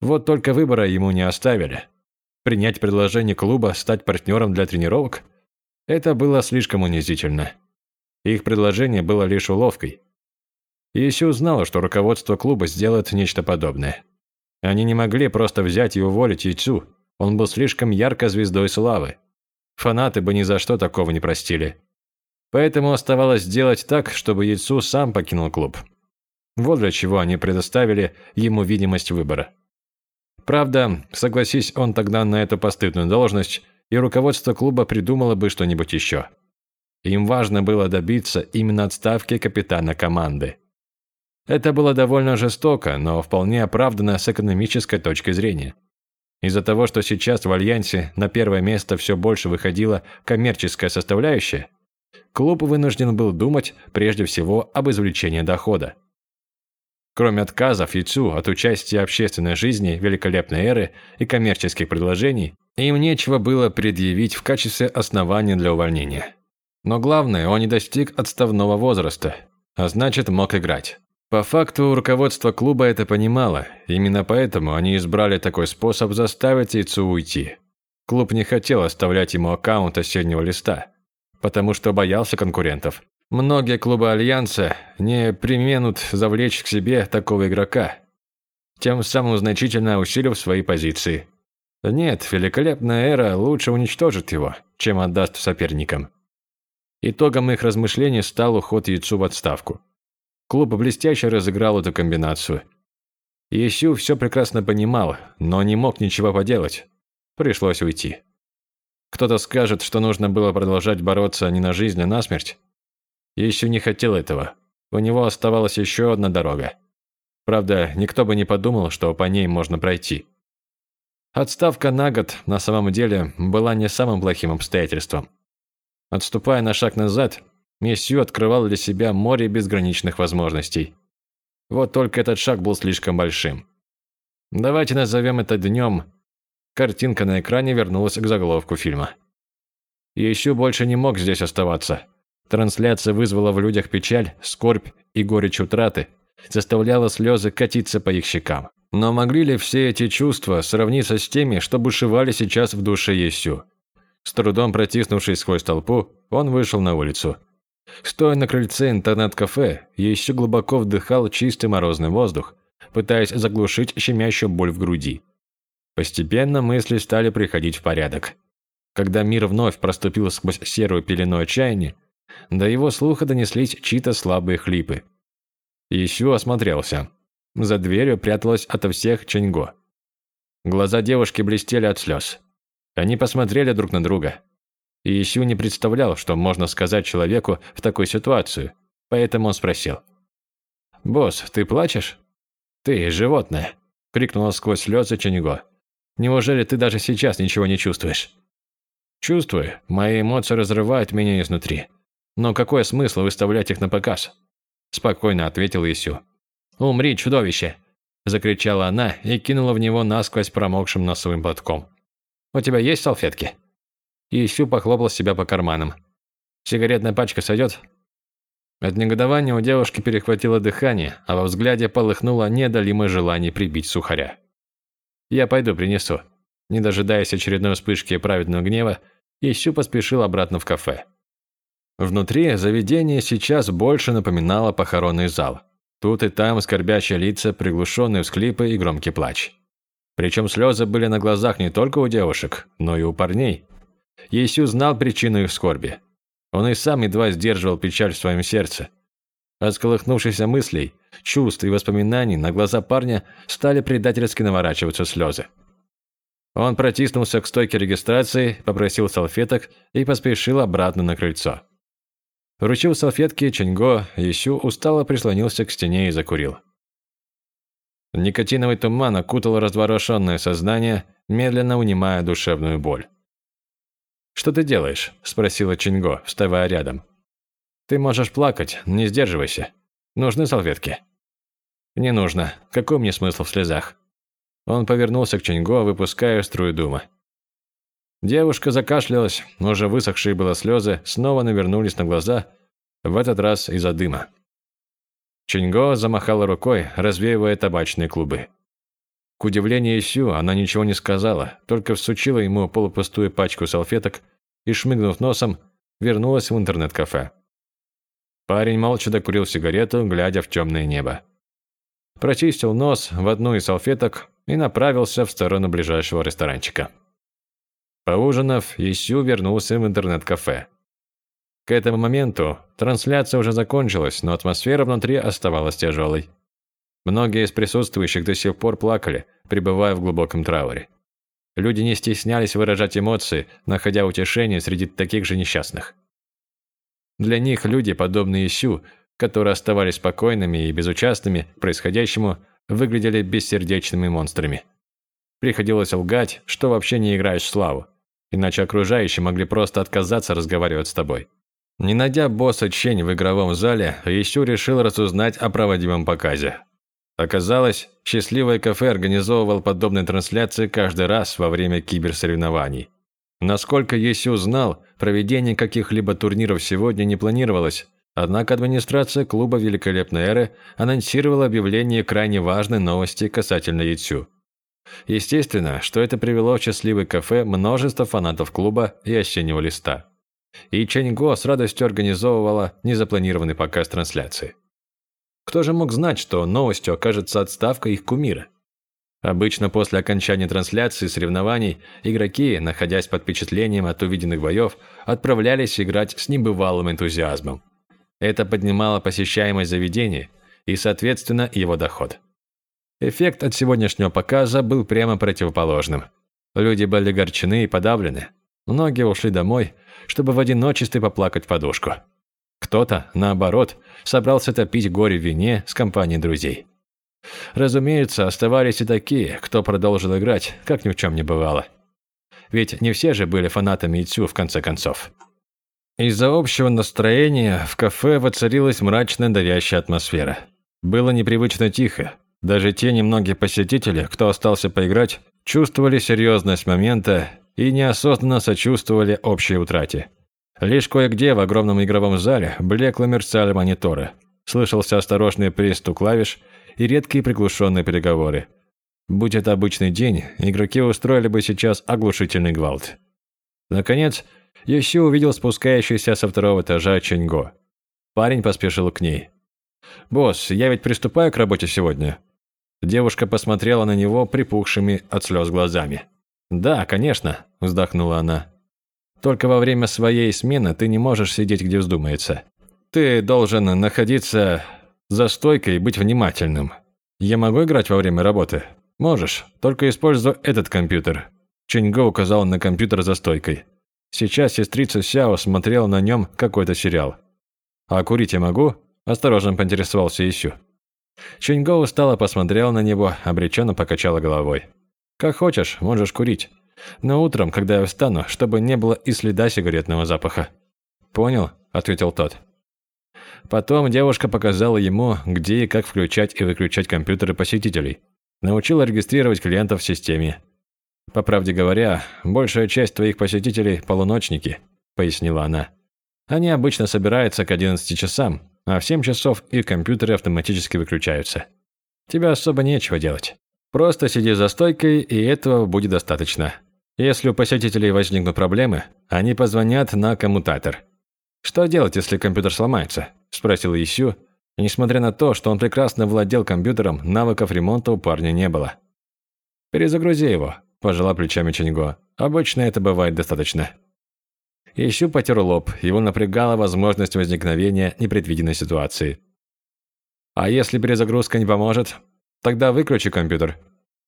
Вот только выбора ему не оставили. Принять предложение клуба стать партнером для тренировок – это было слишком унизительно. Их предложение было лишь уловкой. Исю знала, что руководство клуба сделает нечто подобное – они не могли просто взять и уволить Яйцу. Он был слишком яркой звездой славы. Фанаты бы ни за что такого не простили. Поэтому оставалось сделать так, чтобы Яйцу сам покинул клуб. Вот для чего они предоставили ему видимость выбора. Правда, согласись он тогда на эту постыдную должность, и руководство клуба придумало бы что-нибудь еще. Им важно было добиться именно отставки капитана команды. Это было довольно жестоко, но вполне оправдано с экономической точки зрения. Из-за того, что сейчас в Альянсе на первое место все больше выходила коммерческая составляющая, клуб вынужден был думать прежде всего об извлечении дохода. Кроме отказов Яцу от участия в общественной жизни великолепной эры и коммерческих предложений, им нечего было предъявить в качестве основания для увольнения. Но главное, он не достиг отставного возраста, а значит мог играть. По факту, руководство клуба это понимало, именно поэтому они избрали такой способ заставить Яйцу уйти. Клуб не хотел оставлять ему аккаунт осеннего листа, потому что боялся конкурентов. Многие клубы Альянса не применут завлечь к себе такого игрока, тем самым значительно усилив свои позиции. Нет, великолепная эра лучше уничтожит его, чем отдаст соперникам. Итогом их размышлений стал уход яйцу в отставку. Клуб блестяще разыграл эту комбинацию. Исю все прекрасно понимал, но не мог ничего поделать. Пришлось уйти. Кто-то скажет, что нужно было продолжать бороться не на жизнь, а на смерть. Исю не хотел этого. У него оставалась еще одна дорога. Правда, никто бы не подумал, что по ней можно пройти. Отставка на год на самом деле была не самым плохим обстоятельством. Отступая на шаг назад, Месью открывал для себя море безграничных возможностей. Вот только этот шаг был слишком большим. Давайте назовем это днем. Картинка на экране вернулась к заголовку фильма. Еще больше не мог здесь оставаться. Трансляция вызвала в людях печаль, скорбь и горечь утраты, заставляла слезы катиться по их щекам. Но могли ли все эти чувства сравниться с теми, что бушевали сейчас в душе Есю? С трудом протиснувшись сквозь толпу, он вышел на улицу. Стоя на крыльце интернет-кафе, Есю глубоко вдыхал чистый морозный воздух, пытаясь заглушить щемящую боль в груди. Постепенно мысли стали приходить в порядок. Когда мир вновь проступил сквозь серую пелену отчаяния, до его слуха донеслись чьи-то слабые хлипы. Есю осмотрелся. За дверью пряталась ото всех Ченьго. Глаза девушки блестели от слез. Они посмотрели друг на друга. И Ищу не представлял, что можно сказать человеку в такой ситуации, поэтому он спросил. «Босс, ты плачешь?» «Ты, животное!» – крикнула сквозь слезы Ченьго. «Неужели ты даже сейчас ничего не чувствуешь?» «Чувствую. Мои эмоции разрывают меня изнутри. Но какой смысл выставлять их на показ?» Спокойно ответил Исю. «Умри, чудовище!» – закричала она и кинула в него насквозь промокшим носовым платком. «У тебя есть салфетки?» Ищу похлопал себя по карманам. «Сигаретная пачка сойдет?» От негодования у девушки перехватило дыхание, а во взгляде полыхнуло неодолимое желание прибить сухаря. «Я пойду принесу». Не дожидаясь очередной вспышки праведного гнева, Ищу поспешил обратно в кафе. Внутри заведение сейчас больше напоминало похоронный зал. Тут и там скорбящие лица, приглушенные всклипы и громкий плач. Причем слезы были на глазах не только у девушек, но и у парней. Есю знал причину их скорби. Он и сам едва сдерживал печаль в своем сердце. От сколыхнувшихся мыслей, чувств и воспоминаний на глаза парня стали предательски наворачиваться слезы. Он протиснулся к стойке регистрации, попросил салфеток и поспешил обратно на крыльцо. Вручил салфетки Ченьго, Ищу устало прислонился к стене и закурил. Никотиновый туман окутал разворошенное сознание, медленно унимая душевную боль. «Что ты делаешь?» – спросила Ченьго, вставая рядом. «Ты можешь плакать, не сдерживайся. Нужны салфетки?» «Не нужно. Какой мне смысл в слезах?» Он повернулся к Ченьго, выпуская струю дума. Девушка закашлялась, уже высохшие было слезы снова навернулись на глаза, в этот раз из-за дыма. Чинго замахала рукой, развеивая табачные клубы. К удивлению Исю, она ничего не сказала, только всучила ему полупустую пачку салфеток и, шмыгнув носом, вернулась в интернет-кафе. Парень молча докурил сигарету, глядя в темное небо. Прочистил нос в одну из салфеток и направился в сторону ближайшего ресторанчика. Поужинав, Исю вернулся в интернет-кафе. К этому моменту трансляция уже закончилась, но атмосфера внутри оставалась тяжелой. Многие из присутствующих до сих пор плакали, пребывая в глубоком трауре. Люди не стеснялись выражать эмоции, находя утешение среди таких же несчастных. Для них люди, подобные Исю, которые оставались спокойными и безучастными к происходящему, выглядели бессердечными монстрами. Приходилось лгать, что вообще не играешь в славу, иначе окружающие могли просто отказаться разговаривать с тобой. Не найдя босса Чень в игровом зале, Ищу решил разузнать о проводимом показе. Оказалось, счастливое кафе организовывал подобные трансляции каждый раз во время киберсоревнований. Насколько Есю знал, проведение каких-либо турниров сегодня не планировалось, однако администрация клуба Великолепной Эры анонсировала объявление крайне важной новости касательно Яцю. Естественно, что это привело в счастливое кафе множество фанатов клуба и осеннего листа. и Чэньго с радостью организовывала незапланированный показ трансляции. Кто же мог знать, что новостью окажется отставка их кумира? Обычно после окончания трансляции соревнований игроки, находясь под впечатлением от увиденных боев, отправлялись играть с небывалым энтузиазмом. Это поднимало посещаемость заведения и, соответственно, его доход. Эффект от сегодняшнего показа был прямо противоположным. Люди были горчены и подавлены. Многие ушли домой, чтобы в одиночестве поплакать в подушку. Кто-то, наоборот, собрался топить горе в вине с компанией друзей. Разумеется, оставались и такие, кто продолжил играть, как ни в чем не бывало. Ведь не все же были фанатами Ицю в конце концов. Из-за общего настроения в кафе воцарилась мрачная давящая атмосфера. Было непривычно тихо. Даже те немногие посетители, кто остался поиграть, чувствовали серьезность момента и неосознанно сочувствовали общей утрате. Лишь кое-где в огромном игровом зале блекло мерцали мониторы. Слышался осторожный пристук клавиш и редкие приглушенные переговоры. Будь это обычный день, игроки устроили бы сейчас оглушительный гвалт. Наконец, Йоси увидел спускающийся со второго этажа Ченьго. Парень поспешил к ней. «Босс, я ведь приступаю к работе сегодня?» Девушка посмотрела на него припухшими от слез глазами. «Да, конечно», – вздохнула она. «Только во время своей смены ты не можешь сидеть, где вздумается. Ты должен находиться за стойкой и быть внимательным. Я могу играть во время работы? Можешь, только используй этот компьютер». Ченьго указал на компьютер за стойкой. Сейчас сестрица Сяо смотрела на нем какой-то сериал. «А курить я могу?» – осторожно поинтересовался Исю. Ченьго устало посмотрел на него, обреченно покачала головой. «Как хочешь, можешь курить. Но утром, когда я встану, чтобы не было и следа сигаретного запаха». «Понял», – ответил тот. Потом девушка показала ему, где и как включать и выключать компьютеры посетителей. Научила регистрировать клиентов в системе. «По правде говоря, большая часть твоих посетителей – полуночники», – пояснила она. «Они обычно собираются к 11 часам, а в 7 часов их компьютеры автоматически выключаются. Тебе особо нечего делать. Просто сиди за стойкой, и этого будет достаточно. Если у посетителей возникнут проблемы, они позвонят на коммутатор. Что делать, если компьютер сломается? спросил Исю. Несмотря на то, что он прекрасно владел компьютером, навыков ремонта у парня не было. Перезагрузи его, пожала плечами Ченьго. Обычно это бывает достаточно. Ищу потер лоб, его напрягала возможность возникновения непредвиденной ситуации. «А если перезагрузка не поможет? Тогда выключи компьютер».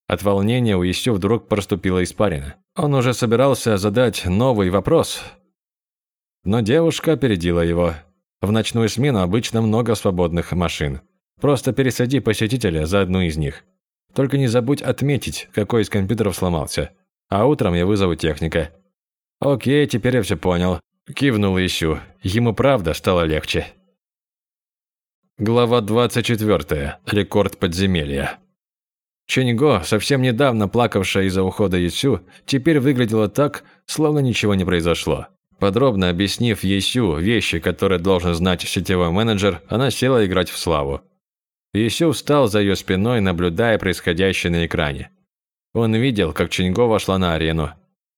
От волнения у Ищу вдруг проступила испарина. Он уже собирался задать новый вопрос. Но девушка опередила его. В ночную смену обычно много свободных машин. Просто пересади посетителя за одну из них. Только не забудь отметить, какой из компьютеров сломался. А утром я вызову техника. «Окей, теперь я все понял», – кивнул Ищу. Ему правда стало легче. Глава 24. Рекорд подземелья. Ченьго, совсем недавно плакавшая из-за ухода Исю, теперь выглядела так, словно ничего не произошло. Подробно объяснив Есю вещи, которые должен знать сетевой менеджер, она села играть в славу. Есю встал за ее спиной, наблюдая происходящее на экране. Он видел, как Ченьго вошла на арену,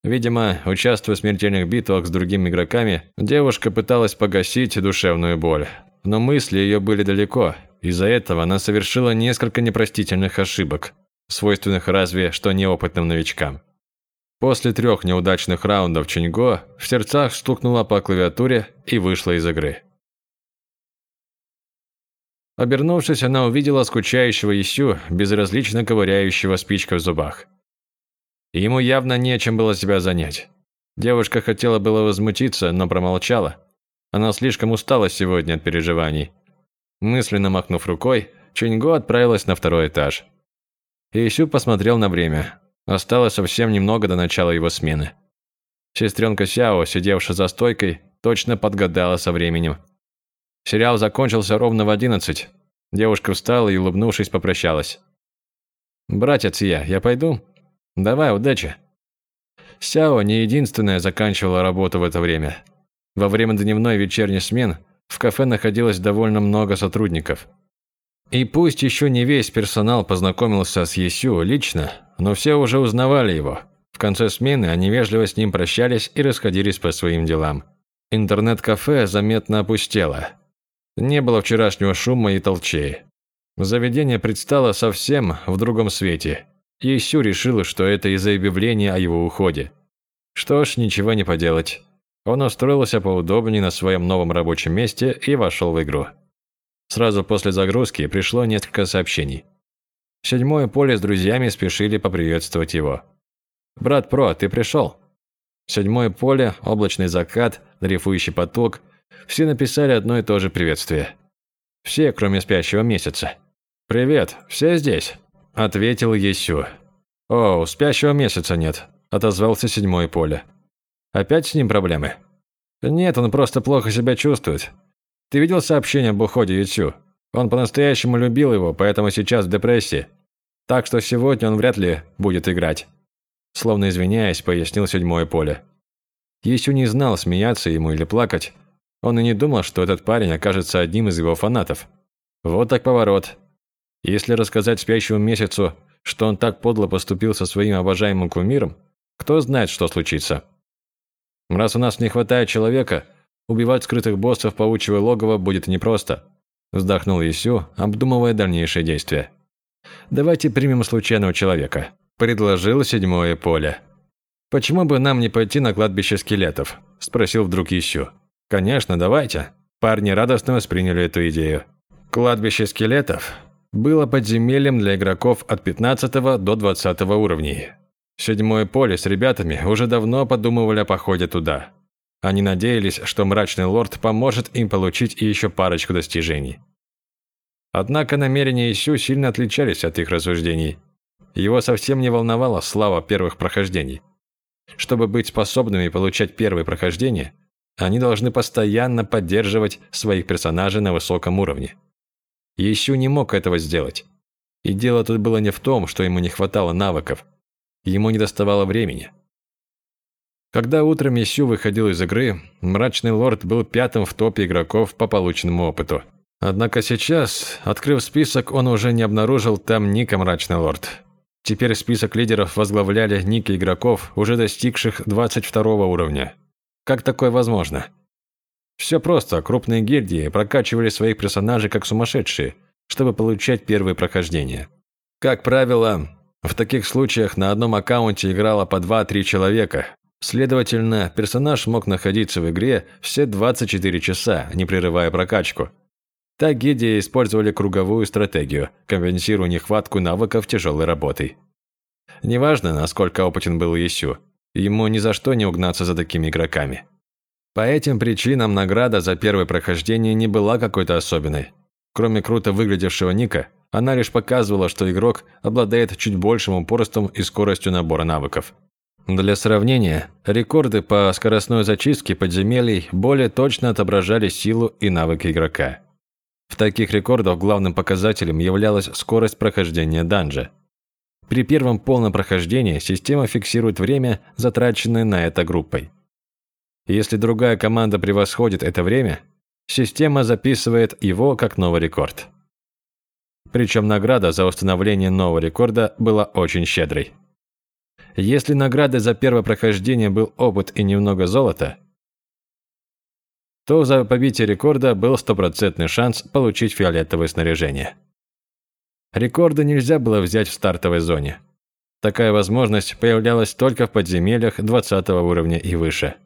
Видимо, участвуя в смертельных битвах с другими игроками, девушка пыталась погасить душевную боль. Но мысли ее были далеко. Из-за этого она совершила несколько непростительных ошибок, свойственных разве что неопытным новичкам. После трех неудачных раундов Чиньго в сердцах стукнула по клавиатуре и вышла из игры. Обернувшись, она увидела скучающего Исю, безразлично ковыряющего спичкой в зубах. Ему явно нечем было себя занять. Девушка хотела было возмутиться, но промолчала. Она слишком устала сегодня от переживаний. Мысленно махнув рукой, Ченьго отправилась на второй этаж. Исю посмотрел на время. Осталось совсем немного до начала его смены. Сестренка Сяо, сидевшая за стойкой, точно подгадала со временем. Сериал закончился ровно в одиннадцать. Девушка встала и, улыбнувшись, попрощалась. «Братец я, я пойду?» Давай, удачи. Сяо не единственная заканчивала работу в это время. Во время дневной и вечерней смен в кафе находилось довольно много сотрудников. И пусть еще не весь персонал познакомился с Есю лично, но все уже узнавали его. В конце смены они вежливо с ним прощались и расходились по своим делам. Интернет-кафе заметно опустело. Не было вчерашнего шума и толчей. Заведение предстало совсем в другом свете. Исю решила, что это из-за объявления о его уходе. Что ж, ничего не поделать. Он устроился поудобнее на своем новом рабочем месте и вошел в игру. Сразу после загрузки пришло несколько сообщений. Седьмое поле с друзьями спешили поприветствовать его. «Брат Про, ты пришел?» Седьмое поле, облачный закат, дрейфующий поток – все написали одно и то же приветствие. Все, кроме спящего месяца. «Привет, все здесь?» – ответил Есю. «О, спящего месяца нет», – отозвался седьмое поле. «Опять с ним проблемы?» «Нет, он просто плохо себя чувствует. Ты видел сообщение об уходе Есю? Он по-настоящему любил его, поэтому сейчас в депрессии. Так что сегодня он вряд ли будет играть». Словно извиняясь, пояснил седьмое поле. Есю не знал, смеяться ему или плакать. Он и не думал, что этот парень окажется одним из его фанатов. Вот так поворот. Если рассказать спящему месяцу, что он так подло поступил со своим обожаемым кумиром, кто знает, что случится. Раз у нас не хватает человека, убивать скрытых боссов паучьего логова будет непросто. Вздохнул Исю, обдумывая дальнейшие действия. «Давайте примем случайного человека», – предложил седьмое поле. «Почему бы нам не пойти на кладбище скелетов?» – спросил вдруг Исю. «Конечно, давайте». Парни радостно восприняли эту идею. Кладбище скелетов было подземельем для игроков от 15 до 20 уровней. Седьмое поле с ребятами уже давно подумывали о походе туда. Они надеялись, что мрачный лорд поможет им получить еще парочку достижений. Однако намерения Исю сильно отличались от их рассуждений. Его совсем не волновала слава первых прохождений. Чтобы быть способными получать первые прохождения – они должны постоянно поддерживать своих персонажей на высоком уровне. Ищу не мог этого сделать. И дело тут было не в том, что ему не хватало навыков. Ему не доставало времени. Когда утром Ищу выходил из игры, Мрачный Лорд был пятым в топе игроков по полученному опыту. Однако сейчас, открыв список, он уже не обнаружил там ника Мрачный Лорд. Теперь список лидеров возглавляли ники игроков, уже достигших 22 уровня. Как такое возможно? Все просто, крупные гильдии прокачивали своих персонажей как сумасшедшие, чтобы получать первые прохождения. Как правило, в таких случаях на одном аккаунте играло по 2-3 человека. Следовательно, персонаж мог находиться в игре все 24 часа, не прерывая прокачку. Так гильдии использовали круговую стратегию, компенсируя нехватку навыков тяжелой работой. Неважно, насколько опытен был Исю, Ему ни за что не угнаться за такими игроками. По этим причинам награда за первое прохождение не была какой-то особенной. Кроме круто выглядевшего ника, она лишь показывала, что игрок обладает чуть большим упорством и скоростью набора навыков. Для сравнения, рекорды по скоростной зачистке подземелий более точно отображали силу и навыки игрока. В таких рекордах главным показателем являлась скорость прохождения данжа – при первом полном прохождении система фиксирует время, затраченное на это группой. Если другая команда превосходит это время, система записывает его как новый рекорд. Причем награда за установление нового рекорда была очень щедрой. Если наградой за первое прохождение был опыт и немного золота, то за побитие рекорда был стопроцентный шанс получить фиолетовое снаряжение. Рекорды нельзя было взять в стартовой зоне. Такая возможность появлялась только в подземельях 20 уровня и выше.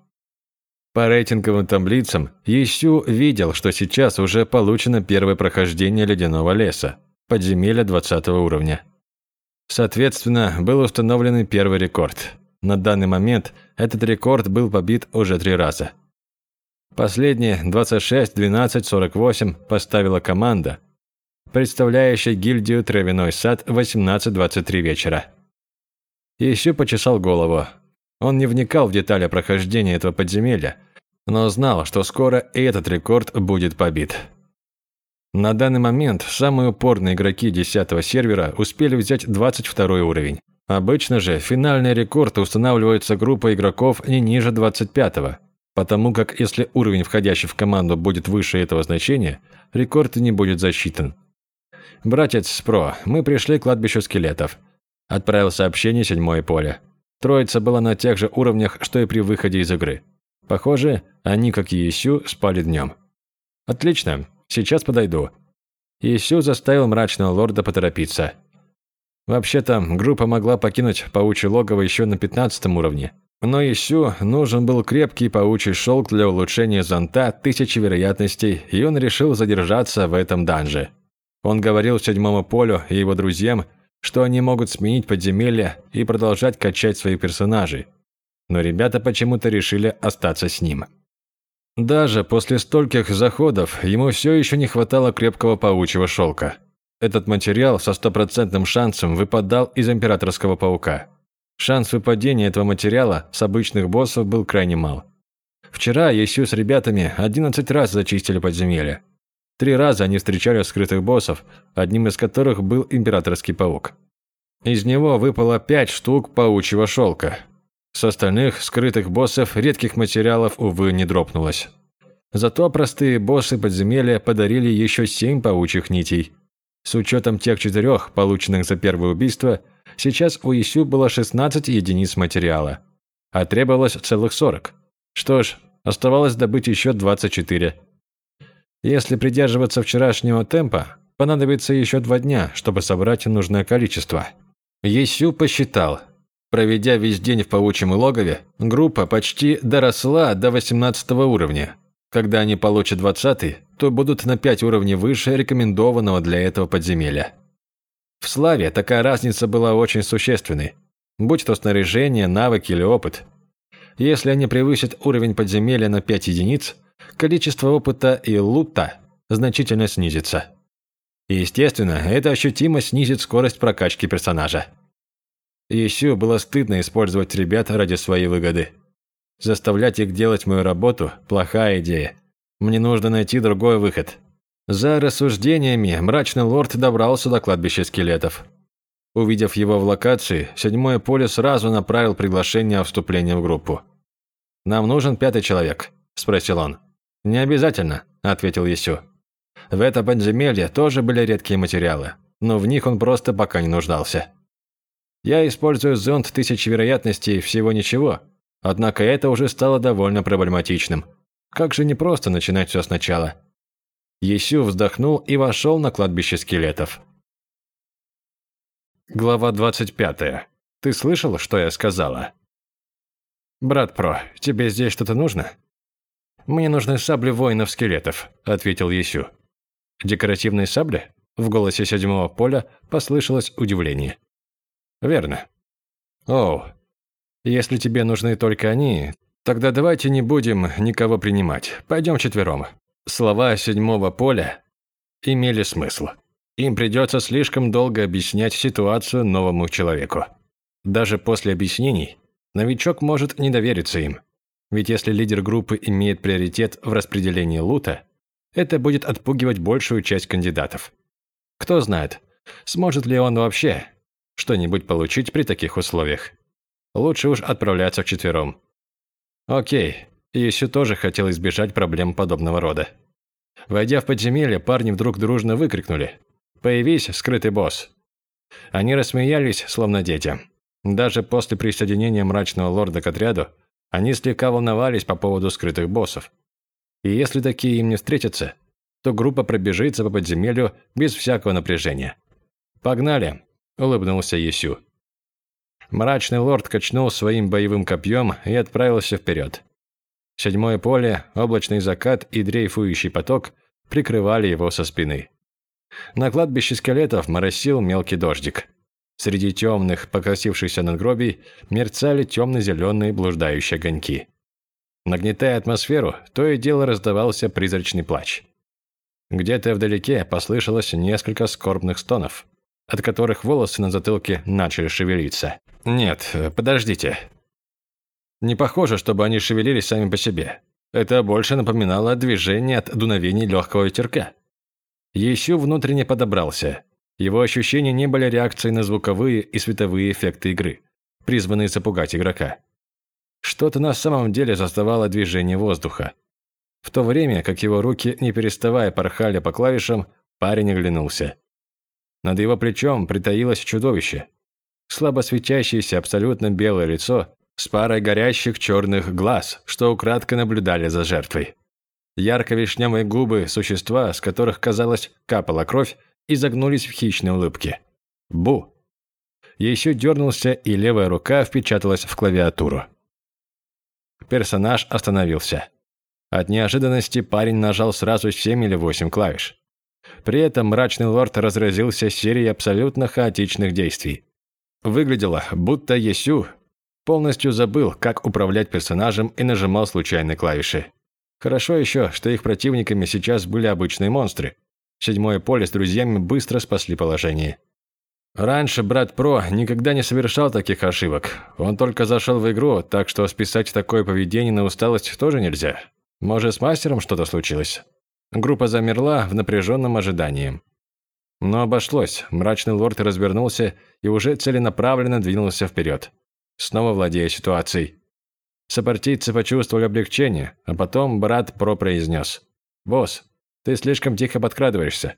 По рейтинговым таблицам Исю видел, что сейчас уже получено первое прохождение ледяного леса, подземелья 20 уровня. Соответственно, был установлен первый рекорд. На данный момент этот рекорд был побит уже три раза. Последние 26, 12, 48 поставила команда – представляющий гильдию «Травяной сад» 18.23 вечера. Еще почесал голову. Он не вникал в детали прохождения этого подземелья, но знал, что скоро и этот рекорд будет побит. На данный момент самые упорные игроки 10 сервера успели взять 22 уровень. Обычно же финальный рекорд устанавливается группой игроков не ниже 25 потому как если уровень входящий в команду будет выше этого значения, рекорд не будет засчитан. «Братец Про, мы пришли к кладбищу скелетов», – отправил сообщение седьмое поле. Троица была на тех же уровнях, что и при выходе из игры. Похоже, они, как и Есю, спали днем. «Отлично, сейчас подойду». Есю заставил мрачного лорда поторопиться. Вообще-то, группа могла покинуть паучье логово еще на пятнадцатом уровне. Но Исю нужен был крепкий паучий шелк для улучшения зонта тысячи вероятностей, и он решил задержаться в этом данже. Он говорил седьмому полю и его друзьям, что они могут сменить подземелье и продолжать качать своих персонажей. Но ребята почему-то решили остаться с ним. Даже после стольких заходов ему все еще не хватало крепкого паучьего шелка. Этот материал со стопроцентным шансом выпадал из императорского паука. Шанс выпадения этого материала с обычных боссов был крайне мал. Вчера Есю с ребятами 11 раз зачистили подземелье. Три раза они встречали скрытых боссов, одним из которых был императорский паук. Из него выпало 5 штук паучьего шелка. С остальных скрытых боссов редких материалов, увы, не дропнулось. Зато простые боссы подземелья подарили еще 7 паучьих нитей – с учетом тех четырех, полученных за первое убийство, сейчас у Исю было 16 единиц материала, а требовалось целых 40. Что ж, оставалось добыть еще 24. Если придерживаться вчерашнего темпа, понадобится еще два дня, чтобы собрать нужное количество. Есю посчитал. Проведя весь день в паучьем логове, группа почти доросла до 18 уровня. Когда они получат 20 то будут на 5 уровней выше рекомендованного для этого подземелья. В славе такая разница была очень существенной, будь то снаряжение, навыки или опыт. Если они превысят уровень подземелья на 5 единиц, количество опыта и лута значительно снизится. И, естественно, это ощутимо снизит скорость прокачки персонажа. Еще было стыдно использовать ребят ради своей выгоды. Заставлять их делать мою работу – плохая идея. Мне нужно найти другой выход. За рассуждениями мрачный лорд добрался до кладбища скелетов. Увидев его в локации, седьмое поле сразу направил приглашение о вступлении в группу. «Нам нужен пятый человек», – спросил он. «Не обязательно», – ответил Есю. В это подземелье тоже были редкие материалы, но в них он просто пока не нуждался. Я использую зонд тысячи вероятностей всего ничего, однако это уже стало довольно проблематичным – как же непросто начинать все сначала. Есю вздохнул и вошел на кладбище скелетов. Глава 25. Ты слышал, что я сказала? Брат Про, тебе здесь что-то нужно? Мне нужны сабли воинов-скелетов, ответил Есю. Декоративные сабли? В голосе седьмого поля послышалось удивление. Верно. Оу, если тебе нужны только они, Тогда давайте не будем никого принимать. Пойдем четвером. Слова седьмого поля имели смысл. Им придется слишком долго объяснять ситуацию новому человеку. Даже после объяснений новичок может не довериться им. Ведь если лидер группы имеет приоритет в распределении лута, это будет отпугивать большую часть кандидатов. Кто знает, сможет ли он вообще что-нибудь получить при таких условиях. Лучше уж отправляться вчетвером. Окей, Юсю тоже хотел избежать проблем подобного рода. Войдя в подземелье, парни вдруг дружно выкрикнули «Появись, скрытый босс!». Они рассмеялись, словно дети. Даже после присоединения мрачного лорда к отряду, они слегка волновались по поводу скрытых боссов. И если такие им не встретятся, то группа пробежится по подземелью без всякого напряжения. «Погнали!» – улыбнулся Есю. Мрачный лорд качнул своим боевым копьем и отправился вперед. Седьмое поле, облачный закат и дрейфующий поток прикрывали его со спины. На кладбище скелетов моросил мелкий дождик. Среди темных, покосившихся надгробий мерцали темно-зеленые блуждающие огоньки. Нагнетая атмосферу, то и дело раздавался призрачный плач. Где-то вдалеке послышалось несколько скорбных стонов – от которых волосы на затылке начали шевелиться. Нет, подождите. Не похоже, чтобы они шевелились сами по себе. Это больше напоминало движение от дуновений легкого ветерка. Еще внутренне подобрался. Его ощущения не были реакцией на звуковые и световые эффекты игры, призванные запугать игрока. Что-то на самом деле заставало движение воздуха. В то время, как его руки, не переставая, порхали по клавишам, парень оглянулся. Над его плечом притаилось чудовище. Слабо светящееся абсолютно белое лицо с парой горящих черных глаз, что украдко наблюдали за жертвой. Ярко-вишневые губы существа, с которых, казалось, капала кровь, изогнулись в хищной улыбке. «Бу!» Еще дернулся, и левая рука впечаталась в клавиатуру. Персонаж остановился. От неожиданности парень нажал сразу семь или восемь клавиш. При этом мрачный лорд разразился серией абсолютно хаотичных действий. Выглядело, будто Есю полностью забыл, как управлять персонажем и нажимал случайные клавиши. Хорошо еще, что их противниками сейчас были обычные монстры. Седьмое поле с друзьями быстро спасли положение. Раньше брат Про никогда не совершал таких ошибок. Он только зашел в игру, так что списать такое поведение на усталость тоже нельзя. Может, с мастером что-то случилось? Группа замерла в напряженном ожидании. Но обошлось. Мрачный лорд развернулся и уже целенаправленно двинулся вперед, снова владея ситуацией. Сопартийцы почувствовали облегчение, а потом брат Про произнес. «Босс, ты слишком тихо подкрадываешься.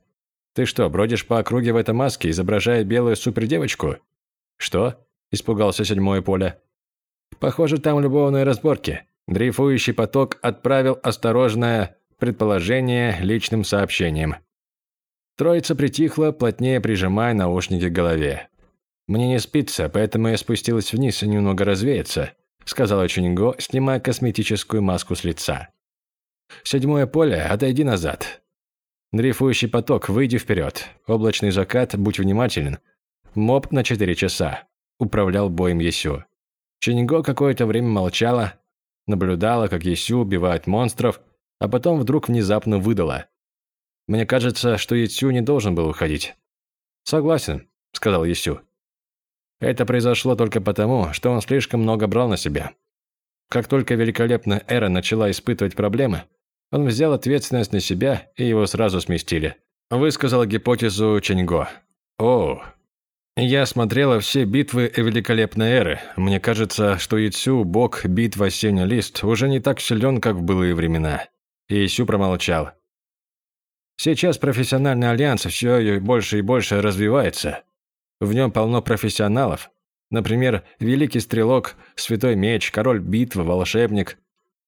Ты что, бродишь по округе в этой маске, изображая белую супердевочку?» «Что?» – испугался седьмое поле. «Похоже, там любовные разборки». Дрейфующий поток отправил осторожное предположение личным сообщением. Троица притихла, плотнее прижимая наушники к голове. «Мне не спится, поэтому я спустилась вниз и немного развеяться», сказала Чуньго, снимая косметическую маску с лица. «Седьмое поле, отойди назад. Дрейфующий поток, выйди вперед. Облачный закат, будь внимателен. Моб на четыре часа», управлял боем Есю. Чуньго какое-то время молчала, наблюдала, как Есю убивает монстров, а потом вдруг внезапно выдала. «Мне кажется, что Есю не должен был уходить». «Согласен», — сказал Есю. Это произошло только потому, что он слишком много брал на себя. Как только великолепная эра начала испытывать проблемы, он взял ответственность на себя, и его сразу сместили. Высказал гипотезу Ченьго. «О, я смотрела все битвы великолепной эры. Мне кажется, что Ицю, бог битв осенний лист, уже не так силен, как в былые времена». И Исю промолчал. Сейчас профессиональный альянс все больше и больше развивается. В нем полно профессионалов. Например, Великий Стрелок, Святой Меч, Король Битвы, Волшебник.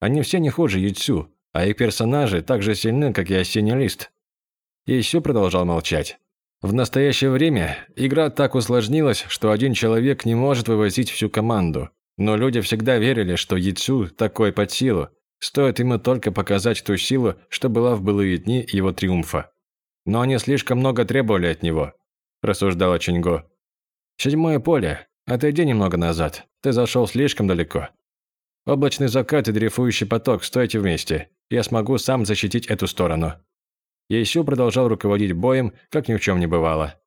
Они все не хуже Юцю, а их персонажи так же сильны, как и Осенний Лист. Исю продолжал молчать. В настоящее время игра так усложнилась, что один человек не может вывозить всю команду. Но люди всегда верили, что Яйцу такой под силу. Стоит ему только показать ту силу, что была в былые дни его триумфа. Но они слишком много требовали от него, рассуждала Чинго. Седьмое поле. Отойди немного назад. Ты зашел слишком далеко. Облачный закат и дрейфующий поток, стойте вместе. Я смогу сам защитить эту сторону. Ейсю продолжал руководить боем, как ни в чем не бывало.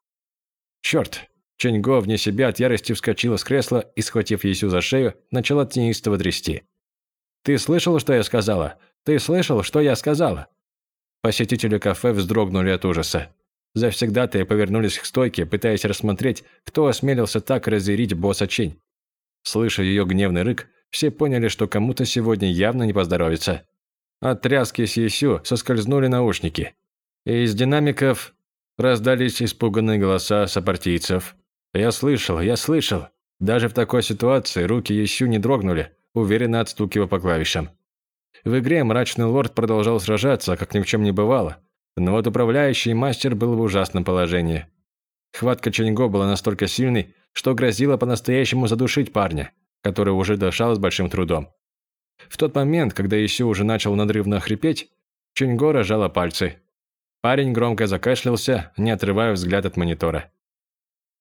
«Черт!» Ченьго вне себя от ярости вскочила с кресла и, схватив Ейсю за шею, начала тенистово трясти. «Ты слышал, что я сказала? Ты слышал, что я сказала?» Посетители кафе вздрогнули от ужаса. Завсегдатые повернулись к стойке, пытаясь рассмотреть, кто осмелился так разъярить босса Чень. Слыша ее гневный рык, все поняли, что кому-то сегодня явно не поздоровится. От тряски с Есю соскользнули наушники и из динамиков раздались испуганные голоса сопартийцев. «Я слышал, я слышал!» Даже в такой ситуации руки еще не дрогнули, уверенно отстукивая по клавишам. В игре мрачный лорд продолжал сражаться, как ни в чем не бывало, но вот управляющий мастер был в ужасном положении. Хватка Ченьго была настолько сильной, что грозила по-настоящему задушить парня, который уже дышал с большим трудом. В тот момент, когда Исю уже начал надрывно хрипеть, Ченьго рожала пальцы, Парень громко закашлялся, не отрывая взгляд от монитора.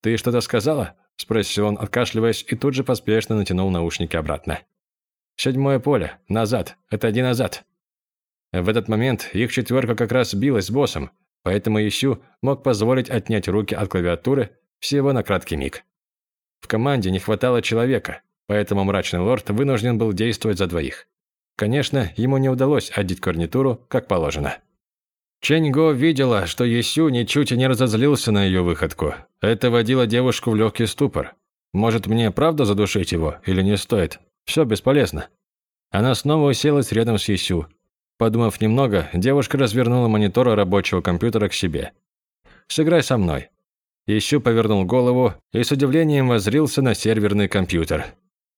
«Ты что-то сказала?» – спросил он, откашливаясь, и тут же поспешно натянул наушники обратно. «Седьмое поле. Назад. Это один назад». В этот момент их четверка как раз билась с боссом, поэтому Ищу мог позволить отнять руки от клавиатуры всего на краткий миг. В команде не хватало человека, поэтому мрачный лорд вынужден был действовать за двоих. Конечно, ему не удалось одеть гарнитуру, как положено. Ченьго видела, что Есю ничуть и не разозлился на ее выходку. Это водило девушку в легкий ступор. Может, мне правда задушить его или не стоит? Все бесполезно. Она снова уселась рядом с Есю. Подумав немного, девушка развернула монитор рабочего компьютера к себе. «Сыграй со мной». Есю повернул голову и с удивлением воззрился на серверный компьютер.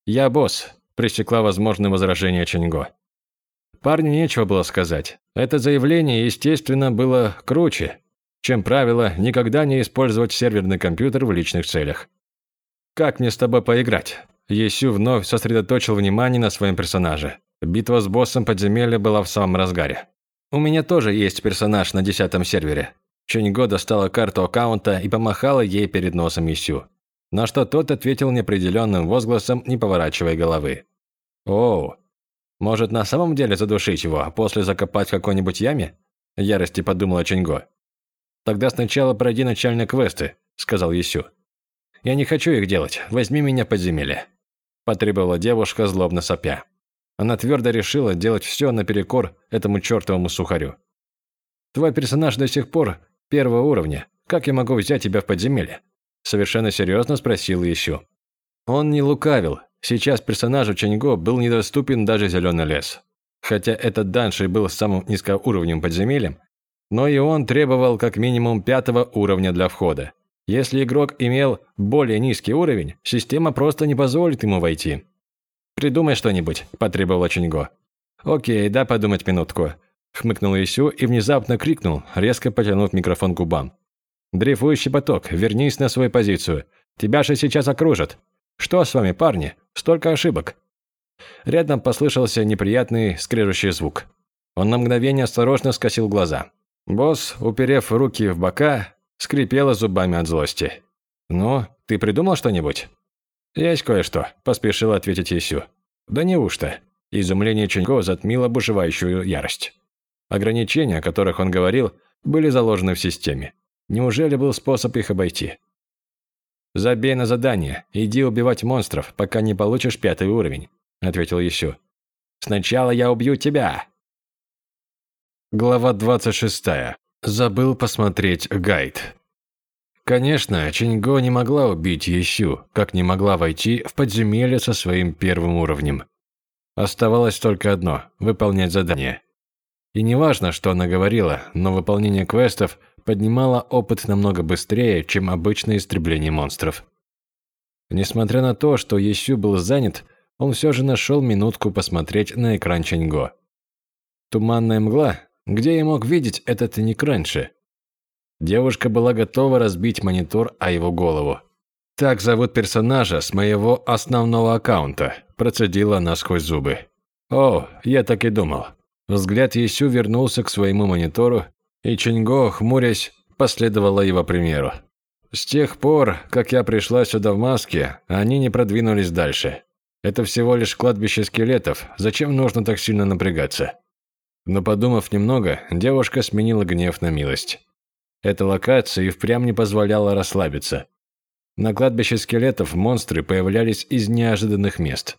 «Я босс», – пресекла возможное возражение Ченьго. Парню нечего было сказать. Это заявление, естественно, было круче, чем правило никогда не использовать серверный компьютер в личных целях. «Как мне с тобой поиграть?» Есю вновь сосредоточил внимание на своем персонаже. Битва с боссом подземелья была в самом разгаре. «У меня тоже есть персонаж на десятом сервере». Ченьго достала карту аккаунта и помахала ей перед носом Есю. На что тот ответил неопределенным возгласом, не поворачивая головы. «Оу, может, на самом деле задушить его, а после закопать в какой-нибудь яме?» Ярости подумала Ченьго. «Тогда сначала пройди начальные квесты», – сказал Есю. «Я не хочу их делать. Возьми меня подземелье», – потребовала девушка, злобно сопя. Она твердо решила делать все наперекор этому чертовому сухарю. «Твой персонаж до сих пор первого уровня. Как я могу взять тебя в подземелье?» Совершенно серьезно спросил Есю. Он не лукавил. Сейчас персонажу Чаньго был недоступен даже зеленый лес. Хотя этот данший был самым низкоуровневым подземельем, но и он требовал как минимум пятого уровня для входа. Если игрок имел более низкий уровень, система просто не позволит ему войти. «Придумай что-нибудь», – потребовал Ченьго. «Окей, да подумать минутку», – хмыкнул Исю и внезапно крикнул, резко потянув микрофон к губам. «Дрейфующий поток, вернись на свою позицию. Тебя же сейчас окружат. Что с вами, парни? Столько ошибок». Рядом послышался неприятный скрежущий звук. Он на мгновение осторожно скосил глаза. Босс, уперев руки в бока, скрипела зубами от злости. «Ну, ты придумал что-нибудь?» «Есть кое-что», – поспешил ответить Исю. «Да неужто?» Изумление Чунько затмило бушевающую ярость. Ограничения, о которых он говорил, были заложены в системе. Неужели был способ их обойти? «Забей на задание, иди убивать монстров, пока не получишь пятый уровень», – ответил Исю. «Сначала я убью тебя!» Глава 26. Забыл посмотреть гайд. Конечно, Чиньго не могла убить Ещу, как не могла войти в подземелье со своим первым уровнем. Оставалось только одно – выполнять задание. И неважно, что она говорила, но выполнение квестов поднимало опыт намного быстрее, чем обычное истребление монстров. Несмотря на то, что Ещу был занят, он все же нашел минутку посмотреть на экран Чиньго. Туманная мгла где я мог видеть этот ник раньше? Девушка была готова разбить монитор о его голову. «Так зовут персонажа с моего основного аккаунта», – процедила она сквозь зубы. «О, я так и думал». Взгляд Есю вернулся к своему монитору, и Чинго, хмурясь, последовала его примеру. С тех пор, как я пришла сюда в маске, они не продвинулись дальше. Это всего лишь кладбище скелетов, зачем нужно так сильно напрягаться? Но подумав немного, девушка сменила гнев на милость. Эта локация и впрямь не позволяла расслабиться. На кладбище скелетов монстры появлялись из неожиданных мест.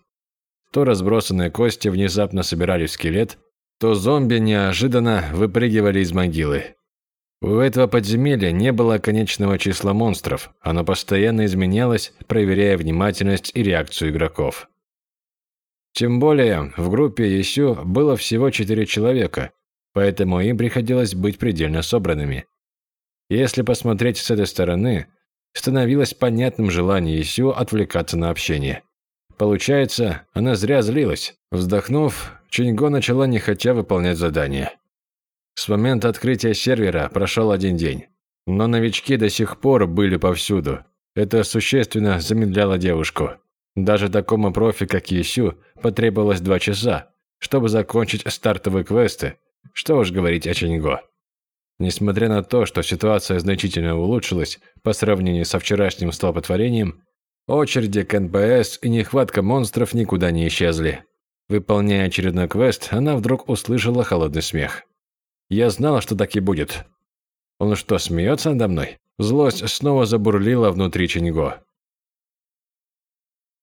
То разбросанные кости внезапно собирались в скелет, то зомби неожиданно выпрыгивали из могилы. У этого подземелья не было конечного числа монстров, оно постоянно изменялось, проверяя внимательность и реакцию игроков. Тем более, в группе Исю было всего четыре человека, поэтому им приходилось быть предельно собранными. Если посмотреть с этой стороны, становилось понятным желание Исю отвлекаться на общение. Получается, она зря злилась. Вздохнув, Чиньго начала нехотя выполнять задание. С момента открытия сервера прошел один день. Но новички до сих пор были повсюду. Это существенно замедляло девушку. Даже такому профи, как Ещу, потребовалось два часа, чтобы закончить стартовые квесты, что уж говорить о Ченьго. Несмотря на то, что ситуация значительно улучшилась по сравнению со вчерашним столпотворением, очереди к NPC и нехватка монстров никуда не исчезли. Выполняя очередной квест, она вдруг услышала холодный смех. «Я знала, что так и будет». «Он что, смеется надо мной?» Злость снова забурлила внутри Ченьго.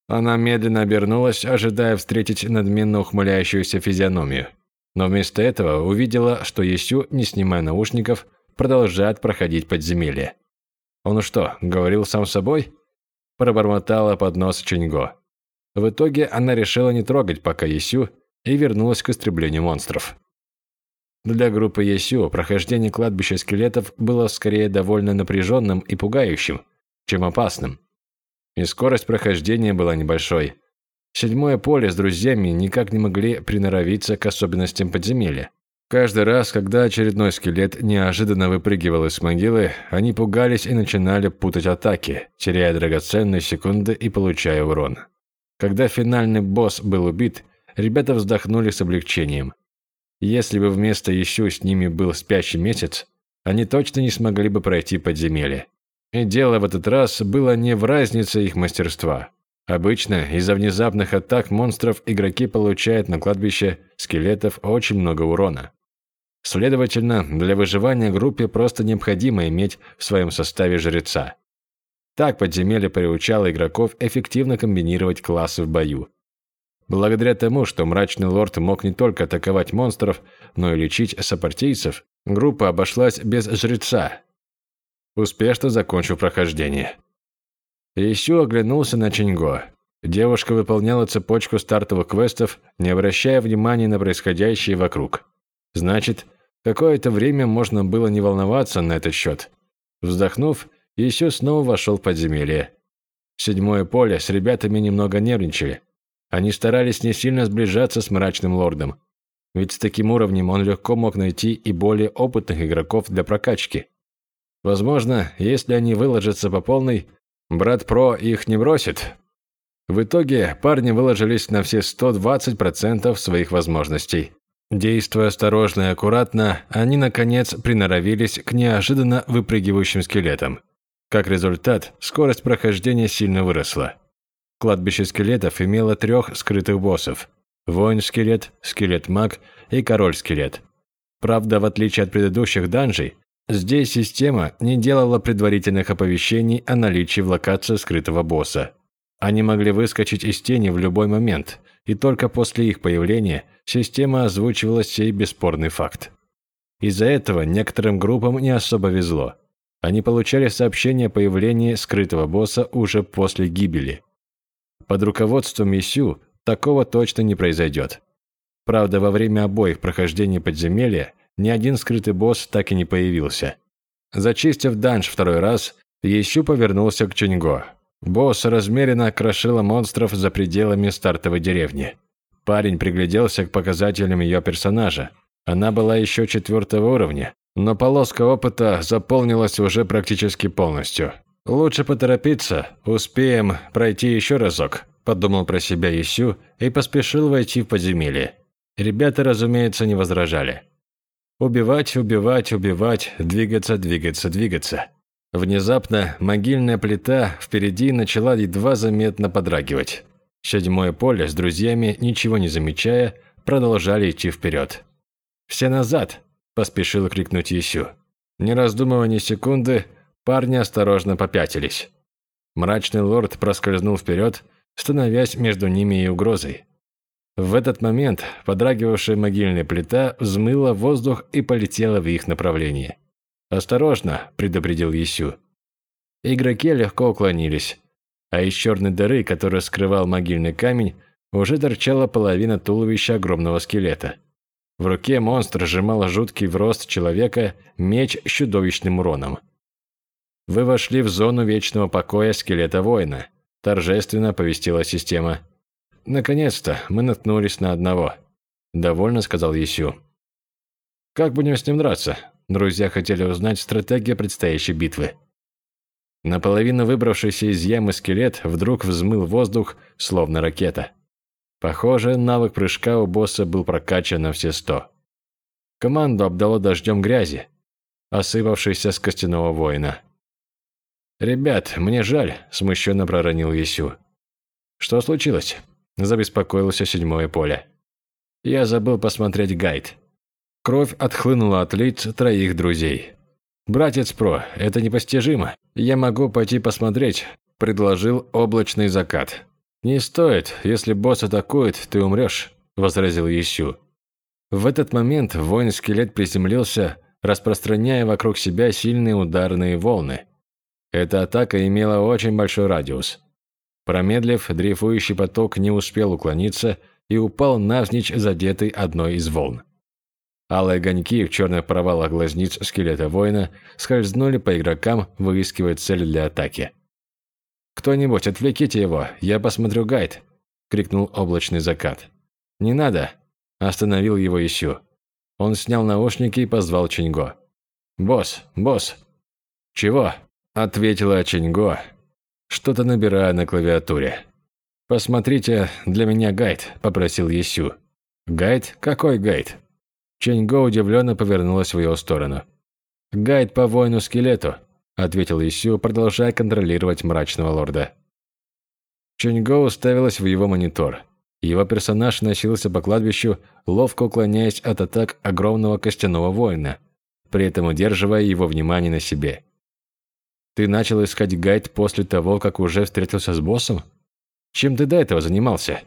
Она медленно обернулась, ожидая встретить надменно ухмыляющуюся физиономию. Но вместо этого увидела, что Есю, не снимая наушников, продолжает проходить подземелье. «Он что, говорил сам собой?» Пробормотала под нос Чиньго. В итоге она решила не трогать пока Есю и вернулась к истреблению монстров. Для группы Есю прохождение кладбища скелетов было скорее довольно напряженным и пугающим, чем опасным и скорость прохождения была небольшой. Седьмое поле с друзьями никак не могли приноровиться к особенностям подземелья. Каждый раз, когда очередной скелет неожиданно выпрыгивал из могилы, они пугались и начинали путать атаки, теряя драгоценные секунды и получая урон. Когда финальный босс был убит, ребята вздохнули с облегчением. Если бы вместо Ищу с ними был спящий месяц, они точно не смогли бы пройти подземелье. И дело в этот раз было не в разнице их мастерства. Обычно из-за внезапных атак монстров игроки получают на кладбище скелетов очень много урона. Следовательно, для выживания группе просто необходимо иметь в своем составе жреца. Так подземелье приучало игроков эффективно комбинировать классы в бою. Благодаря тому, что мрачный лорд мог не только атаковать монстров, но и лечить сопартийцев, группа обошлась без жреца, успешно закончив прохождение. Ищу оглянулся на Чинго. Девушка выполняла цепочку стартовых квестов, не обращая внимания на происходящее вокруг. Значит, какое-то время можно было не волноваться на этот счет. Вздохнув, Ищу снова вошел в подземелье. Седьмое поле с ребятами немного нервничали. Они старались не сильно сближаться с мрачным лордом. Ведь с таким уровнем он легко мог найти и более опытных игроков для прокачки. Возможно, если они выложатся по полной, брат Про их не бросит. В итоге парни выложились на все 120% своих возможностей. Действуя осторожно и аккуратно, они, наконец, приноровились к неожиданно выпрыгивающим скелетам. Как результат, скорость прохождения сильно выросла. Кладбище скелетов имело трех скрытых боссов – воин-скелет, скелет-маг и король-скелет. Правда, в отличие от предыдущих данжей, Здесь система не делала предварительных оповещений о наличии в локации скрытого босса. Они могли выскочить из тени в любой момент, и только после их появления система озвучивала сей бесспорный факт. Из-за этого некоторым группам не особо везло. Они получали сообщение о появлении скрытого босса уже после гибели. Под руководством Исю такого точно не произойдет. Правда, во время обоих прохождений подземелья ни один скрытый босс так и не появился. Зачистив данж второй раз, Ещу повернулся к Чуньго. Босс размеренно крошила монстров за пределами стартовой деревни. Парень пригляделся к показателям ее персонажа. Она была еще четвертого уровня, но полоска опыта заполнилась уже практически полностью. «Лучше поторопиться, успеем пройти еще разок», – подумал про себя Исю и поспешил войти в подземелье. Ребята, разумеется, не возражали. Убивать, убивать, убивать, двигаться, двигаться, двигаться. Внезапно могильная плита впереди начала едва заметно подрагивать. Седьмое поле с друзьями, ничего не замечая, продолжали идти вперед. «Все назад!» – поспешил крикнуть Исю. Не раздумывая ни секунды, парни осторожно попятились. Мрачный лорд проскользнул вперед, становясь между ними и угрозой. В этот момент подрагивавшая могильная плита взмыла воздух и полетела в их направлении. «Осторожно!» – предупредил Есю. Игроки легко уклонились, а из черной дыры, которая скрывал могильный камень, уже торчала половина туловища огромного скелета. В руке монстр сжимал жуткий в рост человека меч с чудовищным уроном. «Вы вошли в зону вечного покоя скелета воина», – торжественно повестила система – «Наконец-то мы наткнулись на одного», – довольно сказал Есю. «Как будем с ним драться?» Друзья хотели узнать стратегию предстоящей битвы. Наполовину выбравшийся из ямы скелет вдруг взмыл воздух, словно ракета. Похоже, навык прыжка у босса был прокачан на все сто. Команду обдало дождем грязи, осыпавшейся с костяного воина. «Ребят, мне жаль», – смущенно проронил Есю. «Что случилось?» Забеспокоился седьмое поле. Я забыл посмотреть гайд. Кровь отхлынула от лиц троих друзей. «Братец Про, это непостижимо. Я могу пойти посмотреть», – предложил облачный закат. «Не стоит. Если босс атакует, ты умрешь», – возразил Исю. В этот момент воин-скелет приземлился, распространяя вокруг себя сильные ударные волны. Эта атака имела очень большой радиус. Промедлив, дрейфующий поток не успел уклониться и упал навзничь, задетый одной из волн. Алые огоньки в черных провалах глазниц скелета воина скользнули по игрокам, выискивая цель для атаки. «Кто-нибудь, отвлеките его, я посмотрю гайд», – крикнул облачный закат. «Не надо!» – остановил его Исю. Он снял наушники и позвал Ченьго. «Босс, босс!» «Чего?» – ответила Ченьго, что-то набирая на клавиатуре. «Посмотрите для меня гайд», – попросил Исю. «Гайд? Какой гайд?» Ченьго удивленно повернулась в его сторону. «Гайд по воину-скелету», – ответил Исю, продолжая контролировать мрачного лорда. Ченьго уставилась в его монитор. Его персонаж носился по кладбищу, ловко уклоняясь от атак огромного костяного воина, при этом удерживая его внимание на себе. «Ты начал искать гайд после того, как уже встретился с боссом? Чем ты до этого занимался?»